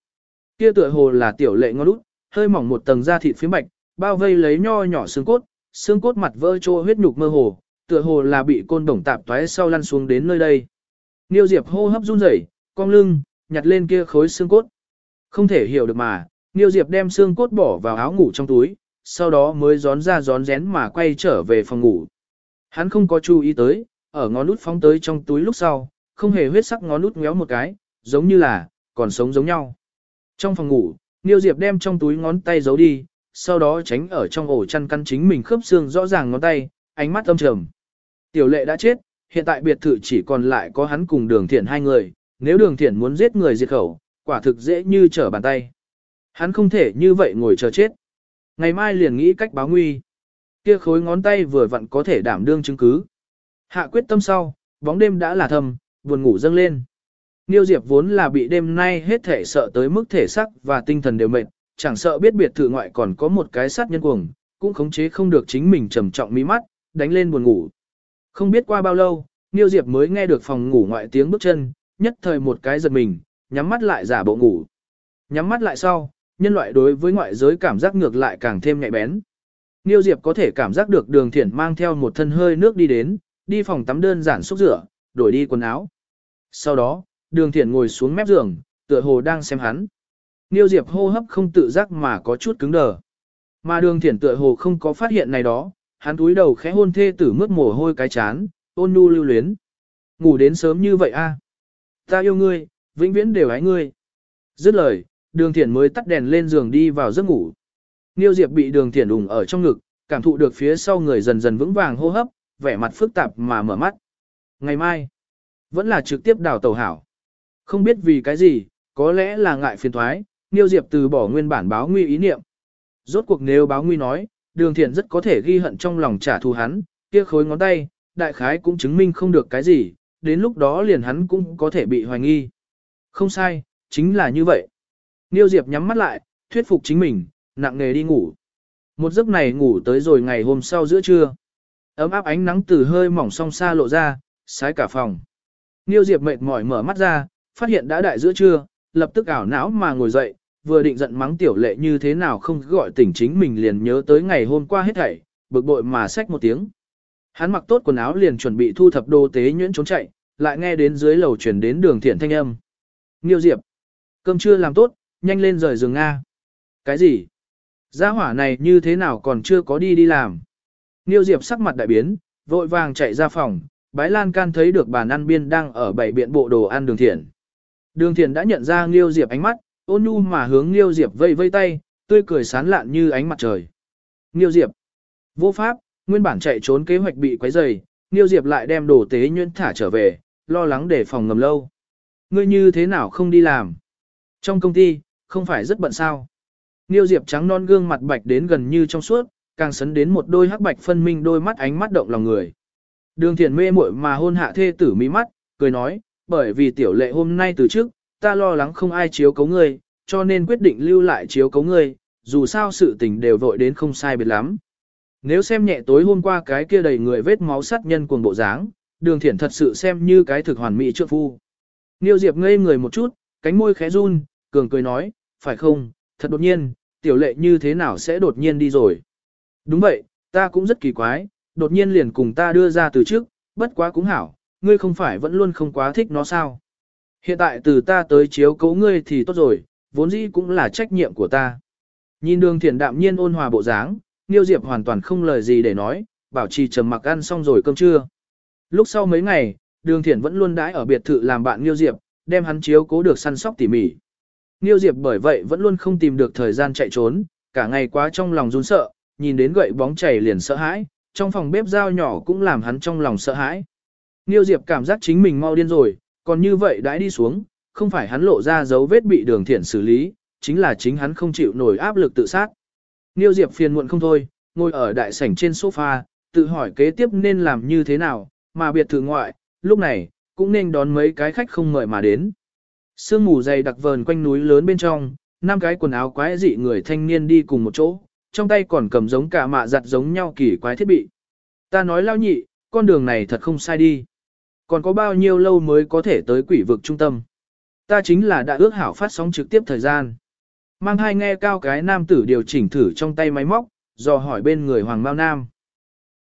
Kia tựa hồ là tiểu lệ ngón út, hơi mỏng một tầng da thịt phía bạch, bao vây lấy nho nhỏ xương cốt, xương cốt mặt vỡ trô huyết nhục mơ hồ, tựa hồ là bị côn đồng tạp toái sau lăn xuống đến nơi đây. Niêu Diệp hô hấp run rẩy, cong lưng, nhặt lên kia khối xương cốt. Không thể hiểu được mà, Niêu Diệp đem xương cốt bỏ vào áo ngủ trong túi, sau đó mới gión ra gión rén mà quay trở về phòng ngủ. Hắn không có chú ý tới, ở ngón út phóng tới trong túi lúc sau, không hề huyết sắc ngón út ngéo một cái, giống như là, còn sống giống nhau. Trong phòng ngủ, Niêu Diệp đem trong túi ngón tay giấu đi, sau đó tránh ở trong ổ chăn căn chính mình khớp xương rõ ràng ngón tay, ánh mắt âm trầm. Tiểu lệ đã chết, hiện tại biệt thự chỉ còn lại có hắn cùng đường thiện hai người, nếu đường thiện muốn giết người diệt khẩu, quả thực dễ như trở bàn tay. Hắn không thể như vậy ngồi chờ chết. Ngày mai liền nghĩ cách báo nguy. Kia khối ngón tay vừa vặn có thể đảm đương chứng cứ. Hạ quyết tâm sau, bóng đêm đã là thầm, buồn ngủ dâng lên. Niêu Diệp vốn là bị đêm nay hết thể sợ tới mức thể sắc và tinh thần đều mệt, chẳng sợ biết biệt thự ngoại còn có một cái sát nhân cuồng, cũng khống chế không được chính mình trầm trọng mí mắt, đánh lên buồn ngủ. Không biết qua bao lâu, Niêu Diệp mới nghe được phòng ngủ ngoại tiếng bước chân, nhất thời một cái giật mình, nhắm mắt lại giả bộ ngủ. Nhắm mắt lại sau, nhân loại đối với ngoại giới cảm giác ngược lại càng thêm nhạy bén. Niêu Diệp có thể cảm giác được đường thiển mang theo một thân hơi nước đi đến, đi phòng tắm đơn giản xúc rửa, đổi đi quần áo. Sau đó, đường thiển ngồi xuống mép giường, tựa hồ đang xem hắn. Niêu Diệp hô hấp không tự giác mà có chút cứng đờ. Mà đường thiển tựa hồ không có phát hiện này đó, hắn túi đầu khẽ hôn thê tử mướt mồ hôi cái chán, ôn nhu lưu luyến. Ngủ đến sớm như vậy a à? Ta yêu ngươi, vĩnh viễn đều ái ngươi. Dứt lời, đường thiển mới tắt đèn lên giường đi vào giấc ngủ. Niêu Diệp bị đường thiển đùng ở trong ngực, cảm thụ được phía sau người dần dần vững vàng hô hấp, vẻ mặt phức tạp mà mở mắt. Ngày mai, vẫn là trực tiếp đào tàu hảo. Không biết vì cái gì, có lẽ là ngại phiền thoái, Niêu Diệp từ bỏ nguyên bản báo nguy ý niệm. Rốt cuộc nếu báo nguy nói, đường thiện rất có thể ghi hận trong lòng trả thù hắn, kia khối ngón tay, đại khái cũng chứng minh không được cái gì, đến lúc đó liền hắn cũng có thể bị hoài nghi. Không sai, chính là như vậy. Niêu Diệp nhắm mắt lại, thuyết phục chính mình, nặng nề đi ngủ. Một giấc này ngủ tới rồi ngày hôm sau giữa trưa. Ấm áp ánh nắng từ hơi mỏng song xa lộ ra, sái cả phòng. Niêu Diệp mệt mỏi mở mắt ra, phát hiện đã đại giữa trưa, lập tức ảo não mà ngồi dậy, vừa định giận mắng tiểu lệ như thế nào không gọi tỉnh chính mình liền nhớ tới ngày hôm qua hết thảy, bực bội mà xách một tiếng. Hắn mặc tốt quần áo liền chuẩn bị thu thập đồ tế nhuyễn trốn chạy, lại nghe đến dưới lầu chuyển đến đường thiện thanh âm. Niêu Diệp, cơm chưa làm tốt, nhanh lên rời giường Nga. Cái gì? Gia hỏa này như thế nào còn chưa có đi đi làm? Niêu Diệp sắc mặt đại biến, vội vàng chạy ra phòng, bái lan can thấy được bàn ăn biên đang ở bảy biện bộ đồ ăn đường thiện. Đường thiện đã nhận ra Niêu Diệp ánh mắt, ôn nhu mà hướng Niêu Diệp vây vây tay, tươi cười sán lạn như ánh mặt trời. Niêu Diệp, vô pháp, nguyên bản chạy trốn kế hoạch bị quấy rầy, Niêu Diệp lại đem đồ tế nhuyễn thả trở về, lo lắng để phòng ngầm lâu. Ngươi như thế nào không đi làm? Trong công ty, không phải rất bận sao? Niêu Diệp trắng non gương mặt bạch đến gần như trong suốt, càng sấn đến một đôi hắc bạch phân minh đôi mắt ánh mắt động lòng người. Đường thiền mê muội mà hôn hạ thê tử mí mắt, cười nói, bởi vì tiểu lệ hôm nay từ trước, ta lo lắng không ai chiếu cấu ngươi, cho nên quyết định lưu lại chiếu cấu ngươi, dù sao sự tình đều vội đến không sai biệt lắm. Nếu xem nhẹ tối hôm qua cái kia đầy người vết máu sát nhân cuồng bộ dáng, đường thiển thật sự xem như cái thực hoàn mỹ trượng phu. Niêu Diệp ngây người một chút, cánh môi khẽ run, cường cười nói, phải không, thật đột nhiên, tiểu lệ như thế nào sẽ đột nhiên đi rồi. Đúng vậy, ta cũng rất kỳ quái, đột nhiên liền cùng ta đưa ra từ trước, bất quá cũng hảo, ngươi không phải vẫn luôn không quá thích nó sao. Hiện tại từ ta tới chiếu cấu ngươi thì tốt rồi, vốn dĩ cũng là trách nhiệm của ta. Nhìn đường thiền đạm nhiên ôn hòa bộ dáng, Niêu Diệp hoàn toàn không lời gì để nói, bảo trì trầm mặc ăn xong rồi cơm trưa. Lúc sau mấy ngày, đường thiền vẫn luôn đãi ở biệt thự làm bạn Niêu Diệp, đem hắn chiếu cố được săn sóc tỉ mỉ. Niêu Diệp bởi vậy vẫn luôn không tìm được thời gian chạy trốn, cả ngày quá trong lòng run sợ, nhìn đến gậy bóng chảy liền sợ hãi, trong phòng bếp dao nhỏ cũng làm hắn trong lòng sợ hãi. Niêu Diệp cảm giác chính mình mau điên rồi, còn như vậy đãi đi xuống, không phải hắn lộ ra dấu vết bị đường thiện xử lý, chính là chính hắn không chịu nổi áp lực tự sát. Niêu Diệp phiền muộn không thôi, ngồi ở đại sảnh trên sofa, tự hỏi kế tiếp nên làm như thế nào, mà biệt thự ngoại, lúc này, cũng nên đón mấy cái khách không mời mà đến. Sương mù dày đặc vờn quanh núi lớn bên trong, năm cái quần áo quái dị người thanh niên đi cùng một chỗ, trong tay còn cầm giống cả mạ giặt giống nhau kỳ quái thiết bị. Ta nói lao nhị, con đường này thật không sai đi. Còn có bao nhiêu lâu mới có thể tới quỷ vực trung tâm. Ta chính là đã ước hảo phát sóng trực tiếp thời gian. Mang hai nghe cao cái nam tử điều chỉnh thử trong tay máy móc, dò hỏi bên người Hoàng Mao Nam.